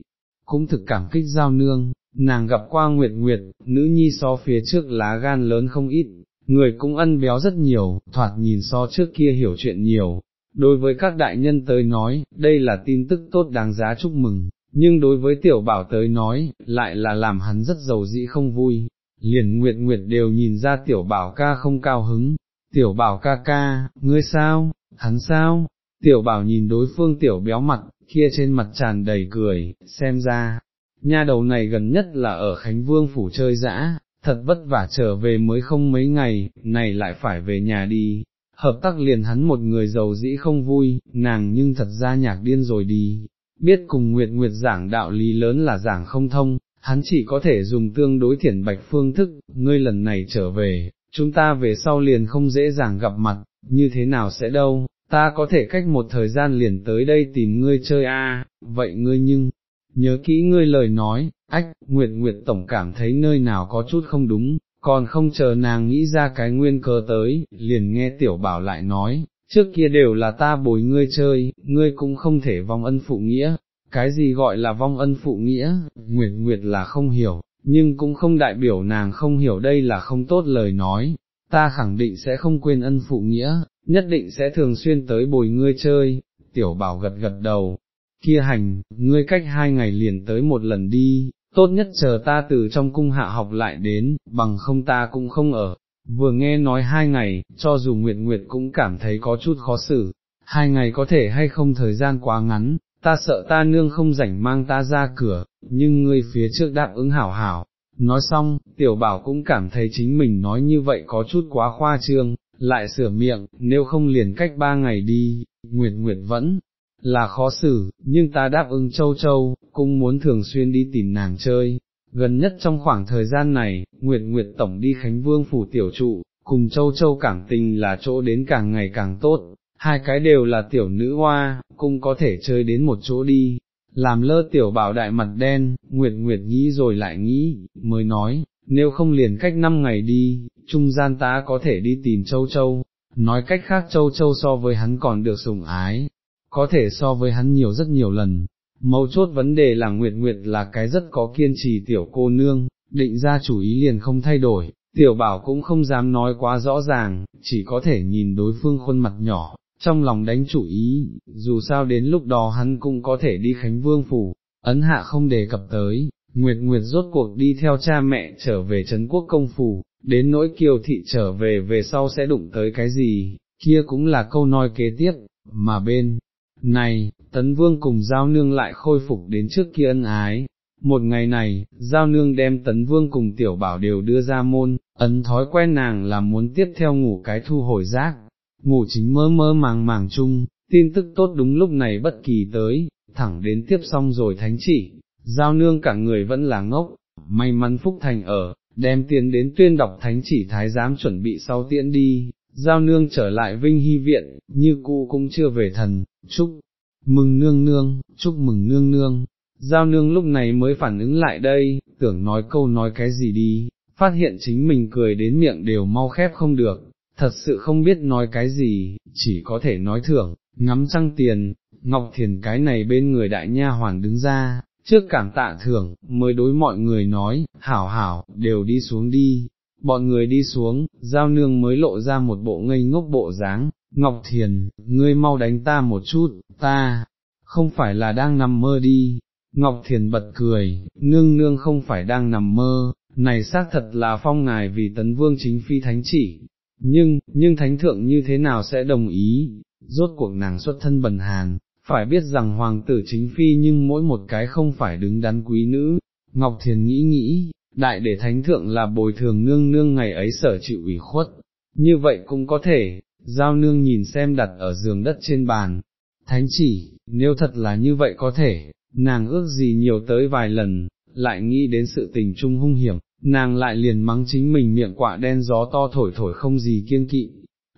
cũng thực cảm kích giao nương, nàng gặp qua nguyệt nguyệt, nữ nhi so phía trước lá gan lớn không ít, người cũng ăn béo rất nhiều, thoạt nhìn so trước kia hiểu chuyện nhiều. Đối với các đại nhân tới nói, đây là tin tức tốt đáng giá chúc mừng, nhưng đối với tiểu bảo tới nói, lại là làm hắn rất giàu dĩ không vui, liền nguyệt nguyệt đều nhìn ra tiểu bảo ca không cao hứng, tiểu bảo ca ca, ngươi sao, hắn sao, tiểu bảo nhìn đối phương tiểu béo mặt, kia trên mặt tràn đầy cười, xem ra, nha đầu này gần nhất là ở Khánh Vương phủ chơi dã, thật vất vả trở về mới không mấy ngày, này lại phải về nhà đi. Hợp tác liền hắn một người giàu dĩ không vui, nàng nhưng thật ra nhạc điên rồi đi, biết cùng Nguyệt Nguyệt giảng đạo lý lớn là giảng không thông, hắn chỉ có thể dùng tương đối thiển bạch phương thức, ngươi lần này trở về, chúng ta về sau liền không dễ dàng gặp mặt, như thế nào sẽ đâu, ta có thể cách một thời gian liền tới đây tìm ngươi chơi a. vậy ngươi nhưng, nhớ kỹ ngươi lời nói, ách, Nguyệt Nguyệt Tổng cảm thấy nơi nào có chút không đúng, còn không chờ nàng nghĩ ra cái nguyên cơ tới, liền nghe tiểu bảo lại nói, trước kia đều là ta bồi ngươi chơi, ngươi cũng không thể vong ân phụ nghĩa, cái gì gọi là vong ân phụ nghĩa, Nguyệt Nguyệt là không hiểu, nhưng cũng không đại biểu nàng không hiểu đây là không tốt lời nói, ta khẳng định sẽ không quên ân phụ nghĩa, nhất định sẽ thường xuyên tới bồi ngươi chơi, tiểu bảo gật gật đầu, kia hành, ngươi cách hai ngày liền tới một lần đi, tốt nhất chờ ta từ trong cung hạ học lại đến, bằng không ta cũng không ở. Vừa nghe nói hai ngày, cho dù Nguyệt Nguyệt cũng cảm thấy có chút khó xử, hai ngày có thể hay không thời gian quá ngắn, ta sợ ta nương không rảnh mang ta ra cửa, nhưng ngươi phía trước đáp ứng hảo hảo. Nói xong, tiểu bảo cũng cảm thấy chính mình nói như vậy có chút quá khoa trương, lại sửa miệng, nếu không liền cách ba ngày đi, Nguyệt Nguyệt vẫn là khó xử, nhưng ta đáp ứng châu châu, cũng muốn thường xuyên đi tìm nàng chơi. Gần nhất trong khoảng thời gian này, Nguyệt Nguyệt Tổng đi Khánh Vương phủ tiểu trụ, cùng châu châu cảng tình là chỗ đến càng ngày càng tốt, hai cái đều là tiểu nữ hoa, cũng có thể chơi đến một chỗ đi. Làm lơ tiểu bảo đại mặt đen, Nguyệt Nguyệt nghĩ rồi lại nghĩ, mới nói, nếu không liền cách năm ngày đi, trung gian ta có thể đi tìm châu châu, nói cách khác châu châu so với hắn còn được sủng ái, có thể so với hắn nhiều rất nhiều lần. Mấu chốt vấn đề là Nguyệt Nguyệt là cái rất có kiên trì tiểu cô nương, định ra chủ ý liền không thay đổi, tiểu bảo cũng không dám nói quá rõ ràng, chỉ có thể nhìn đối phương khuôn mặt nhỏ, trong lòng đánh chủ ý, dù sao đến lúc đó hắn cũng có thể đi Khánh Vương Phủ, ấn hạ không đề cập tới, Nguyệt Nguyệt rốt cuộc đi theo cha mẹ trở về Trấn Quốc Công Phủ, đến nỗi kiều thị trở về về sau sẽ đụng tới cái gì, kia cũng là câu nói kế tiếp, mà bên này, Tấn Vương cùng Giao Nương lại khôi phục đến trước kia ân ái. Một ngày này, Giao Nương đem Tấn Vương cùng Tiểu Bảo đều đưa ra môn, ấn thói quen nàng là muốn tiếp theo ngủ cái thu hồi rác, ngủ chính mơ mơ màng màng chung, tin tức tốt đúng lúc này bất kỳ tới, thẳng đến tiếp xong rồi thánh chỉ, Giao Nương cả người vẫn là ngốc, may mắn Phúc Thành ở, đem tiền đến tuyên đọc thánh chỉ thái giám chuẩn bị sau tiễn đi, giao nương trở lại vinh hy viện, như cụ cũng chưa về thần, chúc mừng nương nương, chúc mừng nương nương, giao nương lúc này mới phản ứng lại đây, tưởng nói câu nói cái gì đi, phát hiện chính mình cười đến miệng đều mau khép không được, thật sự không biết nói cái gì, chỉ có thể nói thưởng, ngắm trăng tiền, Ngọc Thiền cái này bên người đại nha hoàn đứng ra, trước cảm tạ thưởng, mới đối mọi người nói, hảo hảo, đều đi xuống đi, bọn người đi xuống, giao nương mới lộ ra một bộ ngây ngốc bộ dáng, Ngọc Thiền, ngươi mau đánh ta một chút, ta, không phải là đang nằm mơ đi, Ngọc Thiền bật cười, nương nương không phải đang nằm mơ, này xác thật là phong ngài vì tấn vương chính phi thánh chỉ, nhưng, nhưng thánh thượng như thế nào sẽ đồng ý, rốt cuộc nàng xuất thân bần hàn, phải biết rằng hoàng tử chính phi nhưng mỗi một cái không phải đứng đắn quý nữ, Ngọc Thiền nghĩ nghĩ, đại để thánh thượng là bồi thường nương nương ngày ấy sở chịu ủy khuất, như vậy cũng có thể, giao nương nhìn xem đặt ở giường đất trên bàn, thánh chỉ, nếu thật là như vậy có thể, nàng ước gì nhiều tới vài lần, lại nghĩ đến sự tình trung hung hiểm, nàng lại liền mắng chính mình miệng quạ đen gió to thổi thổi không gì kiêng kỵ.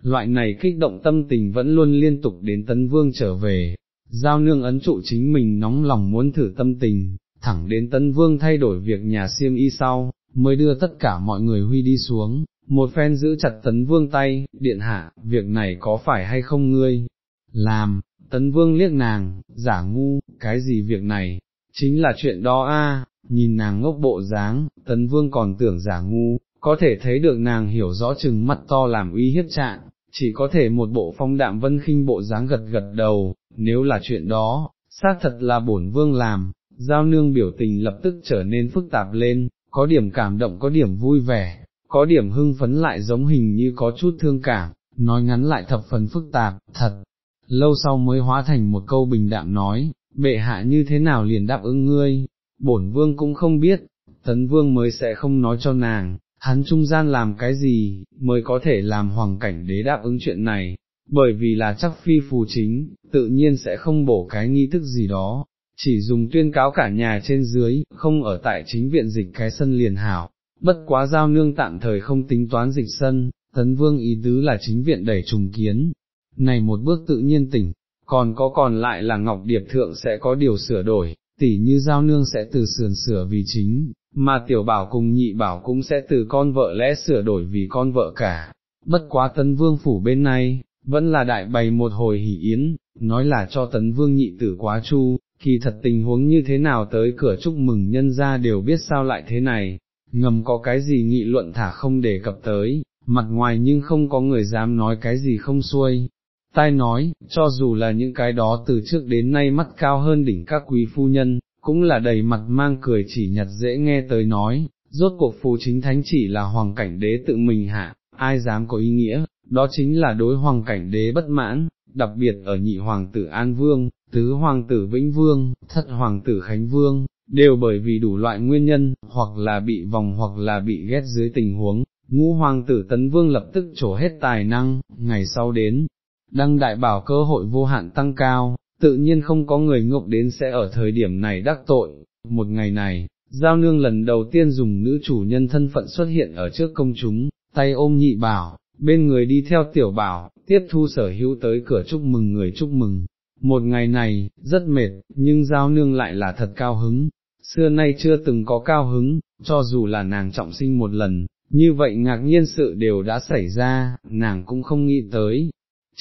Loại này kích động tâm tình vẫn luôn liên tục đến tấn vương trở về, giao nương ấn trụ chính mình nóng lòng muốn thử tâm tình, thẳng đến tân vương thay đổi việc nhà siêm y sau, mới đưa tất cả mọi người huy đi xuống, một phen giữ chặt tấn vương tay, điện hạ, việc này có phải hay không ngươi, làm, tấn vương liếc nàng, giả ngu, cái gì việc này, chính là chuyện đó a. nhìn nàng ngốc bộ dáng, tấn vương còn tưởng giả ngu, có thể thấy được nàng hiểu rõ chừng mắt to làm uy hiếp trạng, chỉ có thể một bộ phong đạm vân khinh bộ dáng gật gật đầu, nếu là chuyện đó, xác thật là bổn vương làm, giao nương biểu tình lập tức trở nên phức tạp lên, có điểm cảm động có điểm vui vẻ, có điểm hưng phấn lại giống hình như có chút thương cảm, nói ngắn lại thập phần phức tạp, thật, lâu sau mới hóa thành một câu bình đạm nói, bệ hạ như thế nào liền đáp ứng ngươi, bổn vương cũng không biết, tấn vương mới sẽ không nói cho nàng, hắn trung gian làm cái gì, mới có thể làm hoàng cảnh đế đáp ứng chuyện này, bởi vì là chắc phi phù chính, tự nhiên sẽ không bổ cái nghi thức gì đó, chỉ dùng tuyên cáo cả nhà trên dưới, không ở tại chính viện dịch cái sân liền hảo, bất quá giao nương tạm thời không tính toán dịch sân, tấn vương ý tứ là chính viện đẩy trùng kiến, này một bước tự nhiên tỉnh, còn có còn lại là Ngọc Điệp Thượng sẽ có điều sửa đổi, tỉ như giao nương sẽ từ sườn sửa vì chính, mà tiểu bảo cùng nhị bảo cũng sẽ từ con vợ lẽ sửa đổi vì con vợ cả, bất quá tấn vương phủ bên này, vẫn là đại bày một hồi hỉ yến, nói là cho tấn vương nhị tử quá chu, kỳ thật tình huống như thế nào tới cửa chúc mừng nhân ra đều biết sao lại thế này, ngầm có cái gì nghị luận thả không đề cập tới, mặt ngoài nhưng không có người dám nói cái gì không xuôi. Tai nói, cho dù là những cái đó từ trước đến nay mắt cao hơn đỉnh các quý phu nhân, cũng là đầy mặt mang cười chỉ nhặt dễ nghe tới nói, rốt cuộc phù chính thánh chỉ là hoàng cảnh đế tự mình hạ, ai dám có ý nghĩa, đó chính là đối hoàng cảnh đế bất mãn, đặc biệt ở nhị hoàng tử An Vương, tứ hoàng tử Vĩnh Vương, thất hoàng tử Khánh Vương, đều bởi vì đủ loại nguyên nhân, hoặc là bị vòng hoặc là bị ghét dưới tình huống, ngũ hoàng tử Tấn Vương lập tức trổ hết tài năng, ngày sau đến, đăng đại bảo cơ hội vô hạn tăng cao, tự nhiên không có người ngốc đến sẽ ở thời điểm này đắc tội, một ngày này, Giao nương lần đầu tiên dùng nữ chủ nhân thân phận xuất hiện ở trước công chúng, tay ôm nhị bảo, bên người đi theo tiểu bảo, tiếp thu sở hữu tới cửa chúc mừng người chúc mừng. Một ngày này, rất mệt, nhưng giao nương lại là thật cao hứng, xưa nay chưa từng có cao hứng, cho dù là nàng trọng sinh một lần, như vậy ngạc nhiên sự đều đã xảy ra, nàng cũng không nghĩ tới.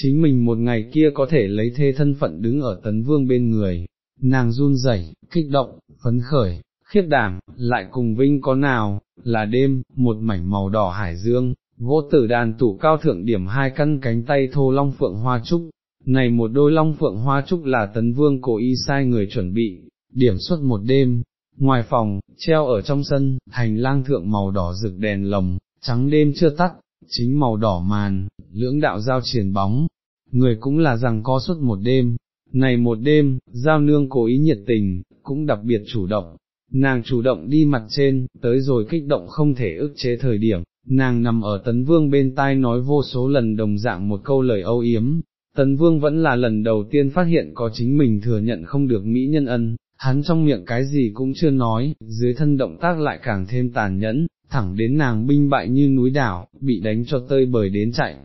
Chính mình một ngày kia có thể lấy thê thân phận đứng ở tấn vương bên người, nàng run rẩy, kích động, phấn khởi, khiết đảm, lại cùng vinh có nào, là đêm, một mảnh màu đỏ hải dương, gỗ tử đàn tủ cao thượng điểm hai căn cánh tay thô long phượng hoa trúc, này một đôi long phượng hoa trúc là tấn vương cố y sai người chuẩn bị, điểm suốt một đêm, ngoài phòng, treo ở trong sân, hành lang thượng màu đỏ rực đèn lồng, trắng đêm chưa tắt, chính màu đỏ màn, lưỡng đạo giao triển bóng, người cũng là rằng có suốt một đêm, này một đêm, giao nương cố ý nhiệt tình, cũng đặc biệt chủ động, nàng chủ động đi mặt trên, tới rồi kích động không thể ức chế thời điểm, nàng nằm ở tấn vương bên tai nói vô số lần đồng dạng một câu lời âu yếm, tấn vương vẫn là lần đầu tiên phát hiện có chính mình thừa nhận không được mỹ nhân ân, hắn trong miệng cái gì cũng chưa nói, dưới thân động tác lại càng thêm tàn nhẫn, thẳng đến nàng binh bại như núi đảo, bị đánh cho tơi bời đến chạy,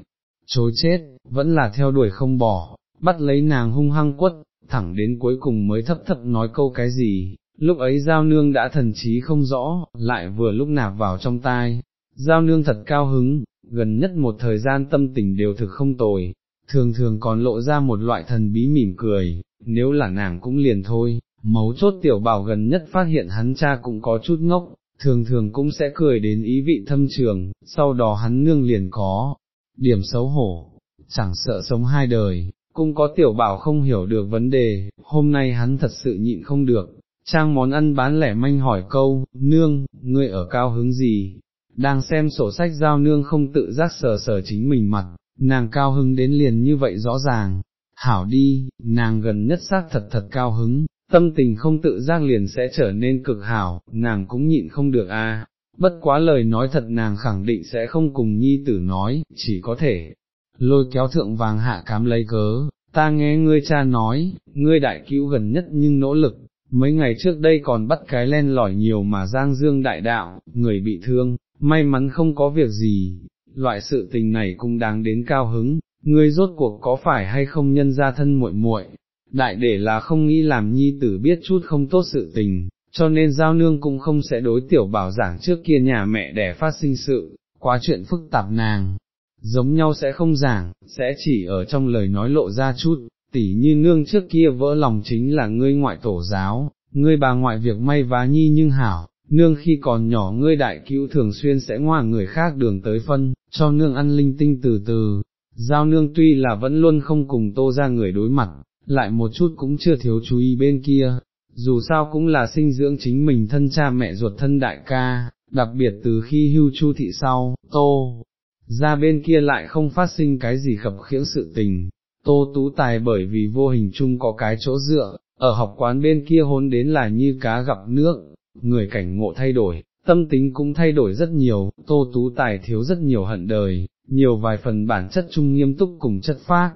chối chết, vẫn là theo đuổi không bỏ, bắt lấy nàng hung hăng quất, thẳng đến cuối cùng mới thấp thấp nói câu cái gì, lúc ấy giao nương đã thần trí không rõ, lại vừa lúc nạp vào trong tai, giao nương thật cao hứng, gần nhất một thời gian tâm tình đều thực không tồi, thường thường còn lộ ra một loại thần bí mỉm cười, nếu là nàng cũng liền thôi, mấu chốt tiểu bảo gần nhất phát hiện hắn cha cũng có chút ngốc, thường thường cũng sẽ cười đến ý vị thâm trường, sau đó hắn nương liền có, điểm xấu hổ, chẳng sợ sống hai đời, cũng có tiểu bảo không hiểu được vấn đề, hôm nay hắn thật sự nhịn không được, trang món ăn bán lẻ manh hỏi câu, nương, ngươi ở cao hứng gì, đang xem sổ sách giao nương không tự giác sờ sờ chính mình mặt, nàng cao hứng đến liền như vậy rõ ràng, hảo đi, nàng gần nhất xác thật thật cao hứng, tâm tình không tự giác liền sẽ trở nên cực hảo, nàng cũng nhịn không được a. bất quá lời nói thật nàng khẳng định sẽ không cùng nhi tử nói, chỉ có thể lôi kéo thượng vàng hạ cám lấy cớ, ta nghe ngươi cha nói, ngươi đại cứu gần nhất nhưng nỗ lực, mấy ngày trước đây còn bắt cái len lỏi nhiều mà giang dương đại đạo, người bị thương, may mắn không có việc gì, loại sự tình này cũng đáng đến cao hứng, ngươi rốt cuộc có phải hay không nhân ra thân muội muội, đại để là không nghĩ làm nhi tử biết chút không tốt sự tình, cho nên giao nương cũng không sẽ đối tiểu bảo giảng trước kia nhà mẹ đẻ phát sinh sự, quá chuyện phức tạp nàng, giống nhau sẽ không giảng, sẽ chỉ ở trong lời nói lộ ra chút, tỉ như nương trước kia vỡ lòng chính là ngươi ngoại tổ giáo, ngươi bà ngoại việc may vá nhi nhưng hảo, nương khi còn nhỏ ngươi đại cứu thường xuyên sẽ ngoa người khác đường tới phân, cho nương ăn linh tinh từ từ, giao nương tuy là vẫn luôn không cùng tô ra người đối mặt, lại một chút cũng chưa thiếu chú ý bên kia, dù sao cũng là sinh dưỡng chính mình thân cha mẹ ruột thân đại ca, đặc biệt từ khi hưu chu thị sau, tô, ra bên kia lại không phát sinh cái gì khập khiễng sự tình, tô tú tài bởi vì vô hình chung có cái chỗ dựa, ở học quán bên kia hôn đến là như cá gặp nước, người cảnh ngộ thay đổi, tâm tính cũng thay đổi rất nhiều, tô tú tài thiếu rất nhiều hận đời, nhiều vài phần bản chất chung nghiêm túc cùng chất phác,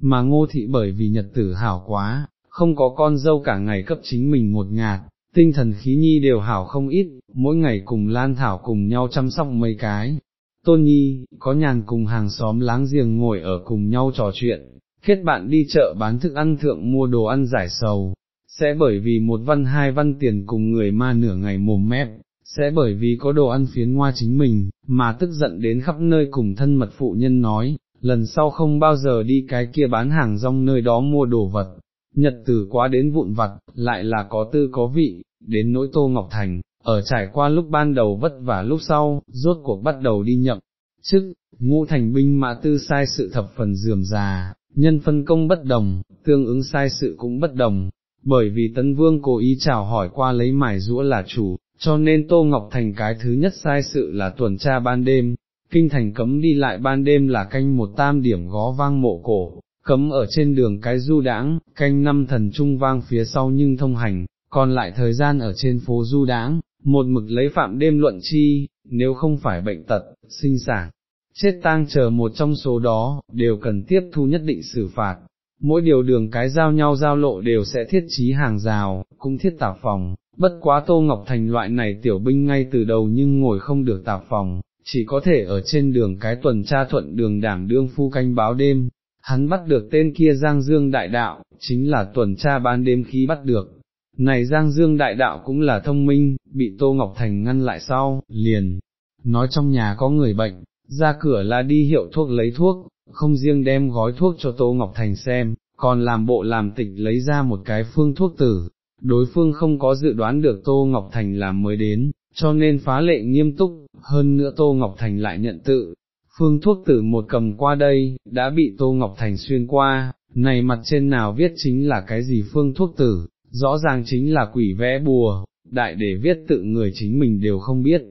mà ngô thị bởi vì nhật tử hảo quá, không có con dâu cả ngày cấp chính mình một ngạt, tinh thần khí nhi đều hảo không ít, mỗi ngày cùng Lan Thảo cùng nhau chăm sóc mấy cái. Tôn Nhi, có nhàn cùng hàng xóm láng giềng ngồi ở cùng nhau trò chuyện, kết bạn đi chợ bán thức ăn thượng mua đồ ăn giải sầu, sẽ bởi vì một văn hai văn tiền cùng người ma nửa ngày mồm mép, sẽ bởi vì có đồ ăn phiến ngoa chính mình, mà tức giận đến khắp nơi cùng thân mật phụ nhân nói, lần sau không bao giờ đi cái kia bán hàng rong nơi đó mua đồ vật, nhật tử quá đến vụn vặt, lại là có tư có vị, đến nỗi Tô Ngọc Thành, ở trải qua lúc ban đầu vất vả lúc sau, rốt cuộc bắt đầu đi nhậm, chức, ngũ thành binh mã tư sai sự thập phần dườm già, nhân phân công bất đồng, tương ứng sai sự cũng bất đồng, bởi vì Tấn Vương cố ý chào hỏi qua lấy mải rũa là chủ, cho nên Tô Ngọc Thành cái thứ nhất sai sự là tuần tra ban đêm, kinh thành cấm đi lại ban đêm là canh một tam điểm gó vang mộ cổ, cấm ở trên đường cái du đãng, canh năm thần trung vang phía sau nhưng thông hành, còn lại thời gian ở trên phố du đãng, một mực lấy phạm đêm luận chi, nếu không phải bệnh tật, sinh sản, chết tang chờ một trong số đó, đều cần tiếp thu nhất định xử phạt. Mỗi điều đường cái giao nhau giao lộ đều sẽ thiết trí hàng rào, cũng thiết tạp phòng, bất quá Tô Ngọc Thành loại này tiểu binh ngay từ đầu nhưng ngồi không được tạp phòng, chỉ có thể ở trên đường cái tuần tra thuận đường đảm đương phu canh báo đêm, hắn bắt được tên kia Giang Dương Đại Đạo, chính là tuần tra ban đêm khi bắt được. Này Giang Dương Đại Đạo cũng là thông minh, bị Tô Ngọc Thành ngăn lại sau, liền, nói trong nhà có người bệnh, ra cửa là đi hiệu thuốc lấy thuốc, không riêng đem gói thuốc cho Tô Ngọc Thành xem, còn làm bộ làm tịch lấy ra một cái phương thuốc tử, đối phương không có dự đoán được Tô Ngọc Thành làm mới đến, cho nên phá lệ nghiêm túc, hơn nữa Tô Ngọc Thành lại nhận tự, phương thuốc tử một cầm qua đây, đã bị Tô Ngọc Thành xuyên qua, này mặt trên nào viết chính là cái gì phương thuốc tử, rõ ràng chính là quỷ vẽ bùa, đại để viết tự người chính mình đều không biết,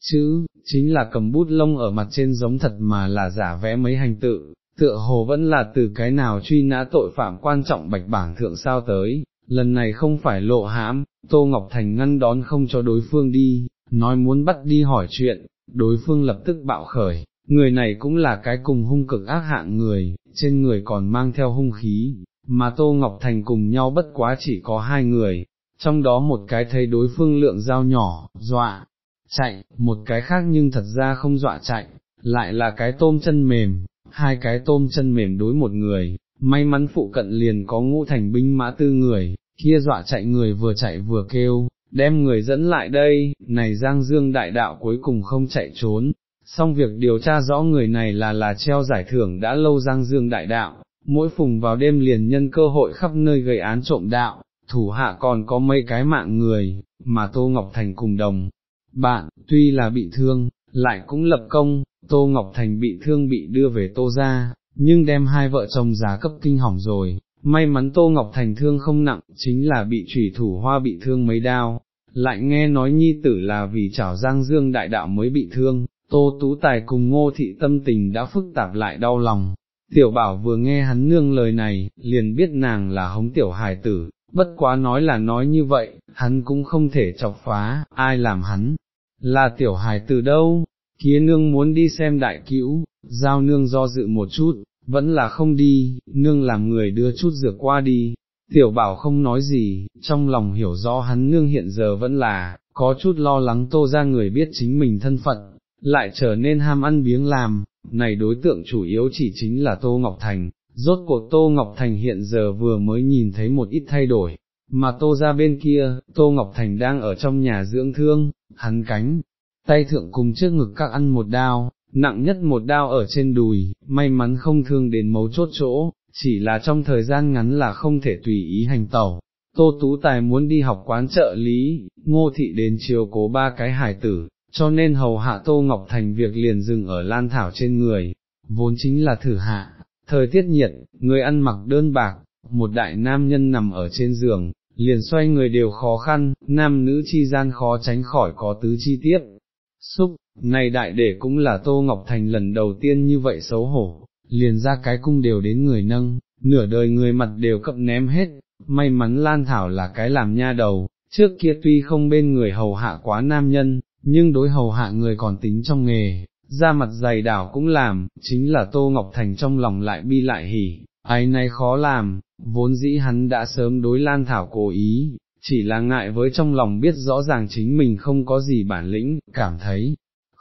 chứ, chính là cầm bút lông ở mặt trên giống thật mà là giả vẽ mấy hành tự, tựa hồ vẫn là từ cái nào truy nã tội phạm quan trọng bạch bảng thượng sao tới, lần này không phải lộ hãm, Tô Ngọc Thành ngăn đón không cho đối phương đi, nói muốn bắt đi hỏi chuyện, đối phương lập tức bạo khởi, người này cũng là cái cùng hung cực ác hạng người, trên người còn mang theo hung khí, mà Tô Ngọc Thành cùng nhau bất quá chỉ có hai người, trong đó một cái thấy đối phương lượng dao nhỏ, dọa, chạy, một cái khác nhưng thật ra không dọa chạy, lại là cái tôm chân mềm, hai cái tôm chân mềm đối một người, may mắn phụ cận liền có ngũ thành binh mã tư người, kia dọa chạy người vừa chạy vừa kêu, đem người dẫn lại đây, này Giang Dương đại đạo cuối cùng không chạy trốn, xong việc điều tra rõ người này là là treo giải thưởng đã lâu Giang Dương đại đạo, mỗi phùng vào đêm liền nhân cơ hội khắp nơi gây án trộm đạo, thủ hạ còn có mấy cái mạng người, mà Tô Ngọc Thành cùng đồng. Bạn, tuy là bị thương, lại cũng lập công, Tô Ngọc Thành bị thương bị đưa về Tô ra, nhưng đem hai vợ chồng giá cấp kinh hỏng rồi, may mắn Tô Ngọc Thành thương không nặng, chính là bị trùy thủ hoa bị thương mấy đao, lại nghe nói nhi tử là vì chảo giang dương đại đạo mới bị thương, Tô Tú Tài cùng ngô thị tâm tình đã phức tạp lại đau lòng. Tiểu bảo vừa nghe hắn nương lời này, liền biết nàng là hống tiểu hài tử, bất quá nói là nói như vậy, hắn cũng không thể chọc phá, ai làm hắn, là tiểu hài tử đâu, kia nương muốn đi xem đại cữu, giao nương do dự một chút, vẫn là không đi, nương làm người đưa chút dược qua đi, tiểu bảo không nói gì, trong lòng hiểu rõ hắn nương hiện giờ vẫn là, có chút lo lắng tô ra người biết chính mình thân phận, lại trở nên ham ăn biếng làm, này đối tượng chủ yếu chỉ chính là Tô Ngọc Thành, rốt cuộc Tô Ngọc Thành hiện giờ vừa mới nhìn thấy một ít thay đổi, mà Tô ra bên kia, Tô Ngọc Thành đang ở trong nhà dưỡng thương, hắn cánh, tay thượng cùng trước ngực các ăn một đao, nặng nhất một đao ở trên đùi, may mắn không thương đến mấu chốt chỗ, chỉ là trong thời gian ngắn là không thể tùy ý hành tẩu. Tô Tú Tài muốn đi học quán trợ lý, ngô thị đến chiều cố ba cái hải tử, cho nên hầu hạ Tô Ngọc Thành việc liền dừng ở lan thảo trên người, vốn chính là thử hạ. Thời tiết nhiệt, người ăn mặc đơn bạc, một đại nam nhân nằm ở trên giường, liền xoay người đều khó khăn, nam nữ chi gian khó tránh khỏi có tứ chi tiết. Xúc, này đại để cũng là Tô Ngọc Thành lần đầu tiên như vậy xấu hổ, liền ra cái cung đều đến người nâng, nửa đời người mặt đều cậm ném hết, may mắn Lan Thảo là cái làm nha đầu, trước kia tuy không bên người hầu hạ quá nam nhân, nhưng đối hầu hạ người còn tính trong nghề, ra mặt dày đảo cũng làm, chính là Tô Ngọc Thành trong lòng lại bi lại hỉ, ai nay khó làm, vốn dĩ hắn đã sớm đối Lan Thảo cố ý, chỉ là ngại với trong lòng biết rõ ràng chính mình không có gì bản lĩnh, cảm thấy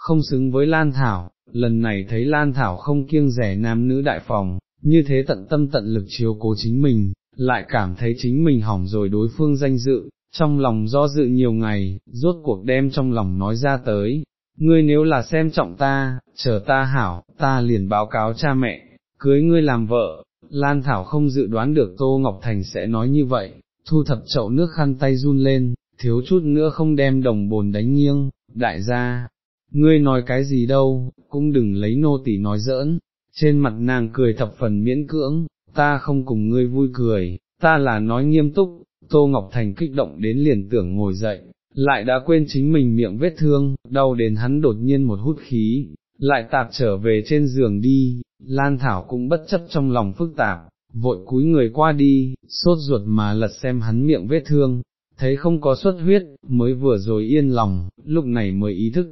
không xứng với Lan Thảo, lần này thấy Lan Thảo không kiêng rẻ nam nữ đại phòng, như thế tận tâm tận lực chiếu cố chính mình, lại cảm thấy chính mình hỏng rồi đối phương danh dự, trong lòng do dự nhiều ngày, rốt cuộc đem trong lòng nói ra tới, ngươi nếu là xem trọng ta, chờ ta hảo, ta liền báo cáo cha mẹ, cưới ngươi làm vợ, Lan Thảo không dự đoán được Tô Ngọc Thành sẽ nói như vậy, thu thập chậu nước khăn tay run lên, thiếu chút nữa không đem đồng bồn đánh nghiêng, đại gia, ngươi nói cái gì đâu, cũng đừng lấy nô tỳ nói giỡn, trên mặt nàng cười thập phần miễn cưỡng, ta không cùng ngươi vui cười, ta là nói nghiêm túc, Tô Ngọc Thành kích động đến liền tưởng ngồi dậy, lại đã quên chính mình miệng vết thương, đau đến hắn đột nhiên một hút khí, lại tạp trở về trên giường đi, Lan Thảo cũng bất chấp trong lòng phức tạp, vội cúi người qua đi, sốt ruột mà lật xem hắn miệng vết thương, thấy không có xuất huyết, mới vừa rồi yên lòng, lúc này mới ý thức,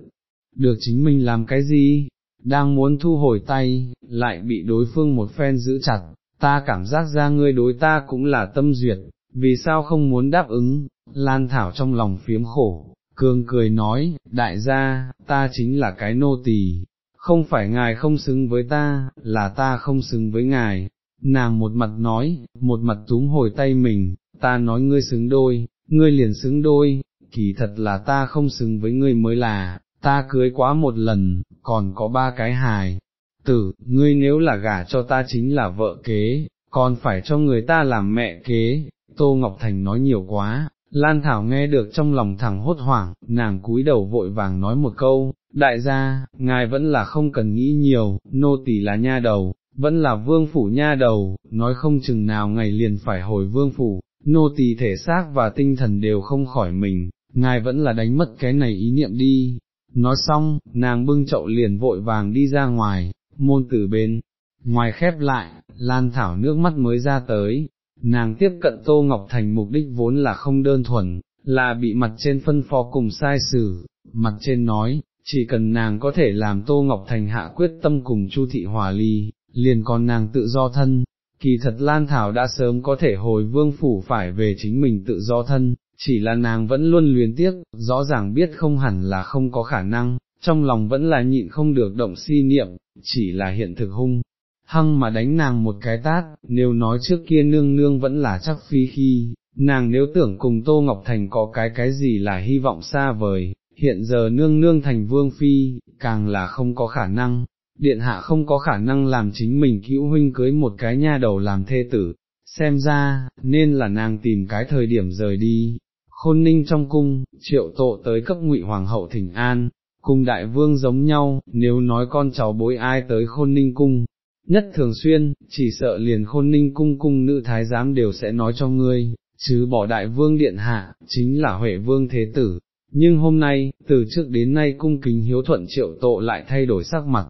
được chính mình làm cái gì, đang muốn thu hồi tay, lại bị đối phương một phen giữ chặt, ta cảm giác ra ngươi đối ta cũng là tâm duyệt, vì sao không muốn đáp ứng, Lan Thảo trong lòng phiếm khổ, cường cười nói, đại gia, ta chính là cái nô tỳ, không phải ngài không xứng với ta, là ta không xứng với ngài, nàng một mặt nói, một mặt túm hồi tay mình, ta nói ngươi xứng đôi, ngươi liền xứng đôi, kỳ thật là ta không xứng với ngươi mới là, ta cưới quá một lần, còn có ba cái hài, tử, ngươi nếu là gả cho ta chính là vợ kế, còn phải cho người ta làm mẹ kế, Tô Ngọc Thành nói nhiều quá, Lan Thảo nghe được trong lòng thẳng hốt hoảng, nàng cúi đầu vội vàng nói một câu, đại gia, ngài vẫn là không cần nghĩ nhiều, nô tỳ là nha đầu, vẫn là vương phủ nha đầu, nói không chừng nào ngày liền phải hồi vương phủ, nô tỳ thể xác và tinh thần đều không khỏi mình, ngài vẫn là đánh mất cái này ý niệm đi. Nói xong, nàng bưng chậu liền vội vàng đi ra ngoài, môn tử bên, ngoài khép lại, Lan Thảo nước mắt mới ra tới, nàng tiếp cận Tô Ngọc Thành mục đích vốn là không đơn thuần, là bị mặt trên phân phó cùng sai xử, mặt trên nói, chỉ cần nàng có thể làm Tô Ngọc Thành hạ quyết tâm cùng Chu Thị Hòa Ly, liền còn nàng tự do thân, kỳ thật Lan Thảo đã sớm có thể hồi vương phủ phải về chính mình tự do thân, chỉ là nàng vẫn luôn luyến tiếc, rõ ràng biết không hẳn là không có khả năng, trong lòng vẫn là nhịn không được động si niệm, chỉ là hiện thực hung, hăng mà đánh nàng một cái tát, nếu nói trước kia nương nương vẫn là chắc phi khi, nàng nếu tưởng cùng Tô Ngọc Thành có cái cái gì là hy vọng xa vời, hiện giờ nương nương thành vương phi, càng là không có khả năng, điện hạ không có khả năng làm chính mình cữu huynh cưới một cái nha đầu làm thê tử, xem ra, nên là nàng tìm cái thời điểm rời đi. Khôn ninh trong cung, triệu tộ tới cấp ngụy hoàng hậu thỉnh an, cùng đại vương giống nhau, nếu nói con cháu bối ai tới khôn ninh cung, nhất thường xuyên, chỉ sợ liền khôn ninh cung cung nữ thái giám đều sẽ nói cho ngươi, chứ bỏ đại vương điện hạ, chính là huệ vương thế tử. Nhưng hôm nay, từ trước đến nay cung kính hiếu thuận triệu tộ lại thay đổi sắc mặt,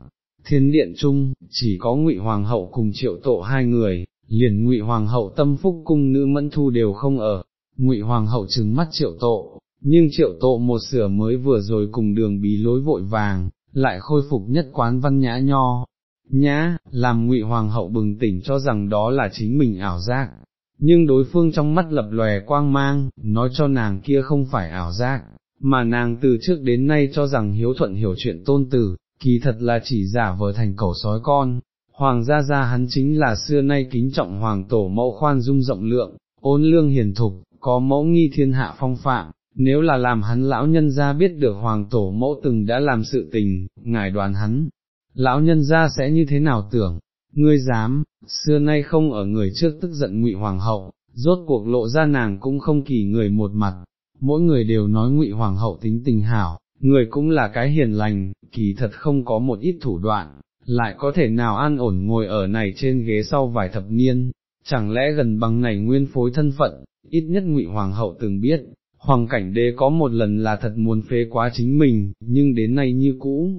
thiên điện chung, chỉ có ngụy hoàng hậu cùng triệu tộ hai người, liền ngụy hoàng hậu tâm phúc cung nữ mẫn thu đều không ở, ngụy hoàng hậu trừng mắt triệu tộ, nhưng triệu tộ một sửa mới vừa rồi cùng đường bí lối vội vàng, lại khôi phục nhất quán văn nhã nho, nhã, làm ngụy hoàng hậu bừng tỉnh cho rằng đó là chính mình ảo giác, nhưng đối phương trong mắt lập lòe quang mang, nói cho nàng kia không phải ảo giác, mà nàng từ trước đến nay cho rằng hiếu thuận hiểu chuyện tôn tử, kỳ thật là chỉ giả vờ thành cẩu sói con. Hoàng gia gia hắn chính là xưa nay kính trọng hoàng tổ mẫu khoan dung rộng lượng, ôn lương hiền thục, có mẫu nghi thiên hạ phong phạm, nếu là làm hắn lão nhân gia biết được hoàng tổ mẫu từng đã làm sự tình, ngài đoàn hắn, lão nhân gia sẽ như thế nào tưởng, ngươi dám, xưa nay không ở người trước tức giận ngụy hoàng hậu, rốt cuộc lộ ra nàng cũng không kỳ người một mặt, mỗi người đều nói ngụy hoàng hậu tính tình hảo, người cũng là cái hiền lành, kỳ thật không có một ít thủ đoạn, lại có thể nào an ổn ngồi ở này trên ghế sau vài thập niên, chẳng lẽ gần bằng này nguyên phối thân phận, ít nhất ngụy hoàng hậu từng biết, hoàng cảnh đế có một lần là thật muốn phế quá chính mình, nhưng đến nay như cũ,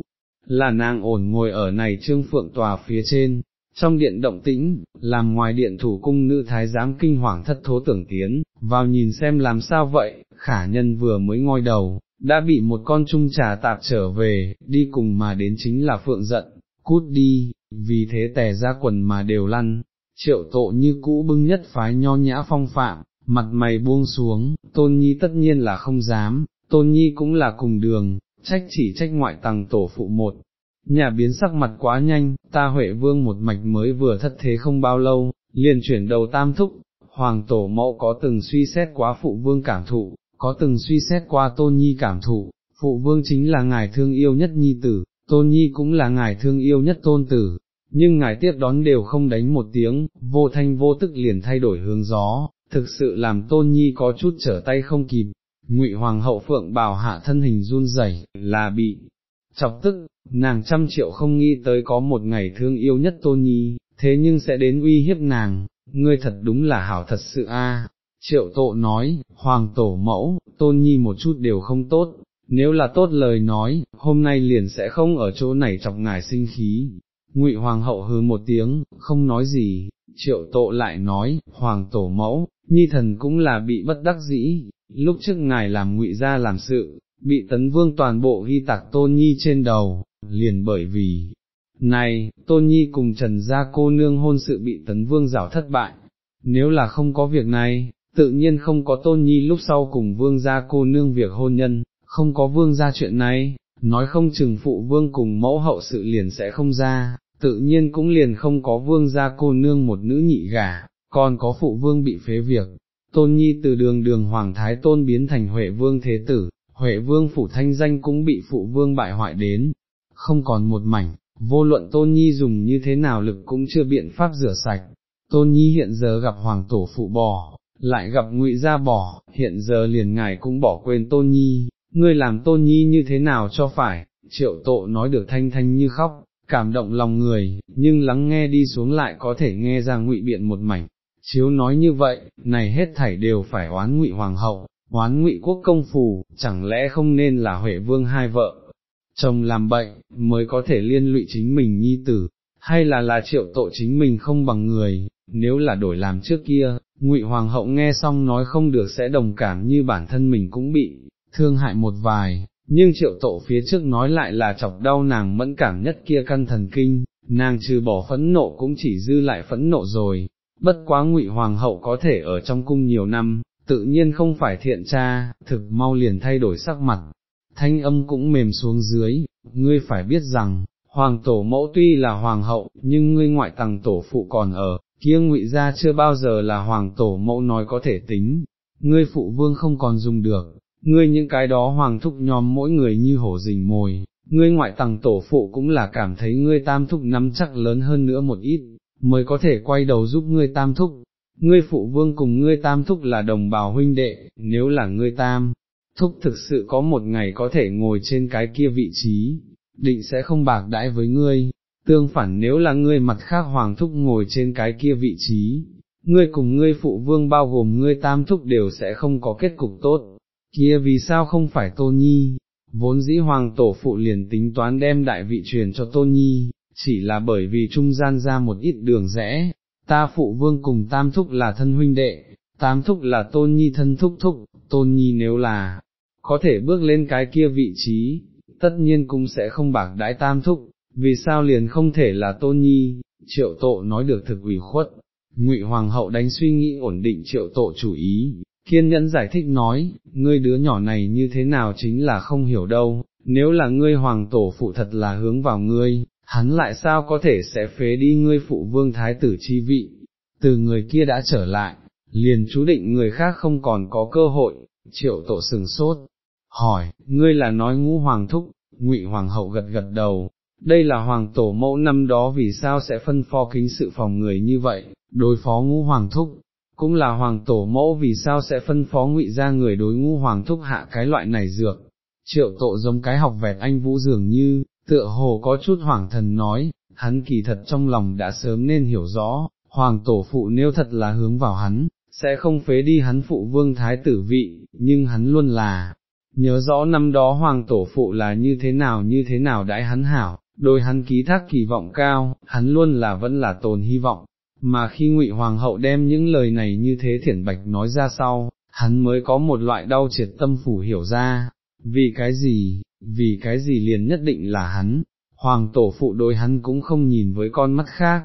là nàng ổn ngồi ở này trương phượng tòa phía trên, trong điện động tĩnh, làm ngoài điện thủ cung nữ thái giám kinh hoàng thất thố tưởng tiến, vào nhìn xem làm sao vậy, khả nhân vừa mới ngoi đầu, đã bị một con trung trà tạp trở về, đi cùng mà đến chính là phượng giận, cút đi, vì thế tè ra quần mà đều lăn, triệu tộ như cũ bưng nhất phái nho nhã phong phạm, mặt mày buông xuống, tôn nhi tất nhiên là không dám, tôn nhi cũng là cùng đường, trách chỉ trách ngoại tầng tổ phụ một. Nhà biến sắc mặt quá nhanh, ta Huệ Vương một mạch mới vừa thất thế không bao lâu, liền chuyển đầu tam thúc, hoàng tổ mẫu có từng suy xét quá phụ vương cảm thụ, có từng suy xét qua tôn nhi cảm thụ, phụ vương chính là ngài thương yêu nhất nhi tử, tôn nhi cũng là ngài thương yêu nhất tôn tử, nhưng ngài tiếp đón đều không đánh một tiếng, vô thanh vô tức liền thay đổi hướng gió, thực sự làm tôn nhi có chút trở tay không kịp, ngụy hoàng hậu phượng bào hạ thân hình run rẩy là bị chọc tức, nàng trăm triệu không nghĩ tới có một ngày thương yêu nhất tôn nhi, thế nhưng sẽ đến uy hiếp nàng, ngươi thật đúng là hảo thật sự a. Triệu tộ nói, hoàng tổ mẫu, tôn nhi một chút đều không tốt, nếu là tốt lời nói, hôm nay liền sẽ không ở chỗ này chọc ngài sinh khí. Ngụy hoàng hậu hừ một tiếng, không nói gì, triệu tộ lại nói, hoàng tổ mẫu, nhi thần cũng là bị bất đắc dĩ, lúc trước ngài làm ngụy ra làm sự, bị tấn vương toàn bộ ghi tạc tôn nhi trên đầu, liền bởi vì, này, tôn nhi cùng trần gia cô nương hôn sự bị tấn vương rảo thất bại, nếu là không có việc này, tự nhiên không có tôn nhi lúc sau cùng vương gia cô nương việc hôn nhân, không có vương gia chuyện này, nói không chừng phụ vương cùng mẫu hậu sự liền sẽ không ra, tự nhiên cũng liền không có vương gia cô nương một nữ nhị gả, còn có phụ vương bị phế việc. Tôn Nhi từ đường đường Hoàng Thái Tôn biến thành Huệ Vương Thế Tử, Huệ Vương Phủ Thanh Danh cũng bị Phụ Vương bại hoại đến, không còn một mảnh, vô luận Tôn Nhi dùng như thế nào lực cũng chưa biện pháp rửa sạch. Tôn Nhi hiện giờ gặp Hoàng Tổ Phụ bò, lại gặp ngụy Gia bỏ, hiện giờ liền ngài cũng bỏ quên Tôn Nhi, ngươi làm Tôn Nhi như thế nào cho phải, triệu tộ nói được thanh thanh như khóc, cảm động lòng người, nhưng lắng nghe đi xuống lại có thể nghe ra ngụy biện một mảnh. Chiếu nói như vậy, này hết thảy đều phải oán ngụy hoàng hậu, oán ngụy quốc công phù, chẳng lẽ không nên là Huệ Vương hai vợ, chồng làm bệnh, mới có thể liên lụy chính mình nhi tử, hay là là triệu tội chính mình không bằng người, nếu là đổi làm trước kia, ngụy Hoàng hậu nghe xong nói không được sẽ đồng cảm như bản thân mình cũng bị, thương hại một vài, nhưng triệu tổ phía trước nói lại là chọc đau nàng mẫn cảm nhất kia căn thần kinh, nàng trừ bỏ phẫn nộ cũng chỉ dư lại phẫn nộ rồi, bất quá ngụy Hoàng hậu có thể ở trong cung nhiều năm, tự nhiên không phải thiện cha, thực mau liền thay đổi sắc mặt, thanh âm cũng mềm xuống dưới, ngươi phải biết rằng, hoàng tổ mẫu tuy là hoàng hậu, nhưng ngươi ngoại tầng tổ phụ còn ở, kia ngụy ra chưa bao giờ là hoàng tổ mẫu nói có thể tính, ngươi phụ vương không còn dùng được, ngươi những cái đó hoàng thúc nhóm mỗi người như hổ rình mồi, ngươi ngoại tầng tổ phụ cũng là cảm thấy ngươi tam thúc nắm chắc lớn hơn nữa một ít, mới có thể quay đầu giúp ngươi tam thúc, ngươi phụ vương cùng ngươi tam thúc là đồng bào huynh đệ, nếu là ngươi tam, thúc thực sự có một ngày có thể ngồi trên cái kia vị trí, định sẽ không bạc đãi với ngươi, tương phản nếu là ngươi mặt khác hoàng thúc ngồi trên cái kia vị trí, ngươi cùng ngươi phụ vương bao gồm ngươi tam thúc đều sẽ không có kết cục tốt, kia vì sao không phải Tô nhi, vốn dĩ hoàng tổ phụ liền tính toán đem đại vị truyền cho Tô nhi, chỉ là bởi vì trung gian ra một ít đường rẽ, ta phụ vương cùng tam thúc là thân huynh đệ, tam thúc là tôn nhi thân thúc thúc, tôn nhi nếu là, có thể bước lên cái kia vị trí, tất nhiên cũng sẽ không bạc đãi tam thúc, vì sao liền không thể là tôn nhi, triệu tổ nói được thực ủy khuất, ngụy hoàng hậu đánh suy nghĩ ổn định triệu tổ chủ ý, kiên nhẫn giải thích nói, ngươi đứa nhỏ này như thế nào chính là không hiểu đâu, nếu là ngươi hoàng tổ phụ thật là hướng vào ngươi, hắn lại sao có thể sẽ phế đi ngươi phụ vương thái tử chi vị, từ người kia đã trở lại, liền chú định người khác không còn có cơ hội, triệu tổ sừng sốt, hỏi, ngươi là nói ngũ hoàng thúc, ngụy hoàng hậu gật gật đầu, đây là hoàng tổ mẫu năm đó vì sao sẽ phân phó kính sự phòng người như vậy, đối phó ngũ hoàng thúc, cũng là hoàng tổ mẫu vì sao sẽ phân phó ngụy ra người đối ngũ hoàng thúc hạ cái loại này dược, triệu tổ giống cái học vẹt anh vũ dường như, tựa hồ có chút hoàng thần nói, hắn kỳ thật trong lòng đã sớm nên hiểu rõ, hoàng tổ phụ nếu thật là hướng vào hắn, sẽ không phế đi hắn phụ vương thái tử vị, nhưng hắn luôn là, nhớ rõ năm đó hoàng tổ phụ là như thế nào như thế nào đãi hắn hảo, đôi hắn ký thác kỳ vọng cao, hắn luôn là vẫn là tồn hy vọng, mà khi ngụy hoàng hậu đem những lời này như thế thiển bạch nói ra sau, hắn mới có một loại đau triệt tâm phủ hiểu ra, vì cái gì, vì cái gì liền nhất định là hắn, hoàng tổ phụ đối hắn cũng không nhìn với con mắt khác.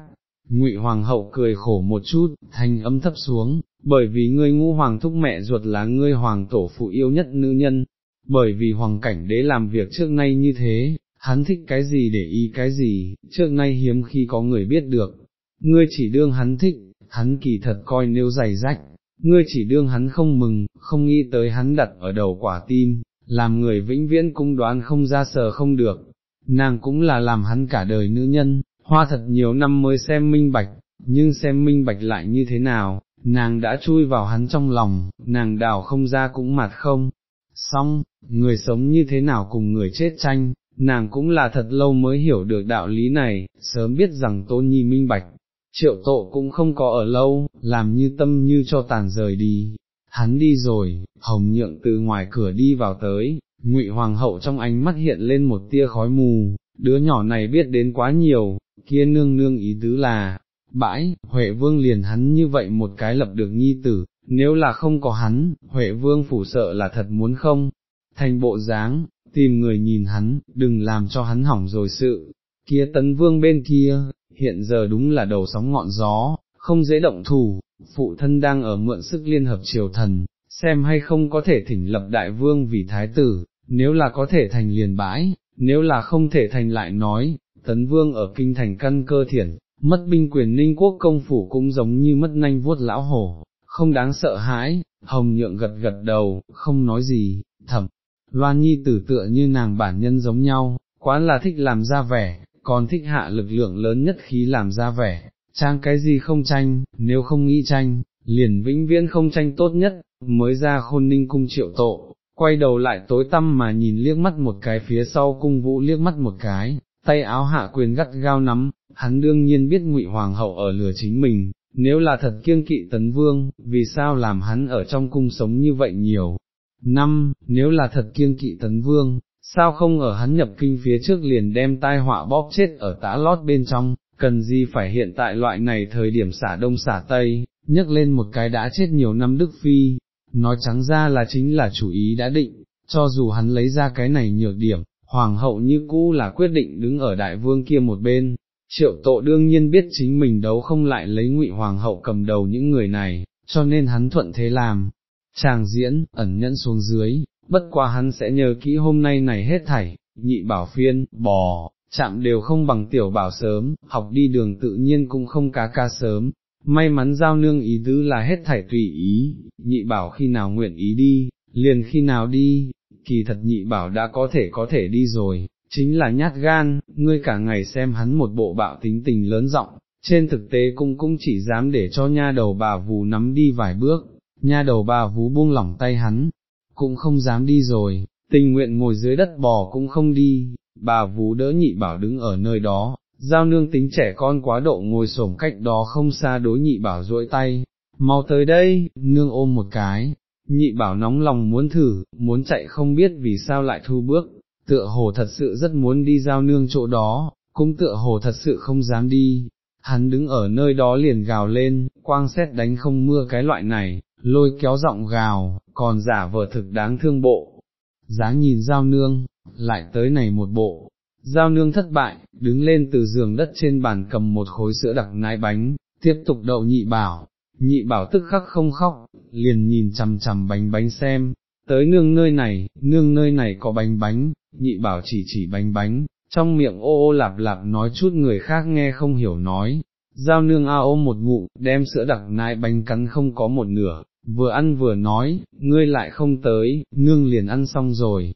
Ngụy hoàng hậu cười khổ một chút, thanh âm thấp xuống, bởi vì ngươi ngũ hoàng thúc mẹ ruột là ngươi hoàng tổ phụ yêu nhất nữ nhân, bởi vì hoàng cảnh đế làm việc trước nay như thế, hắn thích cái gì để ý cái gì, trước nay hiếm khi có người biết được, ngươi chỉ đương hắn thích, hắn kỳ thật coi nếu dày rách, ngươi chỉ đương hắn không mừng, không nghĩ tới hắn đặt ở đầu quả tim, làm người vĩnh viễn cũng đoán không ra sờ không được, nàng cũng là làm hắn cả đời nữ nhân, hoa thật nhiều năm mới xem minh bạch, nhưng xem minh bạch lại như thế nào, nàng đã chui vào hắn trong lòng, nàng đào không ra cũng mặt không. Xong, người sống như thế nào cùng người chết tranh, nàng cũng là thật lâu mới hiểu được đạo lý này, sớm biết rằng tôn nhi minh bạch, triệu tộ cũng không có ở lâu, làm như tâm như cho tàn rời đi. Hắn đi rồi, hồng nhượng từ ngoài cửa đi vào tới, ngụy hoàng hậu trong ánh mắt hiện lên một tia khói mù, đứa nhỏ này biết đến quá nhiều, kia nương nương ý tứ là, bãi, Huệ Vương liền hắn như vậy một cái lập được nhi tử, nếu là không có hắn, Huệ Vương phủ sợ là thật muốn không, thành bộ dáng, tìm người nhìn hắn, đừng làm cho hắn hỏng rồi sự, kia tấn vương bên kia, hiện giờ đúng là đầu sóng ngọn gió, không dễ động thủ, phụ thân đang ở mượn sức liên hợp triều thần, xem hay không có thể thỉnh lập đại vương vì thái tử, nếu là có thể thành liền bãi, nếu là không thể thành lại nói, tấn vương ở kinh thành căn cơ thiển, mất binh quyền ninh quốc công phủ cũng giống như mất nanh vuốt lão hổ, không đáng sợ hãi, hồng nhượng gật gật đầu, không nói gì, thầm, loan nhi tử tựa như nàng bản nhân giống nhau, quá là thích làm ra vẻ, còn thích hạ lực lượng lớn nhất khí làm ra vẻ, trang cái gì không tranh, nếu không nghĩ tranh, liền vĩnh viễn không tranh tốt nhất, mới ra khôn ninh cung triệu tộ, quay đầu lại tối tăm mà nhìn liếc mắt một cái phía sau cung vũ liếc mắt một cái, tay áo hạ quyền gắt gao nắm, hắn đương nhiên biết ngụy hoàng hậu ở lừa chính mình, nếu là thật kiêng kỵ tấn vương, vì sao làm hắn ở trong cung sống như vậy nhiều. Năm, nếu là thật kiêng kỵ tấn vương, sao không ở hắn nhập kinh phía trước liền đem tai họa bóp chết ở tã lót bên trong, cần gì phải hiện tại loại này thời điểm xả đông xả tây, nhấc lên một cái đã chết nhiều năm Đức Phi, nói trắng ra là chính là chủ ý đã định, cho dù hắn lấy ra cái này nhược điểm, hoàng hậu như cũ là quyết định đứng ở đại vương kia một bên, triệu tộ đương nhiên biết chính mình đấu không lại lấy ngụy hoàng hậu cầm đầu những người này, cho nên hắn thuận thế làm, chàng diễn, ẩn nhẫn xuống dưới, bất quá hắn sẽ nhớ kỹ hôm nay này hết thảy, nhị bảo phiên, bò, chạm đều không bằng tiểu bảo sớm, học đi đường tự nhiên cũng không cá ca sớm, may mắn giao nương ý tứ là hết thảy tùy ý, nhị bảo khi nào nguyện ý đi, liền khi nào đi, kỳ thật nhị bảo đã có thể có thể đi rồi, chính là nhát gan, ngươi cả ngày xem hắn một bộ bạo tính tình lớn rộng, trên thực tế cũng cũng chỉ dám để cho nha đầu bà vú nắm đi vài bước, nha đầu bà vú buông lỏng tay hắn, cũng không dám đi rồi, tình nguyện ngồi dưới đất bò cũng không đi, bà vú đỡ nhị bảo đứng ở nơi đó, giao nương tính trẻ con quá độ ngồi xổm cách đó không xa đối nhị bảo duỗi tay, mau tới đây, nương ôm một cái, nhị bảo nóng lòng muốn thử, muốn chạy không biết vì sao lại thu bước, tựa hồ thật sự rất muốn đi giao nương chỗ đó, cũng tựa hồ thật sự không dám đi, hắn đứng ở nơi đó liền gào lên, quang xét đánh không mưa cái loại này, lôi kéo giọng gào, còn giả vờ thực đáng thương bộ, dáng nhìn giao nương, lại tới này một bộ, giao nương thất bại, đứng lên từ giường đất trên bàn cầm một khối sữa đặc nái bánh, tiếp tục đậu nhị bảo, nhị bảo tức khắc không khóc, liền nhìn chằm chằm bánh bánh xem, tới nương nơi này, nương nơi này có bánh bánh, nhị bảo chỉ chỉ bánh bánh, trong miệng ô ô lạp lạp nói chút người khác nghe không hiểu nói, giao nương a ôm một ngụ, đem sữa đặc nái bánh cắn không có một nửa, vừa ăn vừa nói, ngươi lại không tới, nương liền ăn xong rồi,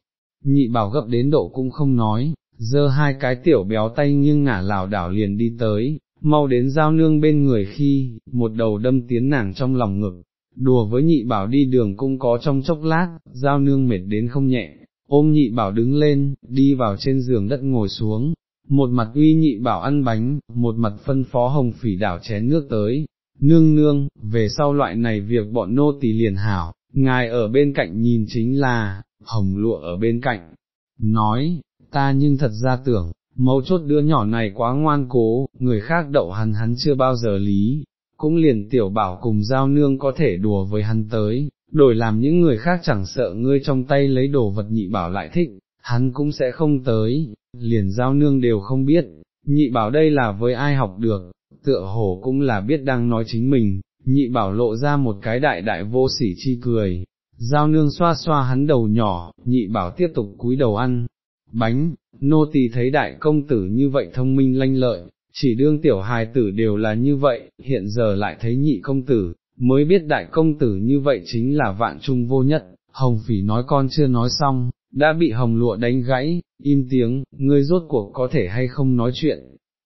nhị bảo gấp đến độ cũng không nói, dơ hai cái tiểu béo tay nhưng ngả lảo đảo liền đi tới, mau đến giao nương bên người khi, một đầu đâm tiến nàng trong lòng ngực, đùa với nhị bảo đi đường cũng có trong chốc lát, giao nương mệt đến không nhẹ, ôm nhị bảo đứng lên, đi vào trên giường đất ngồi xuống, một mặt uy nhị bảo ăn bánh, một mặt phân phó hồng phỉ đảo chén nước tới, nương nương, về sau loại này việc bọn nô tỳ liền hảo, ngài ở bên cạnh nhìn chính là, hồng lụa ở bên cạnh, nói, ta nhưng thật ra tưởng, mấu chốt đứa nhỏ này quá ngoan cố, người khác đậu hắn hắn chưa bao giờ lý, cũng liền tiểu bảo cùng giao nương có thể đùa với hắn tới, đổi làm những người khác chẳng sợ ngươi trong tay lấy đồ vật nhị bảo lại thích, hắn cũng sẽ không tới, liền giao nương đều không biết, nhị bảo đây là với ai học được, tựa hồ cũng là biết đang nói chính mình, nhị bảo lộ ra một cái đại đại vô sỉ chi cười, giao nương xoa xoa hắn đầu nhỏ, nhị bảo tiếp tục cúi đầu ăn, bánh, nô tỳ thấy đại công tử như vậy thông minh lanh lợi, chỉ đương tiểu hài tử đều là như vậy, hiện giờ lại thấy nhị công tử, mới biết đại công tử như vậy chính là vạn trung vô nhất, hồng phỉ nói con chưa nói xong, đã bị hồng lụa đánh gãy, im tiếng, ngươi rốt cuộc có thể hay không nói chuyện,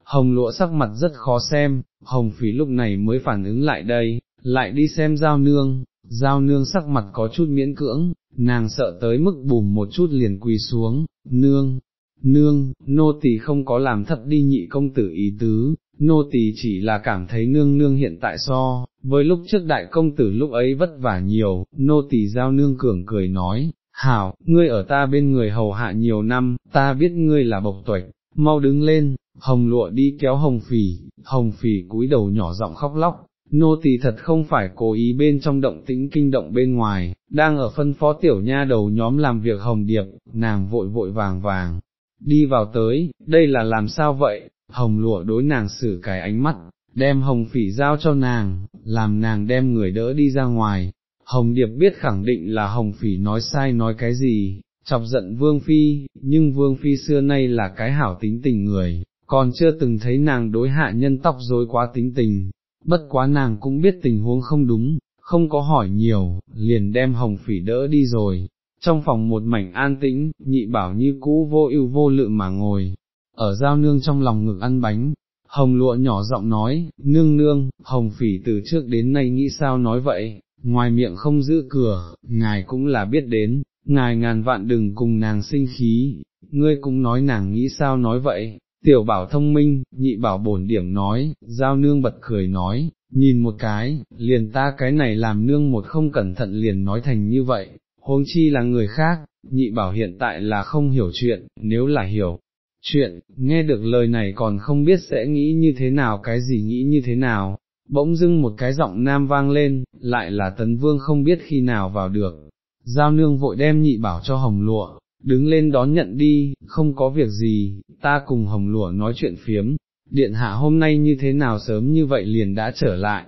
hồng lụa sắc mặt rất khó xem, hồng phỉ lúc này mới phản ứng lại đây, lại đi xem giao nương, giao nương sắc mặt có chút miễn cưỡng, nàng sợ tới mức bùm một chút liền quỳ xuống, nương, nương, nô tỳ không có làm thật đi nhị công tử ý tứ, nô tỳ chỉ là cảm thấy nương nương hiện tại so, với lúc trước đại công tử lúc ấy vất vả nhiều, nô tỳ giao nương cường cười nói, hảo, ngươi ở ta bên người hầu hạ nhiều năm, ta biết ngươi là bộc tuệch, mau đứng lên, hồng lụa đi kéo hồng phỉ, hồng phỉ cúi đầu nhỏ giọng khóc lóc, nô tỳ thật không phải cố ý bên trong động tĩnh kinh động bên ngoài, đang ở phân phó tiểu nha đầu nhóm làm việc hồng điệp, nàng vội vội vàng vàng, đi vào tới, đây là làm sao vậy, hồng lụa đối nàng xử cái ánh mắt, đem hồng phỉ giao cho nàng, làm nàng đem người đỡ đi ra ngoài, hồng điệp biết khẳng định là hồng phỉ nói sai nói cái gì, chọc giận vương phi, nhưng vương phi xưa nay là cái hảo tính tình người, còn chưa từng thấy nàng đối hạ nhân tóc dối quá tính tình, bất quá nàng cũng biết tình huống không đúng, không có hỏi nhiều, liền đem hồng phỉ đỡ đi rồi. Trong phòng một mảnh an tĩnh, nhị bảo như cũ vô ưu vô lự mà ngồi, ở giao nương trong lòng ngực ăn bánh, hồng lụa nhỏ giọng nói, nương nương, hồng phỉ từ trước đến nay nghĩ sao nói vậy, ngoài miệng không giữ cửa, ngài cũng là biết đến, ngài ngàn vạn đừng cùng nàng sinh khí, ngươi cũng nói nàng nghĩ sao nói vậy, tiểu bảo thông minh, nhị bảo bổn điểm nói, giao nương bật cười nói, nhìn một cái, liền ta cái này làm nương một không cẩn thận liền nói thành như vậy, huống chi là người khác, nhị bảo hiện tại là không hiểu chuyện, nếu là hiểu. Chuyện, nghe được lời này còn không biết sẽ nghĩ như thế nào cái gì nghĩ như thế nào, bỗng dưng một cái giọng nam vang lên, lại là tấn vương không biết khi nào vào được, giao nương vội đem nhị bảo cho hồng lụa, đứng lên đón nhận đi, không có việc gì, ta cùng hồng lụa nói chuyện phiếm, điện hạ hôm nay như thế nào sớm như vậy liền đã trở lại,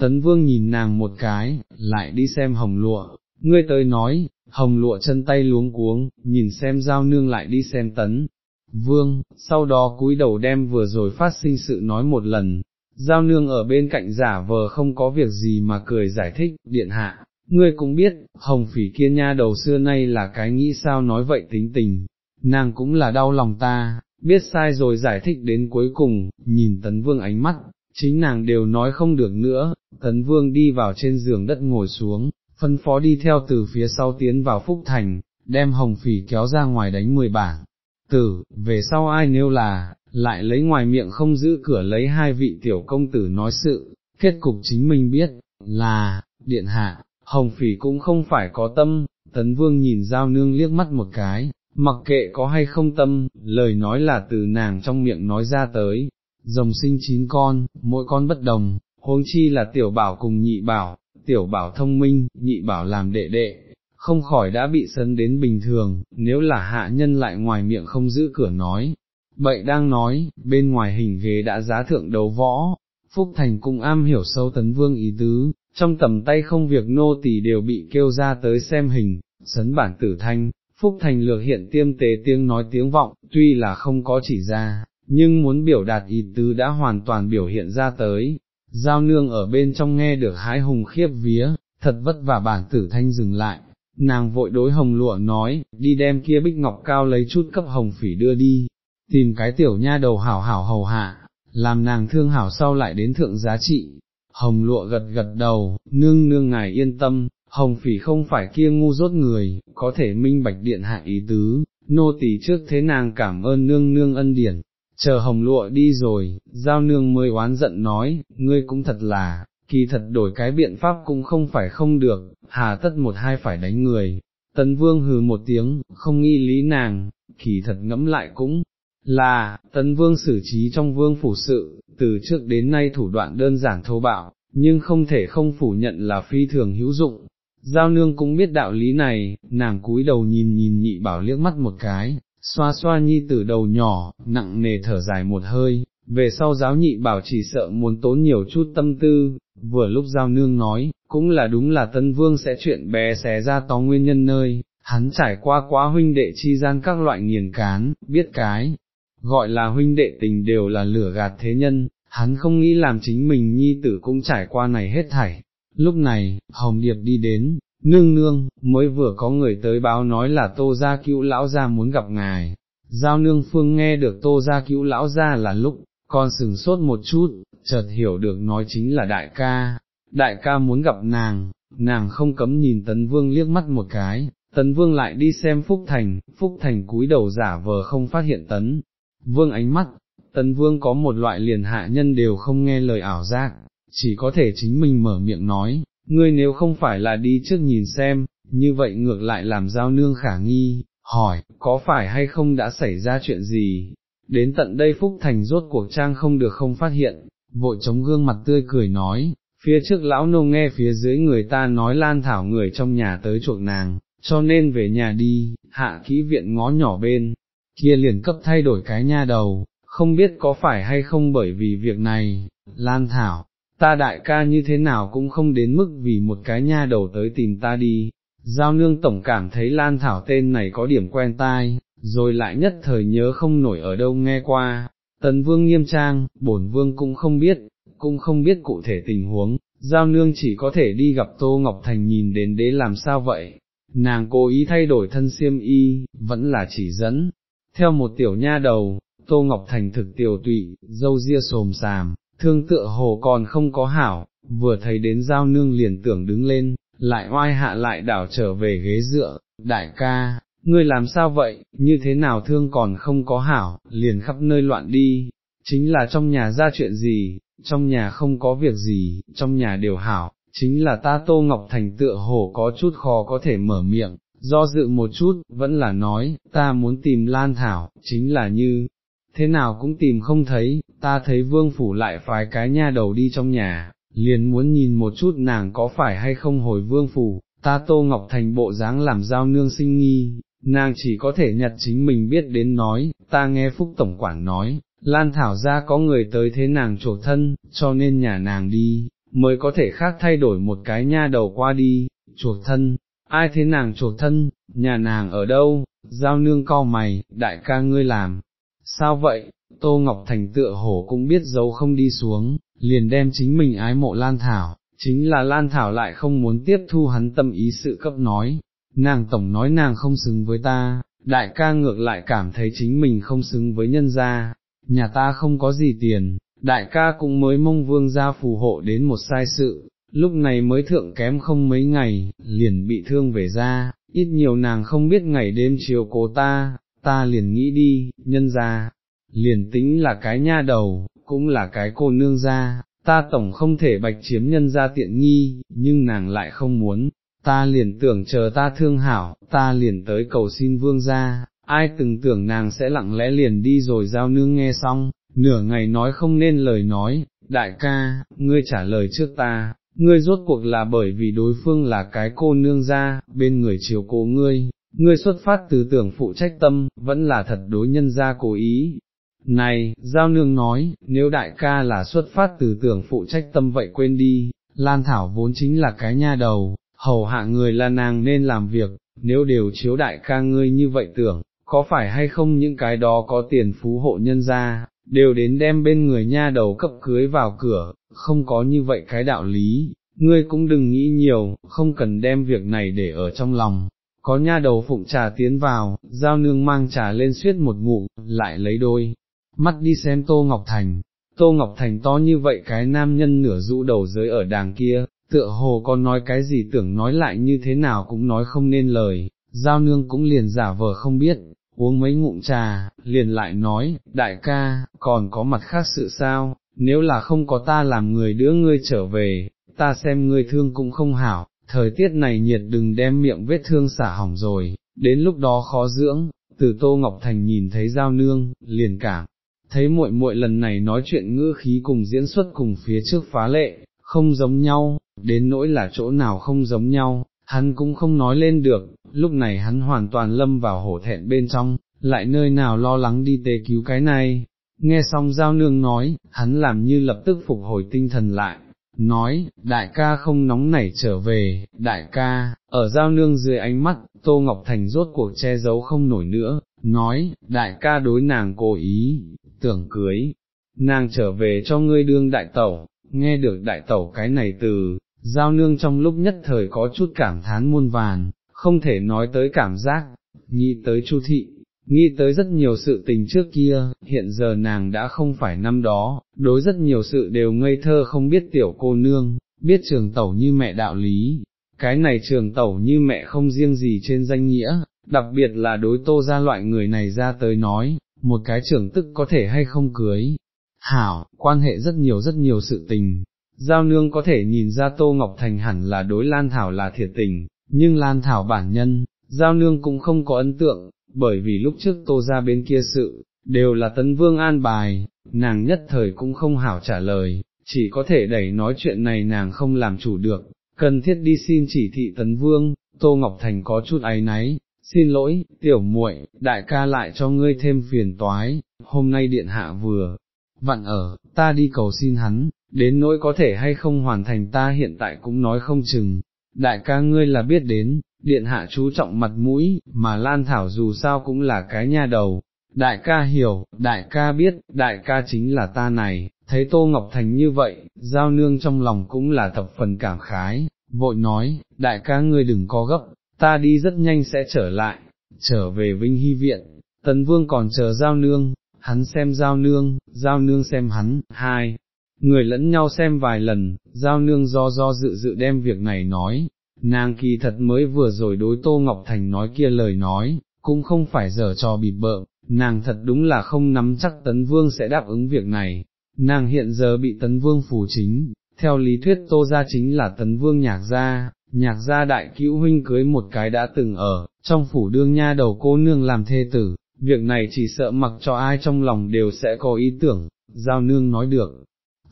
tấn vương nhìn nàng một cái, lại đi xem hồng lụa, ngươi tới nói, hồng lụa chân tay luống cuống, nhìn xem giao nương lại đi xem tấn. Vương, sau đó cúi đầu đem vừa rồi phát sinh sự nói một lần, giao nương ở bên cạnh giả vờ không có việc gì mà cười giải thích, điện hạ, ngươi cũng biết, hồng phỉ kia nha đầu xưa nay là cái nghĩ sao nói vậy tính tình, nàng cũng là đau lòng ta, biết sai rồi giải thích đến cuối cùng, nhìn tấn vương ánh mắt, chính nàng đều nói không được nữa, tấn vương đi vào trên giường đất ngồi xuống, phân phó đi theo từ phía sau tiến vào phúc thành, đem hồng phỉ kéo ra ngoài đánh mười bảng. Tử, về sau ai nêu là, lại lấy ngoài miệng không giữ cửa lấy hai vị tiểu công tử nói sự, kết cục chính mình biết, là, điện hạ, hồng phỉ cũng không phải có tâm, tấn vương nhìn giao nương liếc mắt một cái, mặc kệ có hay không tâm, lời nói là từ nàng trong miệng nói ra tới, rồng sinh chín con, mỗi con bất đồng, huống chi là tiểu bảo cùng nhị bảo, tiểu bảo thông minh, nhị bảo làm đệ đệ, không khỏi đã bị sấn đến bình thường, nếu là hạ nhân lại ngoài miệng không giữ cửa nói. Bậy đang nói, bên ngoài hình ghế đã giá thượng đấu võ, Phúc Thành cũng am hiểu sâu tấn vương ý tứ, trong tầm tay không việc nô tỳ đều bị kêu ra tới xem hình, sấn bản tử thanh, Phúc Thành lược hiện tiêm tế tiếng nói tiếng vọng, tuy là không có chỉ ra, nhưng muốn biểu đạt ý tứ đã hoàn toàn biểu hiện ra tới. Giao nương ở bên trong nghe được hái hùng khiếp vía, thật vất vả bản tử thanh dừng lại, nàng vội đối hồng lụa nói, đi đem kia bích ngọc cao lấy chút cấp hồng phỉ đưa đi, tìm cái tiểu nha đầu hảo hảo hầu hạ, làm nàng thương hảo sau lại đến thượng giá trị, hồng lụa gật gật đầu, nương nương ngài yên tâm, hồng phỉ không phải kia ngu dốt người, có thể minh bạch điện hạ ý tứ, nô tỳ trước thế nàng cảm ơn nương nương ân điển, chờ hồng lụa đi rồi, giao nương mới oán giận nói, ngươi cũng thật là, kỳ thật đổi cái biện pháp cũng không phải không được, hà tất một hai phải đánh người. Tấn vương hừ một tiếng, không nghi lý nàng, kỳ thật ngẫm lại cũng là, tấn vương xử trí trong vương phủ sự, từ trước đến nay thủ đoạn đơn giản thô bạo, nhưng không thể không phủ nhận là phi thường hữu dụng. Giao nương cũng biết đạo lý này, nàng cúi đầu nhìn nhìn nhị bảo liếc mắt một cái, xoa xoa nhi tử đầu nhỏ, nặng nề thở dài một hơi, về sau giáo nhị bảo chỉ sợ muốn tốn nhiều chút tâm tư, vừa lúc giao nương nói, cũng là đúng là tân vương sẽ chuyện bé xé ra to nguyên nhân nơi, hắn trải qua quá huynh đệ chi gian các loại nghiền cán, biết cái, gọi là huynh đệ tình đều là lửa gạt thế nhân, hắn không nghĩ làm chính mình nhi tử cũng trải qua này hết thảy. Lúc này, Hồng Điệp đi đến, nương nương, mới vừa có người tới báo nói là tô gia cứu lão gia muốn gặp ngài. Giao nương phương nghe được tô gia cứu lão gia là lúc, con sừng sốt một chút, chợt hiểu được nói chính là đại ca, đại ca muốn gặp nàng, nàng không cấm nhìn tấn vương liếc mắt một cái, tấn vương lại đi xem Phúc Thành, Phúc Thành cúi đầu giả vờ không phát hiện tấn, vương ánh mắt, tấn vương có một loại liền hạ nhân đều không nghe lời ảo giác, chỉ có thể chính mình mở miệng nói, ngươi nếu không phải là đi trước nhìn xem, như vậy ngược lại làm giao nương khả nghi, hỏi, có phải hay không đã xảy ra chuyện gì, đến tận đây Phúc Thành rốt cuộc trang không được không phát hiện, vội chống gương mặt tươi cười nói, phía trước lão nô nghe phía dưới người ta nói lan thảo người trong nhà tới chuộc nàng, cho nên về nhà đi, hạ kỹ viện ngó nhỏ bên, kia liền cấp thay đổi cái nha đầu, không biết có phải hay không bởi vì việc này, lan thảo, ta đại ca như thế nào cũng không đến mức vì một cái nha đầu tới tìm ta đi. Giao nương tổng cảm thấy Lan Thảo tên này có điểm quen tai, rồi lại nhất thời nhớ không nổi ở đâu nghe qua, Tần vương nghiêm trang, bổn vương cũng không biết, cũng không biết cụ thể tình huống, giao nương chỉ có thể đi gặp Tô Ngọc Thành nhìn đến đế làm sao vậy, nàng cố ý thay đổi thân siêm y, vẫn là chỉ dẫn, theo một tiểu nha đầu, Tô Ngọc Thành thực tiểu tụy, dâu ria sồm sàm, thương tựa hồ còn không có hảo, vừa thấy đến giao nương liền tưởng đứng lên, lại oai hạ lại đảo trở về ghế dựa, đại ca, ngươi làm sao vậy, như thế nào thương còn không có hảo, liền khắp nơi loạn đi, chính là trong nhà ra chuyện gì, trong nhà không có việc gì, trong nhà đều hảo, chính là ta Tô Ngọc Thành tựa hồ có chút khó có thể mở miệng, do dự một chút, vẫn là nói, ta muốn tìm Lan Thảo, chính là như, thế nào cũng tìm không thấy, ta thấy vương phủ lại phái cái nha đầu đi trong nhà, liền muốn nhìn một chút nàng có phải hay không hồi vương phủ, ta Tô Ngọc Thành bộ dáng làm giao nương sinh nghi, nàng chỉ có thể nhặt chính mình biết đến nói, ta nghe Phúc Tổng Quản nói, Lan Thảo ra có người tới thế nàng trổ thân, cho nên nhà nàng đi, mới có thể khác thay đổi một cái nha đầu qua đi, chuột thân, ai thế nàng chuộc thân, nhà nàng ở đâu, giao nương co mày, đại ca ngươi làm, sao vậy, Tô Ngọc Thành tựa hổ cũng biết dấu không đi xuống, liền đem chính mình ái mộ Lan Thảo, chính là Lan Thảo lại không muốn tiếp thu hắn tâm ý sự cấp nói, nàng tổng nói nàng không xứng với ta, đại ca ngược lại cảm thấy chính mình không xứng với nhân gia, nhà ta không có gì tiền, đại ca cũng mới mong vương gia phù hộ đến một sai sự, lúc này mới thượng kém không mấy ngày, liền bị thương về ra, ít nhiều nàng không biết ngày đêm chiều cố ta, ta liền nghĩ đi, nhân gia, liền tính là cái nha đầu, cũng là cái cô nương gia, ta tổng không thể bạch chiếm nhân gia tiện nghi, nhưng nàng lại không muốn, ta liền tưởng chờ ta thương hảo, ta liền tới cầu xin vương gia, ai từng tưởng nàng sẽ lặng lẽ liền đi rồi giao nương nghe xong, nửa ngày nói không nên lời nói, đại ca, ngươi trả lời trước ta, ngươi rốt cuộc là bởi vì đối phương là cái cô nương gia, bên người chiều cố ngươi, ngươi xuất phát từ tưởng phụ trách tâm, vẫn là thật đối nhân gia cố ý. Này, Giao Nương nói, nếu đại ca là xuất phát từ tưởng phụ trách tâm vậy quên đi, Lan Thảo vốn chính là cái nha đầu, hầu hạ người là nàng nên làm việc, nếu đều chiếu đại ca ngươi như vậy tưởng, có phải hay không những cái đó có tiền phú hộ nhân ra, đều đến đem bên người nha đầu cấp cưới vào cửa, không có như vậy cái đạo lý, ngươi cũng đừng nghĩ nhiều, không cần đem việc này để ở trong lòng. Có nha đầu phụng trà tiến vào, giao nương mang trà lên suyết một ngụm, lại lấy đôi, mắt đi xem Tô Ngọc Thành, Tô Ngọc Thành to như vậy cái nam nhân nửa rũ đầu dưới ở đàng kia, tựa hồ còn nói cái gì tưởng nói lại như thế nào cũng nói không nên lời, giao nương cũng liền giả vờ không biết, uống mấy ngụm trà, liền lại nói, đại ca, còn có mặt khác sự sao, nếu là không có ta làm người đứa ngươi trở về, ta xem ngươi thương cũng không hảo, thời tiết này nhiệt đừng đem miệng vết thương xả hỏng rồi, đến lúc đó khó dưỡng, từ Tô Ngọc Thành nhìn thấy giao nương, liền cảm, thấy muội muội lần này nói chuyện ngữ khí cùng diễn xuất cùng phía trước phá lệ, không giống nhau, đến nỗi là chỗ nào không giống nhau, hắn cũng không nói lên được, lúc này hắn hoàn toàn lâm vào hổ thẹn bên trong, lại nơi nào lo lắng đi tế cứu cái này. Nghe xong giao nương nói, hắn làm như lập tức phục hồi tinh thần lại, nói, đại ca không nóng nảy trở về, đại ca, ở giao nương dưới ánh mắt, Tô Ngọc Thành rốt cuộc che giấu không nổi nữa, nói, đại ca đối nàng cố ý, tưởng cưới, nàng trở về cho ngươi đương đại tẩu, nghe được đại tẩu cái này từ, giao nương trong lúc nhất thời có chút cảm thán muôn vàn, không thể nói tới cảm giác, nghĩ tới chu thị, nghĩ tới rất nhiều sự tình trước kia, hiện giờ nàng đã không phải năm đó, đối rất nhiều sự đều ngây thơ không biết tiểu cô nương, biết trường tẩu như mẹ đạo lý, cái này trường tẩu như mẹ không riêng gì trên danh nghĩa, đặc biệt là đối tô ra loại người này ra tới nói, một cái trưởng tức có thể hay không cưới. Hảo, quan hệ rất nhiều rất nhiều sự tình, giao nương có thể nhìn ra Tô Ngọc Thành hẳn là đối Lan Thảo là thiệt tình, nhưng Lan Thảo bản nhân, giao nương cũng không có ấn tượng, bởi vì lúc trước Tô ra bên kia sự, đều là tấn vương an bài, nàng nhất thời cũng không hảo trả lời, chỉ có thể đẩy nói chuyện này nàng không làm chủ được, cần thiết đi xin chỉ thị tấn vương, Tô Ngọc Thành có chút áy náy, xin lỗi, tiểu muội, đại ca lại cho ngươi thêm phiền toái, hôm nay điện hạ vừa, vặn ở, ta đi cầu xin hắn, đến nỗi có thể hay không hoàn thành ta hiện tại cũng nói không chừng, đại ca ngươi là biết đến, điện hạ chú trọng mặt mũi, mà Lan Thảo dù sao cũng là cái nha đầu, đại ca hiểu, đại ca biết, đại ca chính là ta này, thấy Tô Ngọc Thành như vậy, giao nương trong lòng cũng là thập phần cảm khái, vội nói, đại ca ngươi đừng có gấp, ta đi rất nhanh sẽ trở lại, trở về Vinh Hy Viện, Tấn Vương còn chờ giao nương, hắn xem giao nương, giao nương xem hắn, hai, người lẫn nhau xem vài lần, giao nương do do dự dự đem việc này nói, nàng kỳ thật mới vừa rồi đối Tô Ngọc Thành nói kia lời nói, cũng không phải giờ trò bịp bợ, nàng thật đúng là không nắm chắc Tấn Vương sẽ đáp ứng việc này, nàng hiện giờ bị Tấn Vương phủ chính, theo lý thuyết Tô gia chính là Tấn Vương nhạc gia, nhạc gia đại cữu huynh cưới một cái đã từng ở, trong phủ đương nha đầu cô nương làm thê tử, việc này chỉ sợ mặc cho ai trong lòng đều sẽ có ý tưởng, giao nương nói được,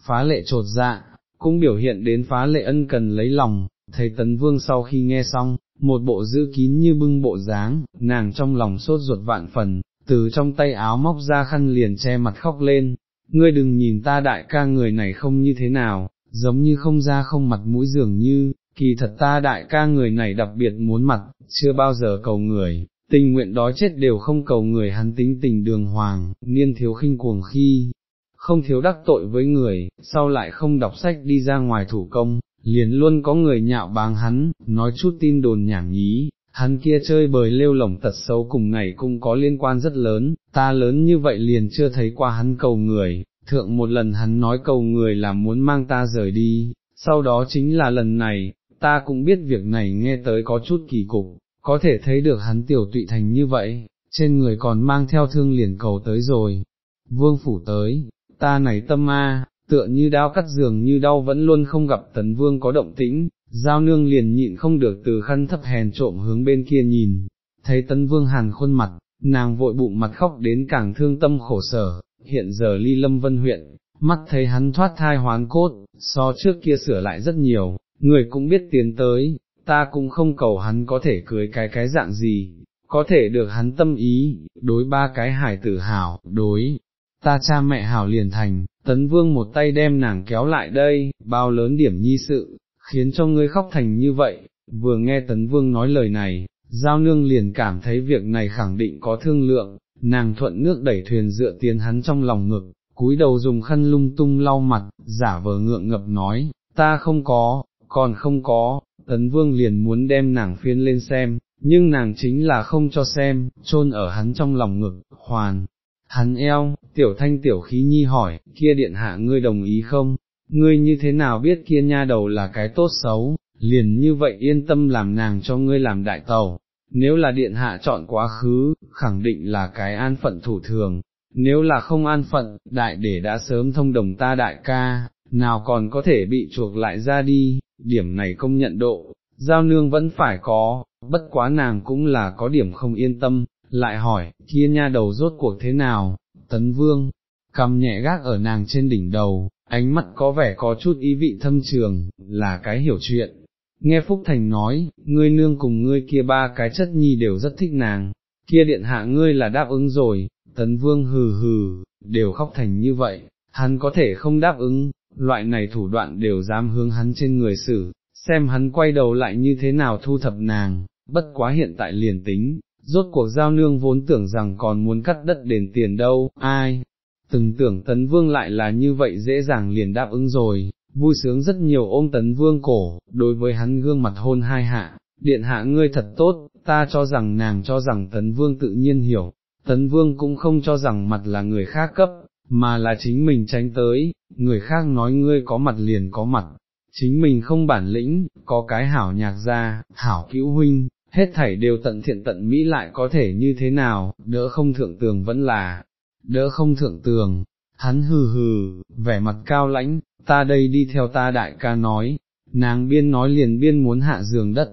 phá lệ trột dạ, cũng biểu hiện đến phá lệ ân cần lấy lòng, thầy tấn vương sau khi nghe xong, một bộ giữ kín như bưng bộ dáng, nàng trong lòng sốt ruột vạn phần, từ trong tay áo móc ra khăn liền che mặt khóc lên, ngươi đừng nhìn ta đại ca người này không như thế nào, giống như không ra không mặt mũi dường như, kỳ thật ta đại ca người này đặc biệt muốn mặt, chưa bao giờ cầu người, tình nguyện đói chết đều không cầu người hắn tính tình đường hoàng, niên thiếu khinh cuồng khi, không thiếu đắc tội với người, sau lại không đọc sách đi ra ngoài thủ công, liền luôn có người nhạo báng hắn, nói chút tin đồn nhảm nhí, hắn kia chơi bời lêu lỏng tật xấu cùng ngày cũng có liên quan rất lớn, ta lớn như vậy liền chưa thấy qua hắn cầu người, thượng một lần hắn nói cầu người là muốn mang ta rời đi, sau đó chính là lần này, ta cũng biết việc này nghe tới có chút kỳ cục, có thể thấy được hắn tiểu tụy thành như vậy, trên người còn mang theo thương liền cầu tới rồi, vương phủ tới, ta này tâm ma, tựa như đau cắt giường như đau vẫn luôn không gặp. Tấn vương có động tĩnh, giao nương liền nhịn không được từ khăn thấp hèn trộm hướng bên kia nhìn, thấy tấn vương hàn khuôn mặt, nàng vội bụng mặt khóc đến càng thương tâm khổ sở, hiện giờ ly lâm vân huyện, mắt thấy hắn thoát thai hoán cốt, so trước kia sửa lại rất nhiều, người cũng biết tiến tới, ta cũng không cầu hắn có thể cưới cái cái dạng gì, có thể được hắn tâm ý, đối ba cái hải tử hảo, đối, ta cha mẹ hảo liền thành, tấn vương một tay đem nàng kéo lại đây, bao lớn điểm nhi sự, khiến cho ngươi khóc thành như vậy, vừa nghe tấn vương nói lời này, giao nương liền cảm thấy việc này khẳng định có thương lượng, nàng thuận nước đẩy thuyền dựa tiến hắn trong lòng ngực, cúi đầu dùng khăn lung tung lau mặt, giả vờ ngượng ngập nói, ta không có, còn không có, tấn vương liền muốn đem nàng phiên lên xem, nhưng nàng chính là không cho xem, chôn ở hắn trong lòng ngực, hoàn, hắn eo, tiểu thanh tiểu khí nhi hỏi, kia điện hạ ngươi đồng ý không, ngươi như thế nào biết kia nha đầu là cái tốt xấu, liền như vậy yên tâm làm nàng cho ngươi làm đại tàu, nếu là điện hạ chọn quá khứ, khẳng định là cái an phận thủ thường, nếu là không an phận, đại để đã sớm thông đồng ta đại ca, nào còn có thể bị chuộc lại ra đi, điểm này công nhận độ, giao nương vẫn phải có, bất quá nàng cũng là có điểm không yên tâm, lại hỏi, kia nha đầu rốt cuộc thế nào, tấn vương, cầm nhẹ gác ở nàng trên đỉnh đầu, ánh mắt có vẻ có chút ý vị thâm trường, là cái hiểu chuyện. Nghe Phúc Thành nói, ngươi nương cùng ngươi kia ba cái chất nhi đều rất thích nàng, kia điện hạ ngươi là đáp ứng rồi, tấn vương hừ hừ, đều khóc thành như vậy, hắn có thể không đáp ứng, loại này thủ đoạn đều dám hướng hắn trên người xử, xem hắn quay đầu lại như thế nào thu thập nàng, bất quá hiện tại liền tính, rốt cuộc giao nương vốn tưởng rằng còn muốn cắt đất đền tiền đâu, ai, từng tưởng tấn vương lại là như vậy dễ dàng liền đáp ứng rồi, vui sướng rất nhiều ôm tấn vương cổ, đối với hắn gương mặt hôn hai hạ, điện hạ ngươi thật tốt, ta cho rằng nàng cho rằng tấn vương tự nhiên hiểu, tấn vương cũng không cho rằng mặt là người khác cấp, mà là chính mình tránh tới, người khác nói ngươi có mặt liền có mặt, chính mình không bản lĩnh, có cái hảo nhạc gia, hảo cứu huynh, hết thảy đều tận thiện tận mỹ lại có thể như thế nào, đỡ không thượng tường vẫn là, đỡ không thượng tường, hắn hừ hừ, vẻ mặt cao lãnh, ta đây đi theo ta đại ca nói, nàng biên nói liền biên muốn hạ giường đất,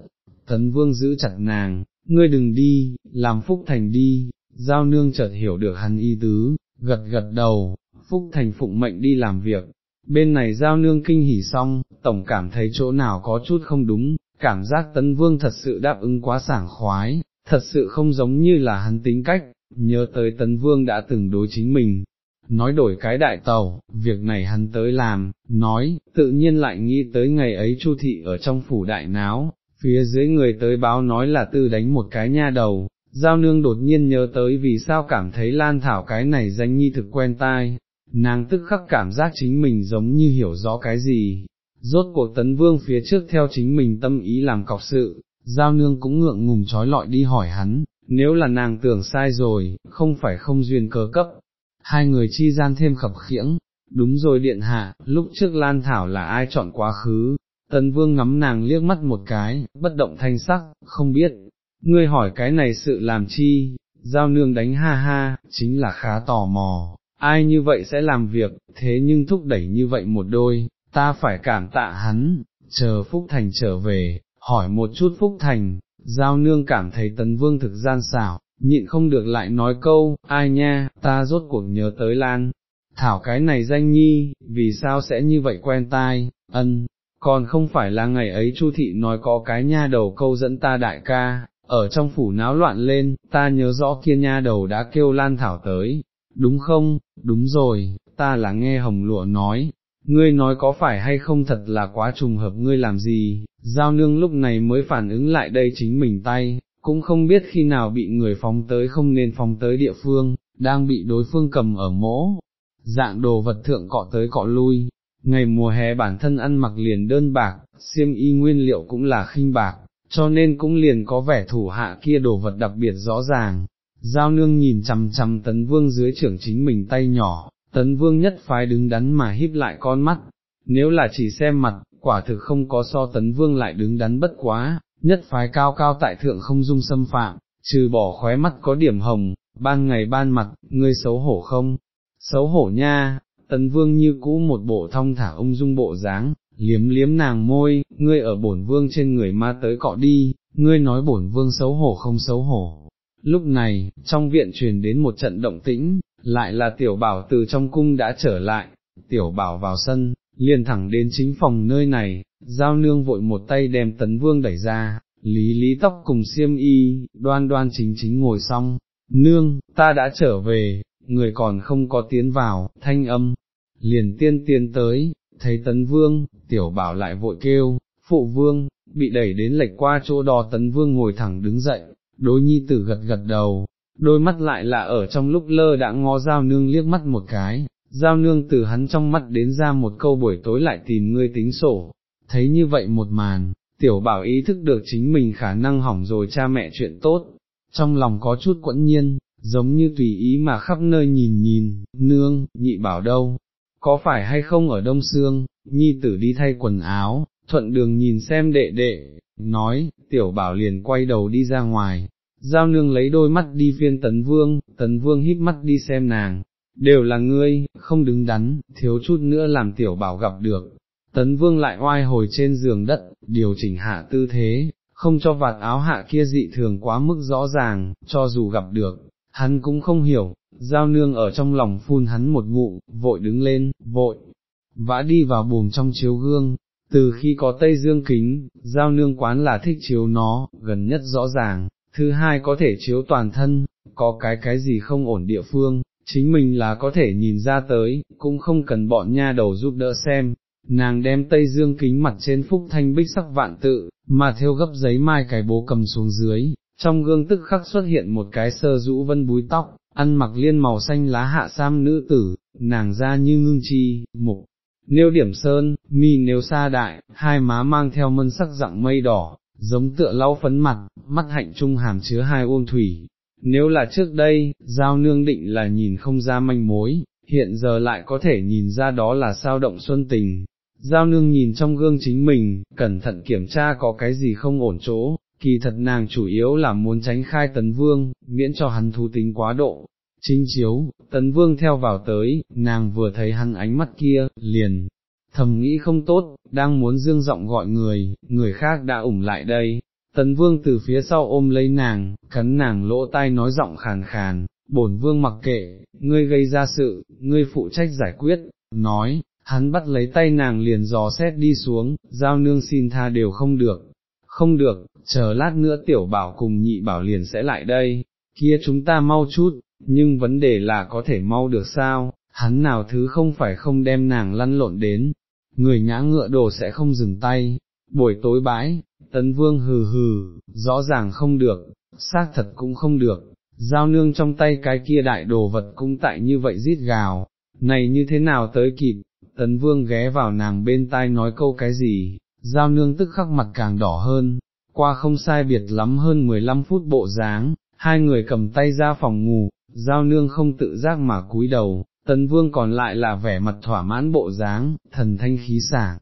tấn vương giữ chặt nàng, ngươi đừng đi, làm phúc thành đi, giao nương chợt hiểu được hắn y tứ, gật gật đầu, phúc thành phụng mệnh đi làm việc, bên này giao nương kinh hỉ xong, tổng cảm thấy chỗ nào có chút không đúng, cảm giác tấn vương thật sự đáp ứng quá sảng khoái, thật sự không giống như là hắn tính cách, nhớ tới tấn vương đã từng đối chính mình, nói đổi cái đại tàu, việc này hắn tới làm, nói, tự nhiên lại nghĩ tới ngày ấy chu thị ở trong phủ đại náo, phía dưới người tới báo nói là tư đánh một cái nha đầu, giao nương đột nhiên nhớ tới vì sao cảm thấy lan thảo cái này danh nhi thực quen tai, nàng tức khắc cảm giác chính mình giống như hiểu rõ cái gì, rốt cuộc tấn vương phía trước theo chính mình tâm ý làm cọc sự, giao nương cũng ngượng ngùng trói lọi đi hỏi hắn, nếu là nàng tưởng sai rồi, không phải không duyên cớ cấp, hai người chi gian thêm khập khiễng, đúng rồi điện hạ, lúc trước Lan Thảo là ai chọn quá khứ, tấn vương ngắm nàng liếc mắt một cái, bất động thanh sắc, không biết, ngươi hỏi cái này sự làm chi, giao nương đánh ha ha, chính là khá tò mò, ai như vậy sẽ làm việc, thế nhưng thúc đẩy như vậy một đôi, ta phải cảm tạ hắn, chờ Phúc Thành trở về, hỏi một chút Phúc Thành, giao nương cảm thấy tấn vương thực gian xảo, nhịn không được lại nói câu, ai nha, ta rốt cuộc nhớ tới Lan, thảo cái này danh nhi, vì sao sẽ như vậy quen tai, ân, còn không phải là ngày ấy Chu thị nói có cái nha đầu câu dẫn ta đại ca, ở trong phủ náo loạn lên, ta nhớ rõ kia nha đầu đã kêu Lan Thảo tới, đúng không, đúng rồi, ta là nghe hồng lụa nói, ngươi nói có phải hay không thật là quá trùng hợp ngươi làm gì, giao nương lúc này mới phản ứng lại đây chính mình tay, cũng không biết khi nào bị người phóng tới không nên phóng tới địa phương, đang bị đối phương cầm ở mỗ, dạng đồ vật thượng cọ tới cọ lui, ngày mùa hè bản thân ăn mặc liền đơn bạc, xiêm y nguyên liệu cũng là khinh bạc, cho nên cũng liền có vẻ thủ hạ kia đồ vật đặc biệt rõ ràng. Giao nương nhìn chằm chằm tấn vương dưới trưởng chính mình tay nhỏ, tấn vương nhất phái đứng đắn mà híp lại con mắt, nếu là chỉ xem mặt, quả thực không có so tấn vương lại đứng đắn bất quá, nhất phái cao cao tại thượng không dung xâm phạm, trừ bỏ khóe mắt có điểm hồng, ban ngày ban mặt, ngươi xấu hổ không? Xấu hổ nha, tấn vương như cũ một bộ thong thả ung dung bộ dáng, liếm liếm nàng môi, ngươi ở bổn vương trên người ma tới cọ đi, ngươi nói bổn vương xấu hổ không xấu hổ. Lúc này, trong viện truyền đến một trận động tĩnh, lại là tiểu bảo từ trong cung đã trở lại, tiểu bảo vào sân, liền thẳng đến chính phòng nơi này, giao nương vội một tay đem tấn vương đẩy ra, lý lý tóc cùng xiêm y, đoan đoan chính chính ngồi xong, nương, ta đã trở về, người còn không có tiến vào, thanh âm, liền tiên tiên tới, thấy tấn vương, tiểu bảo lại vội kêu, phụ vương, bị đẩy đến lệch qua chỗ đò tấn vương ngồi thẳng đứng dậy, đối nhi tử gật gật đầu, đôi mắt lại là ở trong lúc lơ đã ngó giao nương liếc mắt một cái, giao nương từ hắn trong mắt đến ra một câu buổi tối lại tìm ngươi tính sổ, thấy như vậy một màn, tiểu bảo ý thức được chính mình khả năng hỏng rồi cha mẹ chuyện tốt, trong lòng có chút quẫn nhiên, giống như tùy ý mà khắp nơi nhìn nhìn, nương, nhị bảo đâu, có phải hay không ở Đông Sương, nhi tử đi thay quần áo, thuận đường nhìn xem đệ đệ, nói, tiểu bảo liền quay đầu đi ra ngoài, giao nương lấy đôi mắt đi phiên tấn vương, tấn vương híp mắt đi xem nàng, đều là ngươi, không đứng đắn, thiếu chút nữa làm tiểu bảo gặp được. Tấn vương lại oai hồi trên giường đất, điều chỉnh hạ tư thế, không cho vạt áo hạ kia dị thường quá mức rõ ràng, cho dù gặp được, hắn cũng không hiểu, giao nương ở trong lòng phun hắn một ngụ, vội đứng lên, vội, vã đi vào buồng trong chiếu gương, từ khi có Tây Dương kính, giao nương quán là thích chiếu nó, gần nhất rõ ràng, thứ hai có thể chiếu toàn thân, có cái cái gì không ổn địa phương, chính mình là có thể nhìn ra tới, cũng không cần bọn nha đầu giúp đỡ xem. Nàng đem Tây Dương kính mặt trên phúc thanh bích sắc vạn tự, mà theo gấp giấy mai cái bố cầm xuống dưới, trong gương tức khắc xuất hiện một cái sơ rũ vân búi tóc, ăn mặc liên màu xanh lá hạ sam nữ tử, nàng ra như ngưng chi, mục, nêu điểm sơn, mi nếu xa đại, hai má mang theo mân sắc dạng mây đỏ, giống tựa lau phấn mặt, mắt hạnh trung hàm chứa hai uông thủy, nếu là trước đây, giao nương định là nhìn không ra manh mối, hiện giờ lại có thể nhìn ra đó là sao động xuân tình. Giao nương nhìn trong gương chính mình, cẩn thận kiểm tra có cái gì không ổn chỗ, kỳ thật nàng chủ yếu là muốn tránh khai tấn vương, miễn cho hắn thú tính quá độ. Chính chiếu, tấn vương theo vào tới, nàng vừa thấy hắn ánh mắt kia, liền, thầm nghĩ không tốt, đang muốn dương giọng gọi người, người khác đã ủng lại đây. Tấn vương từ phía sau ôm lấy nàng, cắn nàng lỗ tai nói giọng khàn khàn, bổn vương mặc kệ, ngươi gây ra sự, ngươi phụ trách giải quyết, nói, hắn bắt lấy tay nàng liền dò xét đi xuống, giao nương xin tha đều không được, không được, chờ lát nữa tiểu bảo cùng nhị bảo liền sẽ lại đây, kia chúng ta mau chút, nhưng vấn đề là có thể mau được sao, hắn nào thứ không phải không đem nàng lăn lộn đến, người ngã ngựa đồ sẽ không dừng tay, buổi tối bãi, tấn vương hừ hừ, rõ ràng không được, xác thật cũng không được, giao nương trong tay cái kia đại đồ vật cũng tại như vậy rít gào, này như thế nào tới kịp, tấn vương ghé vào nàng bên tai nói câu cái gì, giao nương tức khắc mặt càng đỏ hơn, qua không sai biệt lắm hơn 15 phút bộ dáng, hai người cầm tay ra phòng ngủ, giao nương không tự giác mà cúi đầu, tấn vương còn lại là vẻ mặt thỏa mãn bộ dáng, thần thanh khí sảng.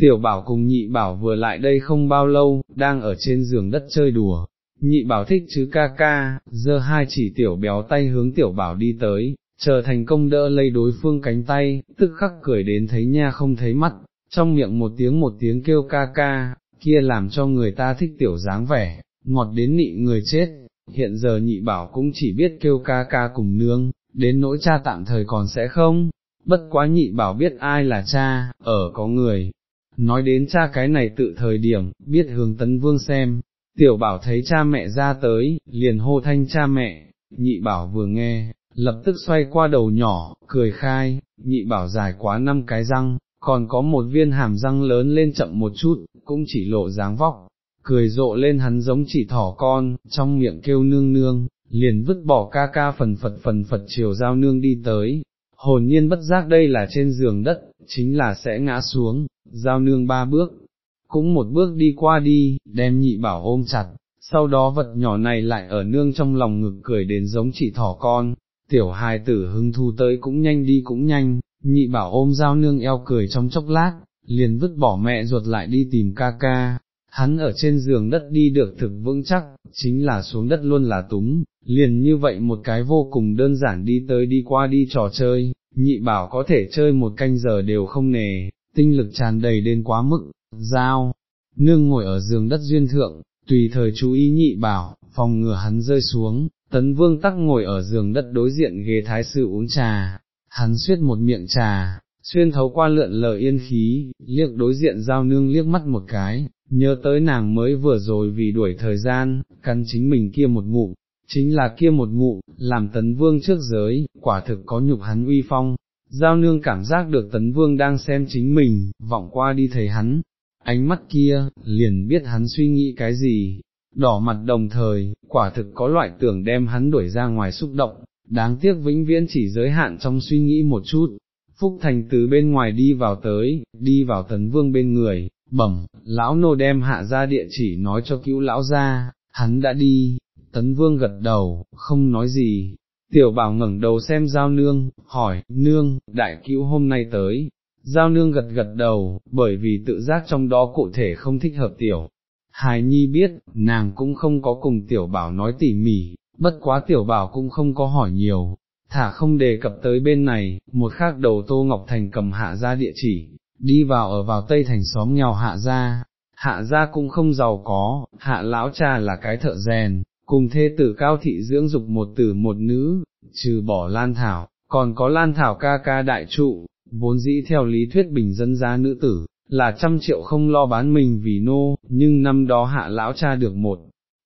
Tiểu bảo cùng nhị bảo vừa lại đây không bao lâu, đang ở trên giường đất chơi đùa, nhị bảo thích chứ ca ca, giơ hai chỉ tiểu béo tay hướng tiểu bảo đi tới, chờ thành công đỡ lấy đối phương cánh tay, tức khắc cười đến thấy nha không thấy mắt, trong miệng một tiếng một tiếng kêu ca ca, kia làm cho người ta thích tiểu dáng vẻ, ngọt đến nị người chết, hiện giờ nhị bảo cũng chỉ biết kêu ca ca cùng nương, đến nỗi cha tạm thời còn sẽ không, bất quá nhị bảo biết ai là cha, ở có người. Nói đến cha cái này tự thời điểm, biết hướng tấn vương xem, tiểu bảo thấy cha mẹ ra tới, liền hô thanh cha mẹ, nhị bảo vừa nghe, lập tức xoay qua đầu nhỏ, cười khai, nhị bảo dài quá năm cái răng, còn có một viên hàm răng lớn lên chậm một chút, cũng chỉ lộ dáng vóc, cười rộ lên hắn giống chỉ thỏ con, trong miệng kêu nương nương, liền vứt bỏ ca ca phần phật phần phật chiều giao nương đi tới, hồn nhiên bất giác đây là trên giường đất, chính là sẽ ngã xuống, giao nương ba bước, cũng một bước đi qua đi, đem nhị bảo ôm chặt, sau đó vật nhỏ này lại ở nương trong lòng ngực cười đến giống chỉ thỏ con, tiểu hài tử hưng thu tới cũng nhanh đi cũng nhanh, nhị bảo ôm giao nương eo cười trong chốc lát, liền vứt bỏ mẹ ruột lại đi tìm ca ca, hắn ở trên giường đất đi được thực vững chắc, chính là xuống đất luôn là túng, liền như vậy một cái vô cùng đơn giản đi tới đi qua đi trò chơi, nhị bảo có thể chơi một canh giờ đều không nề, tinh lực tràn đầy đến quá mức, dao, nương ngồi ở giường đất duyên thượng, tùy thời chú ý nhị bảo, phòng ngừa hắn rơi xuống, tấn vương tắc ngồi ở giường đất đối diện ghế thái sư uống trà, hắn suyết một miệng trà, xuyên thấu qua lượn lờ yên khí, liếc đối diện giao nương liếc mắt một cái, nhớ tới nàng mới vừa rồi vì đuổi thời gian, cắn chính mình kia một ngụm, chính là kia một ngụm, làm tấn vương trước giới, quả thực có nhục hắn uy phong. Giao nương cảm giác được tấn vương đang xem chính mình, vọng qua đi thấy hắn, ánh mắt kia, liền biết hắn suy nghĩ cái gì, đỏ mặt đồng thời, quả thực có loại tưởng đem hắn đuổi ra ngoài xúc động, đáng tiếc vĩnh viễn chỉ giới hạn trong suy nghĩ một chút. Phúc Thành từ bên ngoài đi vào tới, đi vào tấn vương bên người, bẩm, lão nô đem hạ ra địa chỉ nói cho cứu lão ra, hắn đã đi, tấn vương gật đầu, không nói gì, tiểu bảo ngẩng đầu xem giao nương, hỏi, nương, đại cứu hôm nay tới, giao nương gật gật đầu, bởi vì tự giác trong đó cụ thể không thích hợp tiểu. Hài Nhi biết, nàng cũng không có cùng tiểu bảo nói tỉ mỉ, bất quá tiểu bảo cũng không có hỏi nhiều, thả không đề cập tới bên này, một khác đầu Tô Ngọc Thành cầm hạ ra địa chỉ, đi vào ở vào tây thành xóm nghèo hạ gia, hạ gia cũng không giàu có, hạ lão cha là cái thợ rèn, cùng thê tử cao thị dưỡng dục một tử một nữ, trừ bỏ lan thảo, còn có lan thảo ca ca đại trụ, vốn dĩ theo lý thuyết bình dân gia nữ tử, là trăm triệu không lo bán mình vì nô, nhưng năm đó hạ lão cha được một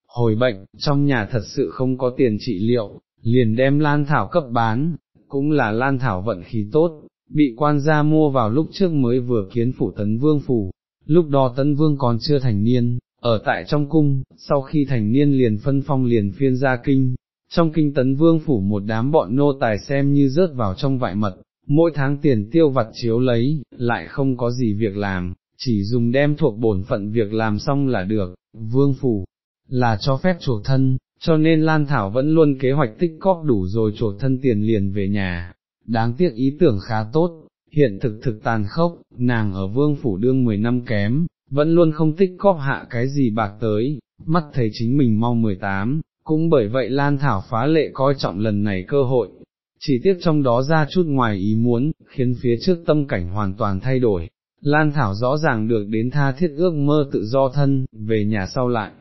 hồi bệnh, trong nhà thật sự không có tiền trị liệu, liền đem lan thảo cấp bán, cũng là lan thảo vận khí tốt, bị quan gia mua vào lúc trước mới vừa kiến phủ tấn vương phủ, lúc đó tấn vương còn chưa thành niên, ở tại trong cung, sau khi thành niên liền phân phong liền phiên ra kinh, trong kinh tấn vương phủ một đám bọn nô tài xem như rớt vào trong vại mật, mỗi tháng tiền tiêu vặt chiếu lấy, lại không có gì việc làm, chỉ dùng đem thuộc bổn phận việc làm xong là được, vương phủ, là cho phép chuộc thân, cho nên Lan Thảo vẫn luôn kế hoạch tích cóp đủ rồi chuộc thân tiền liền về nhà, đáng tiếc ý tưởng khá tốt, hiện thực thực tàn khốc, nàng ở vương phủ đương 10 năm kém, vẫn luôn không tích cóp hạ cái gì bạc tới, mắt thấy chính mình mau 18, cũng bởi vậy Lan Thảo phá lệ coi trọng lần này cơ hội, chỉ tiếc trong đó ra chút ngoài ý muốn, khiến phía trước tâm cảnh hoàn toàn thay đổi. Lan Thảo rõ ràng được đến tha thiết ước mơ tự do thân, về nhà sau lại,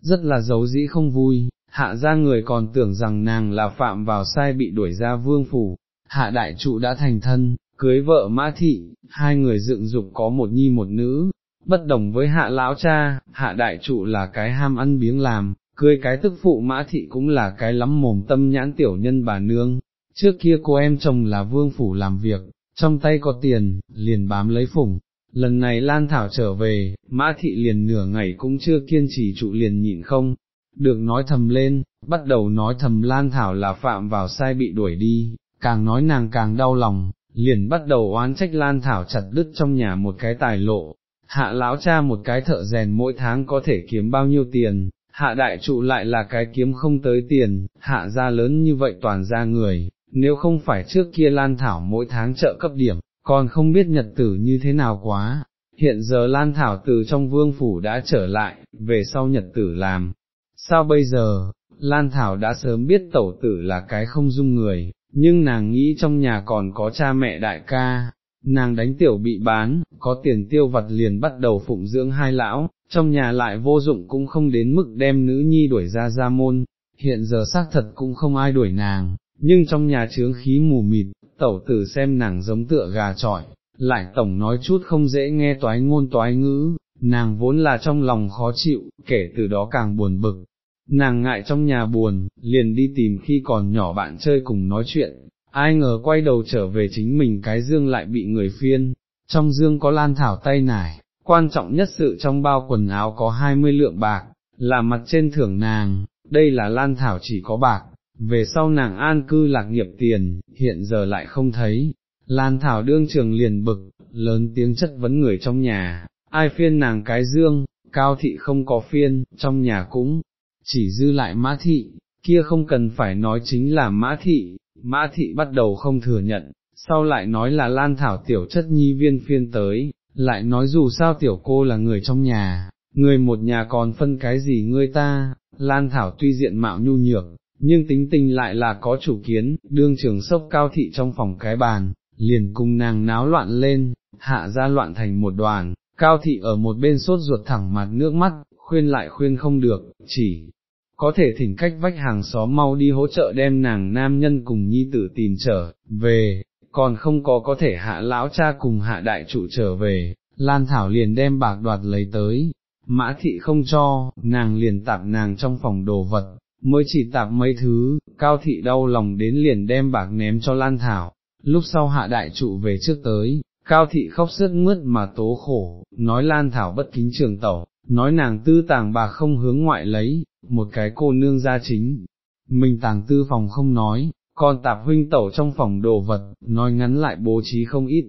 rất là giấu dĩ không vui, hạ ra người còn tưởng rằng nàng là phạm vào sai bị đuổi ra vương phủ, hạ đại trụ đã thành thân, cưới vợ mã thị, hai người dựng dục có một nhi một nữ, bất đồng với hạ lão cha, hạ đại trụ là cái ham ăn biếng làm, cưới cái tức phụ mã thị cũng là cái lắm mồm tâm nhãn tiểu nhân bà nương, trước kia cô em chồng là vương phủ làm việc, trong tay có tiền, liền bám lấy phủng. Lần này Lan Thảo trở về, Mã Thị liền nửa ngày cũng chưa kiên trì trụ liền nhịn không, được nói thầm lên, bắt đầu nói thầm Lan Thảo là phạm vào sai bị đuổi đi, càng nói nàng càng đau lòng, liền bắt đầu oán trách Lan Thảo chặt đứt trong nhà một cái tài lộ, hạ lão cha một cái thợ rèn mỗi tháng có thể kiếm bao nhiêu tiền, hạ đại trụ lại là cái kiếm không tới tiền, hạ gia lớn như vậy toàn ra người, nếu không phải trước kia Lan Thảo mỗi tháng trợ cấp điểm, còn không biết nhật tử như thế nào quá. Hiện giờ Lan Thảo từ trong vương phủ đã trở lại, về sau nhật tử làm. Sao bây giờ, Lan Thảo đã sớm biết tẩu tử là cái không dung người, nhưng nàng nghĩ trong nhà còn có cha mẹ đại ca, nàng đánh tiểu bị bán, có tiền tiêu vặt liền bắt đầu phụng dưỡng hai lão, trong nhà lại vô dụng cũng không đến mức đem nữ nhi đuổi ra ra môn, hiện giờ xác thật cũng không ai đuổi nàng, nhưng trong nhà chướng khí mù mịt, tẩu tử xem nàng giống tựa gà trọi, lại tổng nói chút không dễ nghe toái ngôn toái ngữ, nàng vốn là trong lòng khó chịu, kể từ đó càng buồn bực. Nàng ngại trong nhà buồn, liền đi tìm khi còn nhỏ bạn chơi cùng nói chuyện, ai ngờ quay đầu trở về chính mình cái dương lại bị người phiên, trong dương có lan thảo tay nải, quan trọng nhất sự trong bao quần áo có 20 lượng bạc, là mặt trên thưởng nàng, đây là lan thảo chỉ có bạc, về sau nàng an cư lạc nghiệp tiền, hiện giờ lại không thấy, lan thảo đương trường liền bực, lớn tiếng chất vấn người trong nhà, ai phiên nàng cái dương, cao thị không có phiên, trong nhà cũng, chỉ dư lại mã thị, kia không cần phải nói chính là mã thị, mã thị bắt đầu không thừa nhận, sau lại nói là lan thảo tiểu chất nhi viên phiên tới, lại nói dù sao tiểu cô là người trong nhà, người một nhà còn phân cái gì ngươi ta, lan thảo tuy diện mạo nhu nhược, nhưng tính tình lại là có chủ kiến, đương trường sốc cao thị trong phòng cái bàn, liền cùng nàng náo loạn lên, hạ ra loạn thành một đoàn, cao thị ở một bên sốt ruột thẳng mặt nước mắt, khuyên lại khuyên không được, chỉ có thể thỉnh cách vách hàng xóm mau đi hỗ trợ đem nàng nam nhân cùng nhi tử tìm trở về, còn không có có thể hạ lão cha cùng hạ đại trụ trở về, Lan Thảo liền đem bạc đoạt lấy tới, mã thị không cho, nàng liền tạp nàng trong phòng đồ vật, mới chỉ tạp mấy thứ, cao thị đau lòng đến liền đem bạc ném cho Lan Thảo, lúc sau hạ đại trụ về trước tới, cao thị khóc sức mướt mà tố khổ, nói Lan Thảo bất kính trường tẩu, nói nàng tư tàng bạc không hướng ngoại lấy, một cái cô nương gia chính, mình tàng tư phòng không nói, còn tạp huynh tẩu trong phòng đồ vật, nói ngắn lại bố trí không ít.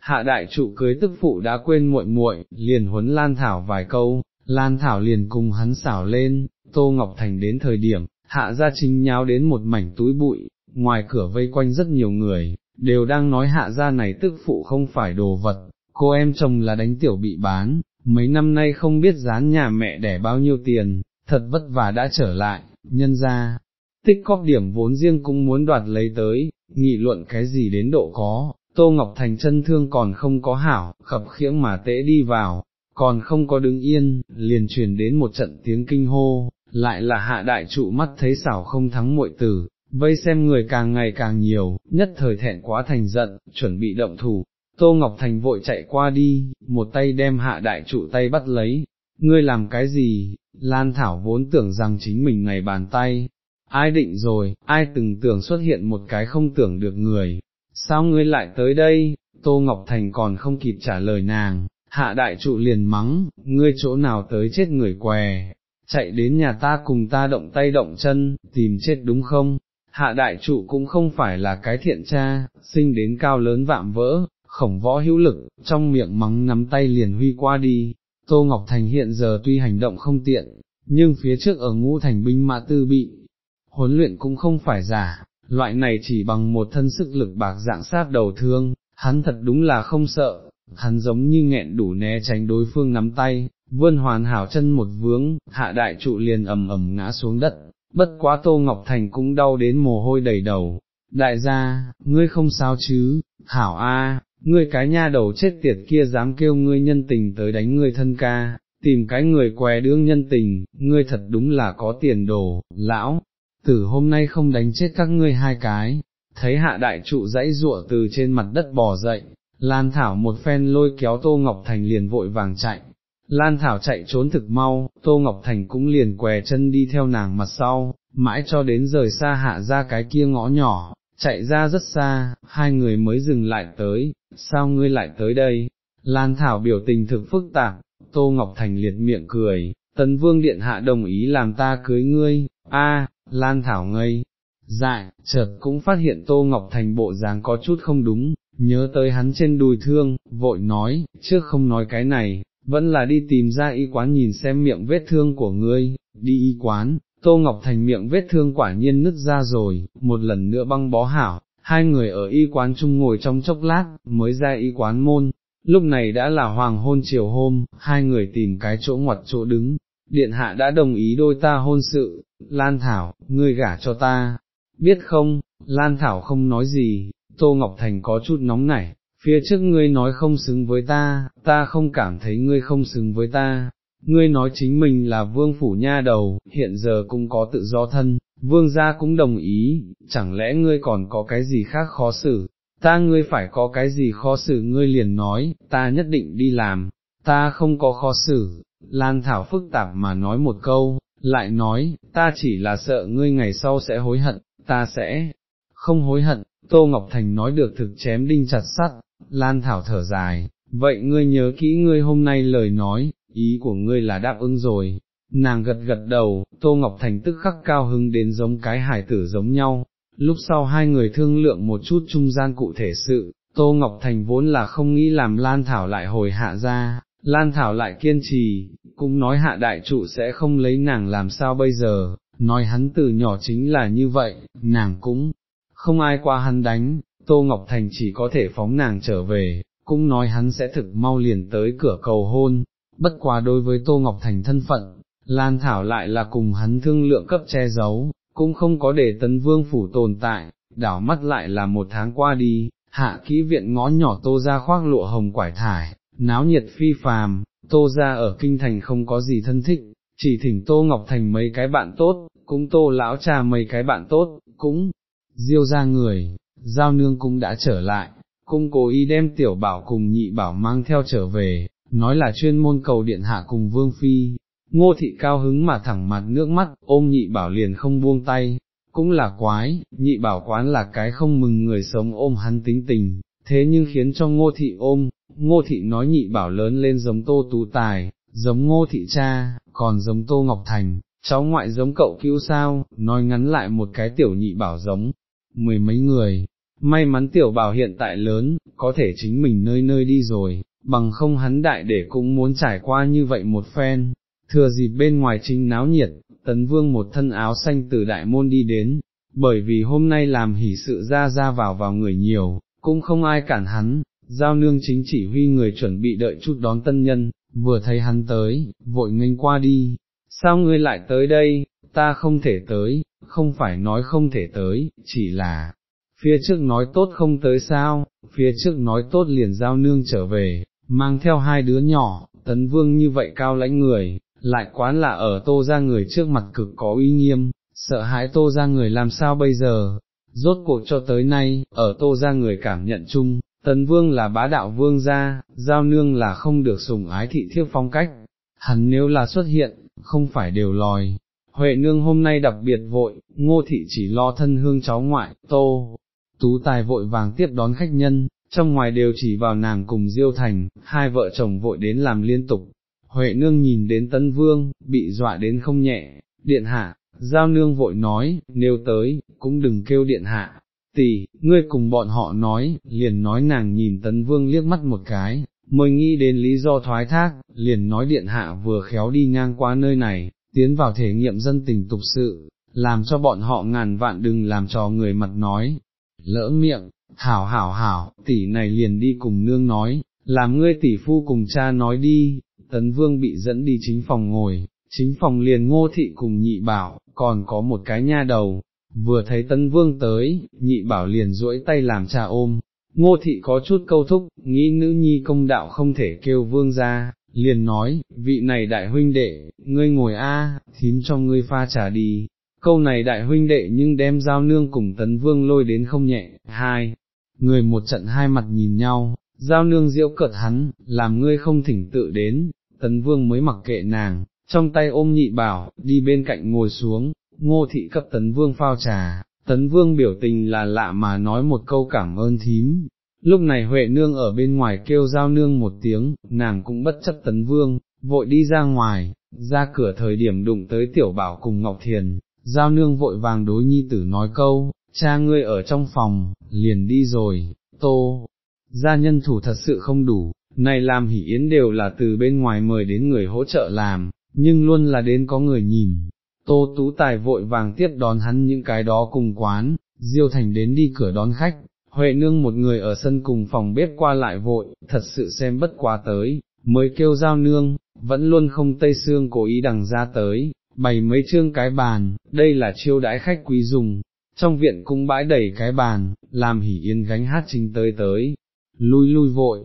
Hạ đại trụ cưới tức phụ đã quên muội muội, liền huấn Lan Thảo vài câu, Lan Thảo liền cùng hắn xảo lên, Tô Ngọc Thành đến thời điểm, hạ gia chính nháo đến một mảnh túi bụi, ngoài cửa vây quanh rất nhiều người, đều đang nói hạ gia này tức phụ không phải đồ vật, cô em chồng là đánh tiểu bị bán, mấy năm nay không biết dán nhà mẹ đẻ bao nhiêu tiền, thật vất vả đã trở lại, nhân ra, tích cóp điểm vốn riêng cũng muốn đoạt lấy tới, nghị luận cái gì đến độ có, Tô Ngọc Thành chân thương còn không có hảo, khập khiễng mà tễ đi vào, còn không có đứng yên, liền truyền đến một trận tiếng kinh hô, lại là hạ đại trụ mắt thấy xảo không thắng muội tử, vây xem người càng ngày càng nhiều, nhất thời thẹn quá thành giận, chuẩn bị động thủ. Tô Ngọc Thành vội chạy qua đi, một tay đem hạ đại trụ tay bắt lấy, ngươi làm cái gì, Lan Thảo vốn tưởng rằng chính mình ngày bàn tay, ai định rồi, ai từng tưởng xuất hiện một cái không tưởng được người, sao ngươi lại tới đây, Tô Ngọc Thành còn không kịp trả lời nàng, hạ đại trụ liền mắng, ngươi chỗ nào tới chết người què, chạy đến nhà ta cùng ta động tay động chân, tìm chết đúng không? Hạ đại trụ cũng không phải là cái thiện cha, sinh đến cao lớn vạm vỡ, khổng võ hữu lực, trong miệng mắng nắm tay liền huy qua đi. Tô Ngọc Thành hiện giờ tuy hành động không tiện, nhưng phía trước ở ngũ thành binh mã tư bị, huấn luyện cũng không phải giả, loại này chỉ bằng một thân sức lực bạc dạng sát đầu thương, hắn thật đúng là không sợ, hắn giống như nghẹn đủ né tránh đối phương nắm tay, vươn hoàn hảo chân một vướng, hạ đại trụ liền ầm ầm ngã xuống đất, bất quá Tô Ngọc Thành cũng đau đến mồ hôi đầy đầu. Đại gia, ngươi không sao chứ, hảo a, ngươi cái nha đầu chết tiệt kia dám kêu ngươi nhân tình tới đánh ngươi thân ca, tìm cái người què đương nhân tình, ngươi thật đúng là có tiền đồ, lão, tử hôm nay không đánh chết các ngươi hai cái, thấy hạ đại trụ dãy ruộ từ trên mặt đất bò dậy, Lan Thảo một phen lôi kéo Tô Ngọc Thành liền vội vàng chạy, Lan Thảo chạy trốn thực mau, Tô Ngọc Thành cũng liền què chân đi theo nàng mặt sau, mãi cho đến rời xa hạ ra cái kia ngõ nhỏ, chạy ra rất xa, hai người mới dừng lại tới, sao ngươi lại tới đây? Lan Thảo biểu tình thực phức tạp, Tô Ngọc Thành liệt miệng cười, Tấn Vương Điện Hạ đồng ý làm ta cưới ngươi, a, Lan Thảo ngây, dại, chợt cũng phát hiện Tô Ngọc Thành bộ dáng có chút không đúng, nhớ tới hắn trên đùi thương, vội nói, trước không nói cái này, vẫn là đi tìm ra y quán nhìn xem miệng vết thương của ngươi, đi y quán, Tô Ngọc Thành miệng vết thương quả nhiên nứt ra rồi, một lần nữa băng bó hảo, hai người ở y quán chung ngồi trong chốc lát, mới ra y quán môn, lúc này đã là hoàng hôn chiều hôm, hai người tìm cái chỗ ngoặt chỗ đứng, điện hạ đã đồng ý đôi ta hôn sự, Lan Thảo, ngươi gả cho ta, biết không, Lan Thảo không nói gì, Tô Ngọc Thành có chút nóng nảy, phía trước ngươi nói không xứng với ta, ta không cảm thấy ngươi không xứng với ta, ngươi nói chính mình là vương phủ nha đầu, hiện giờ cũng có tự do thân, vương gia cũng đồng ý, chẳng lẽ ngươi còn có cái gì khác khó xử, ta ngươi phải có cái gì khó xử ngươi liền nói, ta nhất định đi làm, ta không có khó xử, Lan Thảo phức tạp mà nói một câu, lại nói, ta chỉ là sợ ngươi ngày sau sẽ hối hận, ta sẽ không hối hận, Tô Ngọc Thành nói được thực chém đinh chặt sắt, Lan Thảo thở dài, vậy ngươi nhớ kỹ ngươi hôm nay lời nói, ý của ngươi là đáp ứng rồi, nàng gật gật đầu, Tô Ngọc Thành tức khắc cao hứng đến giống cái hải tử giống nhau, lúc sau hai người thương lượng một chút trung gian cụ thể sự, Tô Ngọc Thành vốn là không nghĩ làm Lan Thảo lại hồi hạ ra, Lan Thảo lại kiên trì, cũng nói hạ đại trụ sẽ không lấy nàng làm sao bây giờ, nói hắn từ nhỏ chính là như vậy, nàng cũng không ai qua hắn đánh, Tô Ngọc Thành chỉ có thể phóng nàng trở về, cũng nói hắn sẽ thực mau liền tới cửa cầu hôn, bất quá đối với Tô Ngọc Thành thân phận, Lan Thảo lại là cùng hắn thương lượng cấp che giấu, cũng không có để tấn vương phủ tồn tại, đảo mắt lại là một tháng qua đi, hạ kỹ viện ngõ nhỏ Tô ra khoác lụa hồng quải thải, náo nhiệt phi phàm, Tô ra ở kinh thành không có gì thân thích, chỉ thỉnh Tô Ngọc Thành mấy cái bạn tốt, cũng Tô lão trà mấy cái bạn tốt, cũng diêu ra người, giao nương cũng đã trở lại, cũng cố ý đem tiểu bảo cùng nhị bảo mang theo trở về, nói là chuyên môn cầu điện hạ cùng vương phi, ngô thị cao hứng mà thẳng mặt nước mắt, ôm nhị bảo liền không buông tay, cũng là quái, nhị bảo quán là cái không mừng người sống ôm hắn tính tình, thế nhưng khiến cho ngô thị ôm, ngô thị nói nhị bảo lớn lên giống tô tú tài, giống ngô thị cha, còn giống tô ngọc thành, cháu ngoại giống cậu cứu sao, nói ngắn lại một cái tiểu nhị bảo giống, mười mấy người, may mắn tiểu bảo hiện tại lớn, có thể chính mình nơi nơi đi rồi, bằng không hắn đại để cũng muốn trải qua như vậy một phen, thừa dịp bên ngoài chính náo nhiệt, tấn vương một thân áo xanh từ đại môn đi đến, bởi vì hôm nay làm hỷ sự ra ra vào vào người nhiều, cũng không ai cản hắn, giao nương chính chỉ huy người chuẩn bị đợi chút đón tân nhân, vừa thấy hắn tới, vội nghênh qua đi, sao ngươi lại tới đây, ta không thể tới, không phải nói không thể tới, chỉ là, phía trước nói tốt không tới sao, phía trước nói tốt liền giao nương trở về, mang theo hai đứa nhỏ, tấn vương như vậy cao lãnh người, lại quán là ở tô ra người trước mặt cực có uy nghiêm, sợ hãi tô ra người làm sao bây giờ, rốt cuộc cho tới nay, ở tô ra người cảm nhận chung, tấn vương là bá đạo vương gia, giao nương là không được sùng ái thị thiếp phong cách, hắn nếu là xuất hiện, không phải đều lòi. Huệ nương hôm nay đặc biệt vội, ngô thị chỉ lo thân hương cháu ngoại, tô, tú tài vội vàng tiếp đón khách nhân, trong ngoài đều chỉ vào nàng cùng Diêu Thành, hai vợ chồng vội đến làm liên tục. Huệ nương nhìn đến Tân Vương, bị dọa đến không nhẹ, điện hạ, giao nương vội nói, nếu tới, cũng đừng kêu điện hạ. Tỷ, ngươi cùng bọn họ nói, liền nói nàng nhìn tân Vương liếc mắt một cái, mới nghĩ đến lý do thoái thác, liền nói điện hạ vừa khéo đi ngang qua nơi này, tiến vào thể nghiệm dân tình tục sự, làm cho bọn họ ngàn vạn đừng làm trò người mặt nói, lỡ miệng, hảo hảo hảo, tỷ này liền đi cùng nương nói, làm ngươi tỷ phu cùng cha nói đi, tấn vương bị dẫn đi chính phòng ngồi, chính phòng liền ngô thị cùng nhị bảo, còn có một cái nha đầu, vừa thấy tấn vương tới, nhị bảo liền duỗi tay làm cha ôm, ngô thị có chút câu thúc, nghĩ nữ nhi công đạo không thể kêu vương ra, liền nói, vị này đại huynh đệ, ngươi ngồi a, thím cho ngươi pha trà đi, câu này đại huynh đệ nhưng đem giao nương cùng tấn vương lôi đến không nhẹ, hai, người một trận hai mặt nhìn nhau, giao nương diễu cợt hắn, làm ngươi không thỉnh tự đến, tấn vương mới mặc kệ nàng, trong tay ôm nhị bảo, đi bên cạnh ngồi xuống, ngô thị cấp tấn vương phao trà, tấn vương biểu tình là lạ mà nói một câu cảm ơn thím. Lúc này Huệ nương ở bên ngoài kêu giao nương một tiếng, nàng cũng bất chấp tấn vương, vội đi ra ngoài, ra cửa thời điểm đụng tới tiểu bảo cùng Ngọc Thiền, giao nương vội vàng đối nhi tử nói câu, cha ngươi ở trong phòng, liền đi rồi, tô, gia nhân thủ thật sự không đủ, này làm hỷ yến đều là từ bên ngoài mời đến người hỗ trợ làm, nhưng luôn là đến có người nhìn. Tô Tú Tài vội vàng tiếp đón hắn những cái đó cùng quán, Diêu Thành đến đi cửa đón khách, Huệ Nương một người ở sân cùng phòng bếp qua lại vội, thật sự xem bất quá tới, mới kêu giao nương, vẫn luôn không tây xương cố ý đằng ra tới, bày mấy chương cái bàn, đây là chiêu đãi khách quý dùng, trong viện cũng bãi đầy cái bàn, làm hỉ yên gánh hát chính tới tới, lui lui vội.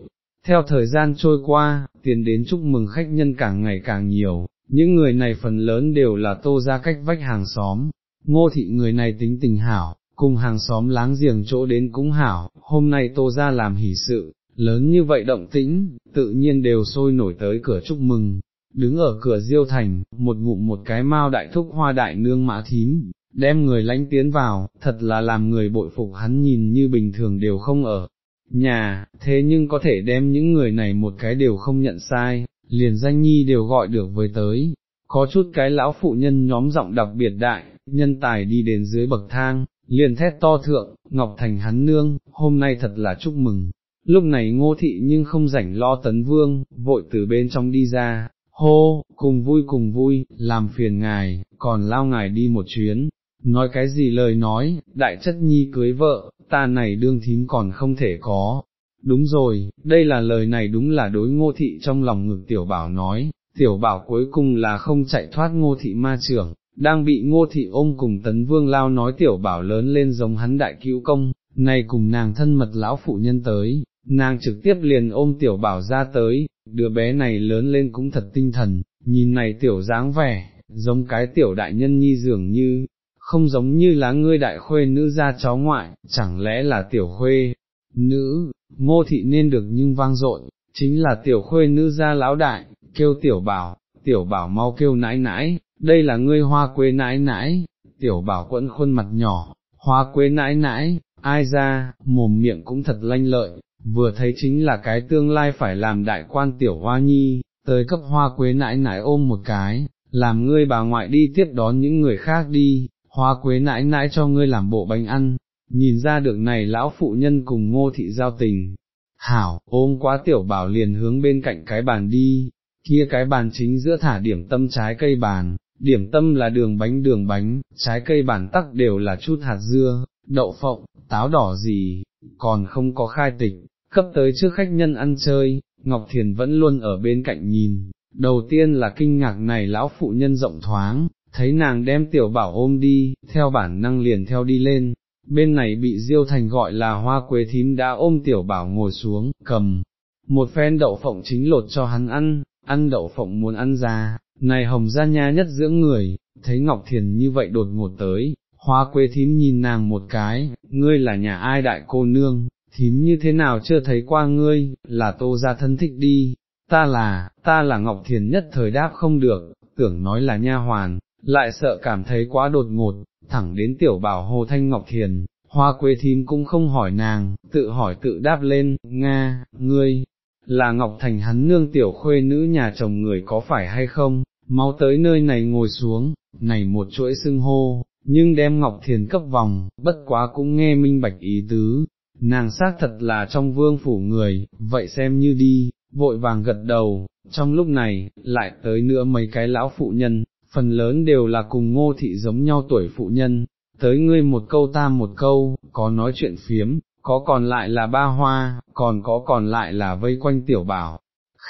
Theo thời gian trôi qua, tiền đến chúc mừng khách nhân càng ngày càng nhiều, những người này phần lớn đều là tô ra cách vách hàng xóm, ngô thị người này tính tình hảo, cùng hàng xóm láng giềng chỗ đến cũng hảo, hôm nay tô ra làm hỷ sự, lớn như vậy động tĩnh, tự nhiên đều sôi nổi tới cửa chúc mừng, đứng ở cửa diêu thành, một ngụm một cái mao đại thúc hoa đại nương mã thím, đem người lãnh tiến vào, thật là làm người bội phục hắn nhìn như bình thường đều không ở. Nhà, thế nhưng có thể đem những người này một cái đều không nhận sai, liền danh nhi đều gọi được với tới, có chút cái lão phụ nhân nhóm giọng đặc biệt đại, nhân tài đi đến dưới bậc thang, liền thét to thượng, Ngọc Thành hắn nương, hôm nay thật là chúc mừng. Lúc này ngô thị nhưng không rảnh lo tấn vương, vội từ bên trong đi ra, hô, cùng vui cùng vui, làm phiền ngài, còn lao ngài đi một chuyến, nói cái gì lời nói, đại chất nhi cưới vợ, ta này đương thím còn không thể có. Đúng rồi, đây là lời này đúng là đối ngô thị trong lòng ngực tiểu bảo nói, tiểu bảo cuối cùng là không chạy thoát ngô thị ma trưởng, đang bị ngô thị ôm cùng tấn vương lao nói tiểu bảo lớn lên giống hắn đại cứu công, này cùng nàng thân mật lão phụ nhân tới, nàng trực tiếp liền ôm tiểu bảo ra tới, đứa bé này lớn lên cũng thật tinh thần, nhìn này tiểu dáng vẻ, giống cái tiểu đại nhân nhi dường như, không giống như là ngươi đại khuê nữ ra cháu ngoại, chẳng lẽ là tiểu khuê, nữ, ngô thị nên được nhưng vang dội, chính là tiểu khuê nữ ra lão đại, kêu tiểu bảo, tiểu bảo mau kêu nãi nãi, đây là ngươi hoa quê nãi nãi, tiểu bảo quẫn khuôn mặt nhỏ, hoa quê nãi nãi, ai ra, mồm miệng cũng thật lanh lợi, vừa thấy chính là cái tương lai phải làm đại quan tiểu hoa nhi, tới cấp hoa quế nãi nãi ôm một cái, làm ngươi bà ngoại đi tiếp đón những người khác đi, hoa quế nãi nãi cho ngươi làm bộ bánh ăn, nhìn ra được này lão phụ nhân cùng ngô thị giao tình. Hảo, ôm quá tiểu bảo liền hướng bên cạnh cái bàn đi, kia cái bàn chính giữa thả điểm tâm trái cây bàn, điểm tâm là đường bánh đường bánh, trái cây bản tắc đều là chút hạt dưa, đậu phộng, táo đỏ gì, còn không có khai tịch, cấp tới trước khách nhân ăn chơi, Ngọc Thiền vẫn luôn ở bên cạnh nhìn, đầu tiên là kinh ngạc này lão phụ nhân rộng thoáng, thấy nàng đem tiểu bảo ôm đi, theo bản năng liền theo đi lên, bên này bị Diêu Thành gọi là hoa quế thím đã ôm tiểu bảo ngồi xuống, cầm, một phen đậu phộng chính lột cho hắn ăn, ăn đậu phộng muốn ăn ra, này hồng gia nha nhất dưỡng người, thấy Ngọc Thiền như vậy đột ngột tới, hoa quế thím nhìn nàng một cái, ngươi là nhà ai đại cô nương, thím như thế nào chưa thấy qua ngươi, là tô ra thân thích đi, ta là, ta là Ngọc Thiền nhất thời đáp không được, tưởng nói là nha hoàn, lại sợ cảm thấy quá đột ngột, thẳng đến tiểu bảo hồ thanh Ngọc Thiền, hoa quế thím cũng không hỏi nàng, tự hỏi tự đáp lên, Nga, ngươi, là Ngọc Thành hắn nương tiểu khuê nữ nhà chồng người có phải hay không, mau tới nơi này ngồi xuống, này một chuỗi xưng hô, nhưng đem Ngọc Thiền cấp vòng, bất quá cũng nghe minh bạch ý tứ, nàng xác thật là trong vương phủ người, vậy xem như đi, vội vàng gật đầu, trong lúc này, lại tới nữa mấy cái lão phụ nhân, phần lớn đều là cùng ngô thị giống nhau tuổi phụ nhân, tới ngươi một câu ta một câu, có nói chuyện phiếm, có còn lại là ba hoa, còn có còn lại là vây quanh tiểu bảo.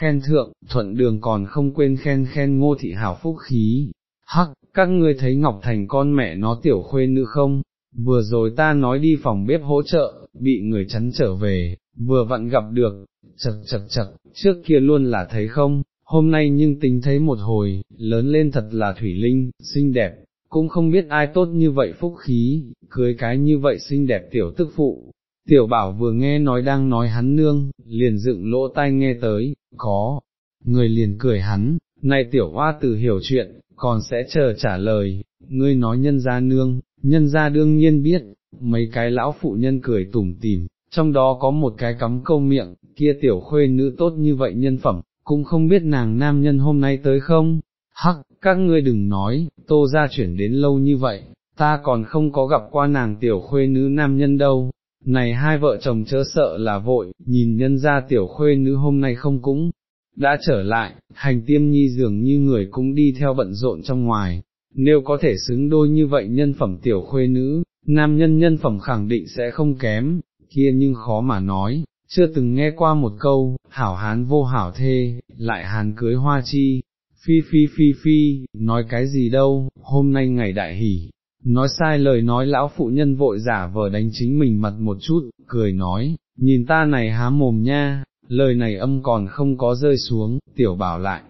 Khen thượng, thuận đường còn không quên khen khen ngô thị hảo phúc khí, hắc, các ngươi thấy Ngọc Thành con mẹ nó tiểu khuê nữ không, vừa rồi ta nói đi phòng bếp hỗ trợ, bị người chắn trở về, vừa vặn gặp được, chật chật chật, trước kia luôn là thấy không, hôm nay nhưng tính thấy một hồi, lớn lên thật là thủy linh, xinh đẹp, cũng không biết ai tốt như vậy phúc khí, cưới cái như vậy xinh đẹp tiểu tức phụ. Tiểu bảo vừa nghe nói đang nói hắn nương, liền dựng lỗ tai nghe tới, có, người liền cười hắn, này tiểu hoa tử hiểu chuyện, còn sẽ chờ trả lời, ngươi nói nhân gia nương, nhân gia đương nhiên biết, mấy cái lão phụ nhân cười tủm tỉm, trong đó có một cái cắm câu miệng, kia tiểu khuê nữ tốt như vậy nhân phẩm, cũng không biết nàng nam nhân hôm nay tới không, hắc, các ngươi đừng nói, tô ra chuyển đến lâu như vậy, ta còn không có gặp qua nàng tiểu khuê nữ nam nhân đâu, này hai vợ chồng chớ sợ là vội, nhìn nhân ra tiểu khuê nữ hôm nay không cũng, đã trở lại, hành tiêm nhi dường như người cũng đi theo bận rộn trong ngoài, nếu có thể xứng đôi như vậy nhân phẩm tiểu khuê nữ, nam nhân nhân phẩm khẳng định sẽ không kém, kia nhưng khó mà nói, chưa từng nghe qua một câu, hảo hán vô hảo thê, lại hán cưới hoa chi, phi phi phi phi, nói cái gì đâu, hôm nay ngày đại hỉ nói sai lời nói lão phụ nhân vội giả vờ đánh chính mình mặt một chút, cười nói, nhìn ta này há mồm nha, lời này âm còn không có rơi xuống, tiểu bảo lại,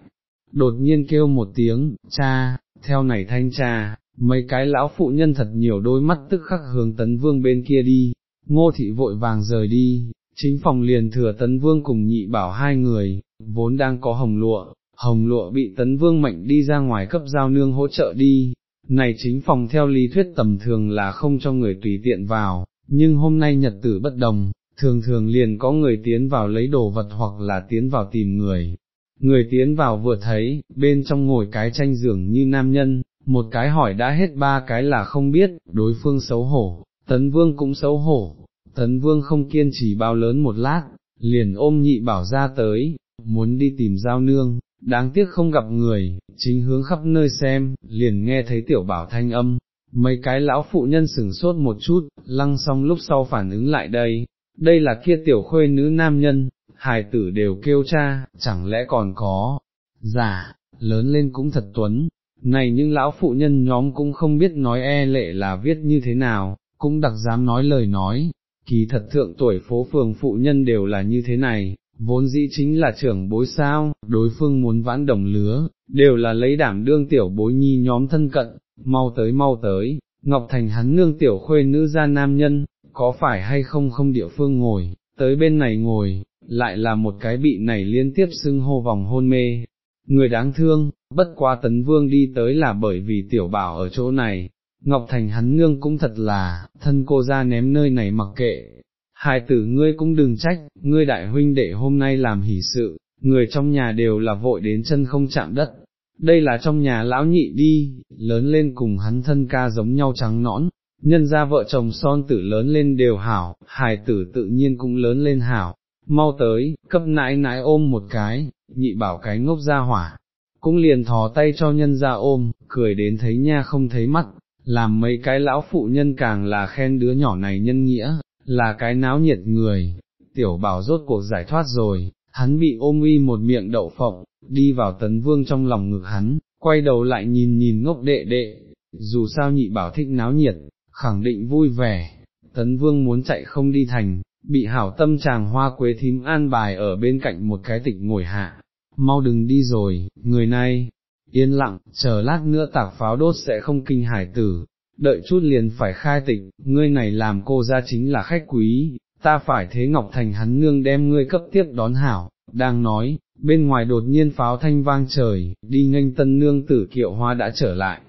đột nhiên kêu một tiếng, cha, theo này thanh cha, mấy cái lão phụ nhân thật nhiều đôi mắt tức khắc hướng tấn vương bên kia đi, ngô thị vội vàng rời đi, chính phòng liền thừa tấn vương cùng nhị bảo hai người, vốn đang có hồng lụa, hồng lụa bị tấn vương mệnh đi ra ngoài cấp giao nương hỗ trợ đi, này chính phòng theo lý thuyết tầm thường là không cho người tùy tiện vào, nhưng hôm nay nhật tử bất đồng, thường thường liền có người tiến vào lấy đồ vật hoặc là tiến vào tìm người. Người tiến vào vừa thấy, bên trong ngồi cái tranh giường như nam nhân, một cái hỏi đã hết ba cái là không biết, đối phương xấu hổ, tấn vương cũng xấu hổ, tấn vương không kiên trì bao lớn một lát, liền ôm nhị bảo ra tới, muốn đi tìm giao nương, đáng tiếc không gặp người, chính hướng khắp nơi xem, liền nghe thấy tiểu bảo thanh âm, mấy cái lão phụ nhân sửng sốt một chút, lăng xong lúc sau phản ứng lại đây, đây là kia tiểu khuê nữ nam nhân, hài tử đều kêu cha, chẳng lẽ còn có, giả, lớn lên cũng thật tuấn, này những lão phụ nhân nhóm cũng không biết nói e lệ là viết như thế nào, cũng đặc dám nói lời nói, kỳ thật thượng tuổi phố phường phụ nhân đều là như thế này, vốn dĩ chính là trưởng bối sao, đối phương muốn vãn đồng lứa, đều là lấy đảm đương tiểu bối nhi nhóm thân cận, mau tới mau tới, Ngọc Thành hắn nương tiểu khuê nữ gia nam nhân, có phải hay không không địa phương ngồi, tới bên này ngồi, lại là một cái bị này liên tiếp xưng hô vòng hôn mê. Người đáng thương, bất qua tấn vương đi tới là bởi vì tiểu bảo ở chỗ này, Ngọc Thành hắn nương cũng thật là, thân cô ra ném nơi này mặc kệ. Hai tử ngươi cũng đừng trách, ngươi đại huynh đệ hôm nay làm hỷ sự, người trong nhà đều là vội đến chân không chạm đất. Đây là trong nhà lão nhị đi, lớn lên cùng hắn thân ca giống nhau trắng nõn, nhân ra vợ chồng son tử lớn lên đều hảo, hài tử tự nhiên cũng lớn lên hảo, mau tới, cấp nãi nãi ôm một cái, nhị bảo cái ngốc ra hỏa, cũng liền thò tay cho nhân ra ôm, cười đến thấy nha không thấy mắt, làm mấy cái lão phụ nhân càng là khen đứa nhỏ này nhân nghĩa, là cái náo nhiệt người, tiểu bảo rốt cuộc giải thoát rồi, hắn bị ôm uy một miệng đậu phộng, đi vào tấn vương trong lòng ngực hắn, quay đầu lại nhìn nhìn ngốc đệ đệ, dù sao nhị bảo thích náo nhiệt, khẳng định vui vẻ, tấn vương muốn chạy không đi thành, bị hảo tâm chàng hoa quế thím an bài ở bên cạnh một cái tịch ngồi hạ, mau đừng đi rồi, người này, yên lặng, chờ lát nữa tạc pháo đốt sẽ không kinh hải tử, đợi chút liền phải khai tịnh ngươi này làm cô ra chính là khách quý, ta phải thế Ngọc Thành hắn nương đem ngươi cấp tiếp đón hảo, đang nói, bên ngoài đột nhiên pháo thanh vang trời, đi nghênh tân nương tử kiệu hoa đã trở lại,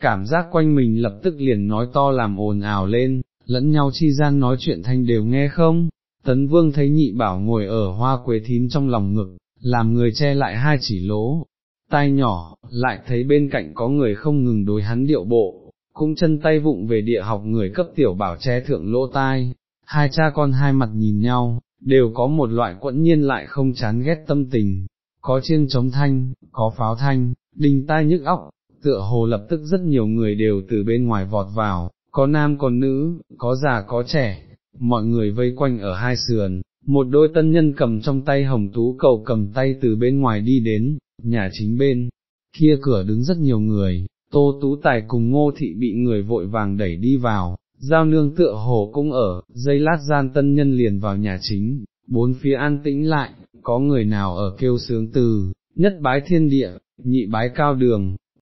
cảm giác quanh mình lập tức liền nói to làm ồn ào lên, lẫn nhau chi gian nói chuyện thanh đều nghe không, tấn vương thấy nhị bảo ngồi ở hoa quế thím trong lòng ngực, làm người che lại hai chỉ lỗ, tai nhỏ, lại thấy bên cạnh có người không ngừng đối hắn điệu bộ, cũng chân tay vụng về địa học người cấp tiểu bảo che thượng lỗ tai, hai cha con hai mặt nhìn nhau, đều có một loại quẫn nhiên lại không chán ghét tâm tình, có chiên chống thanh, có pháo thanh, đinh tai nhức óc, tựa hồ lập tức rất nhiều người đều từ bên ngoài vọt vào, có nam có nữ, có già có trẻ, mọi người vây quanh ở hai sườn, một đôi tân nhân cầm trong tay hồng tú cầu cầm tay từ bên ngoài đi đến, nhà chính bên, kia cửa đứng rất nhiều người, tô tú tài cùng ngô thị bị người vội vàng đẩy đi vào, giao nương tựa hồ cũng ở, dây lát gian tân nhân liền vào nhà chính, bốn phía an tĩnh lại, có người nào ở kêu sướng từ, nhất bái thiên địa, nhị bái cao đường,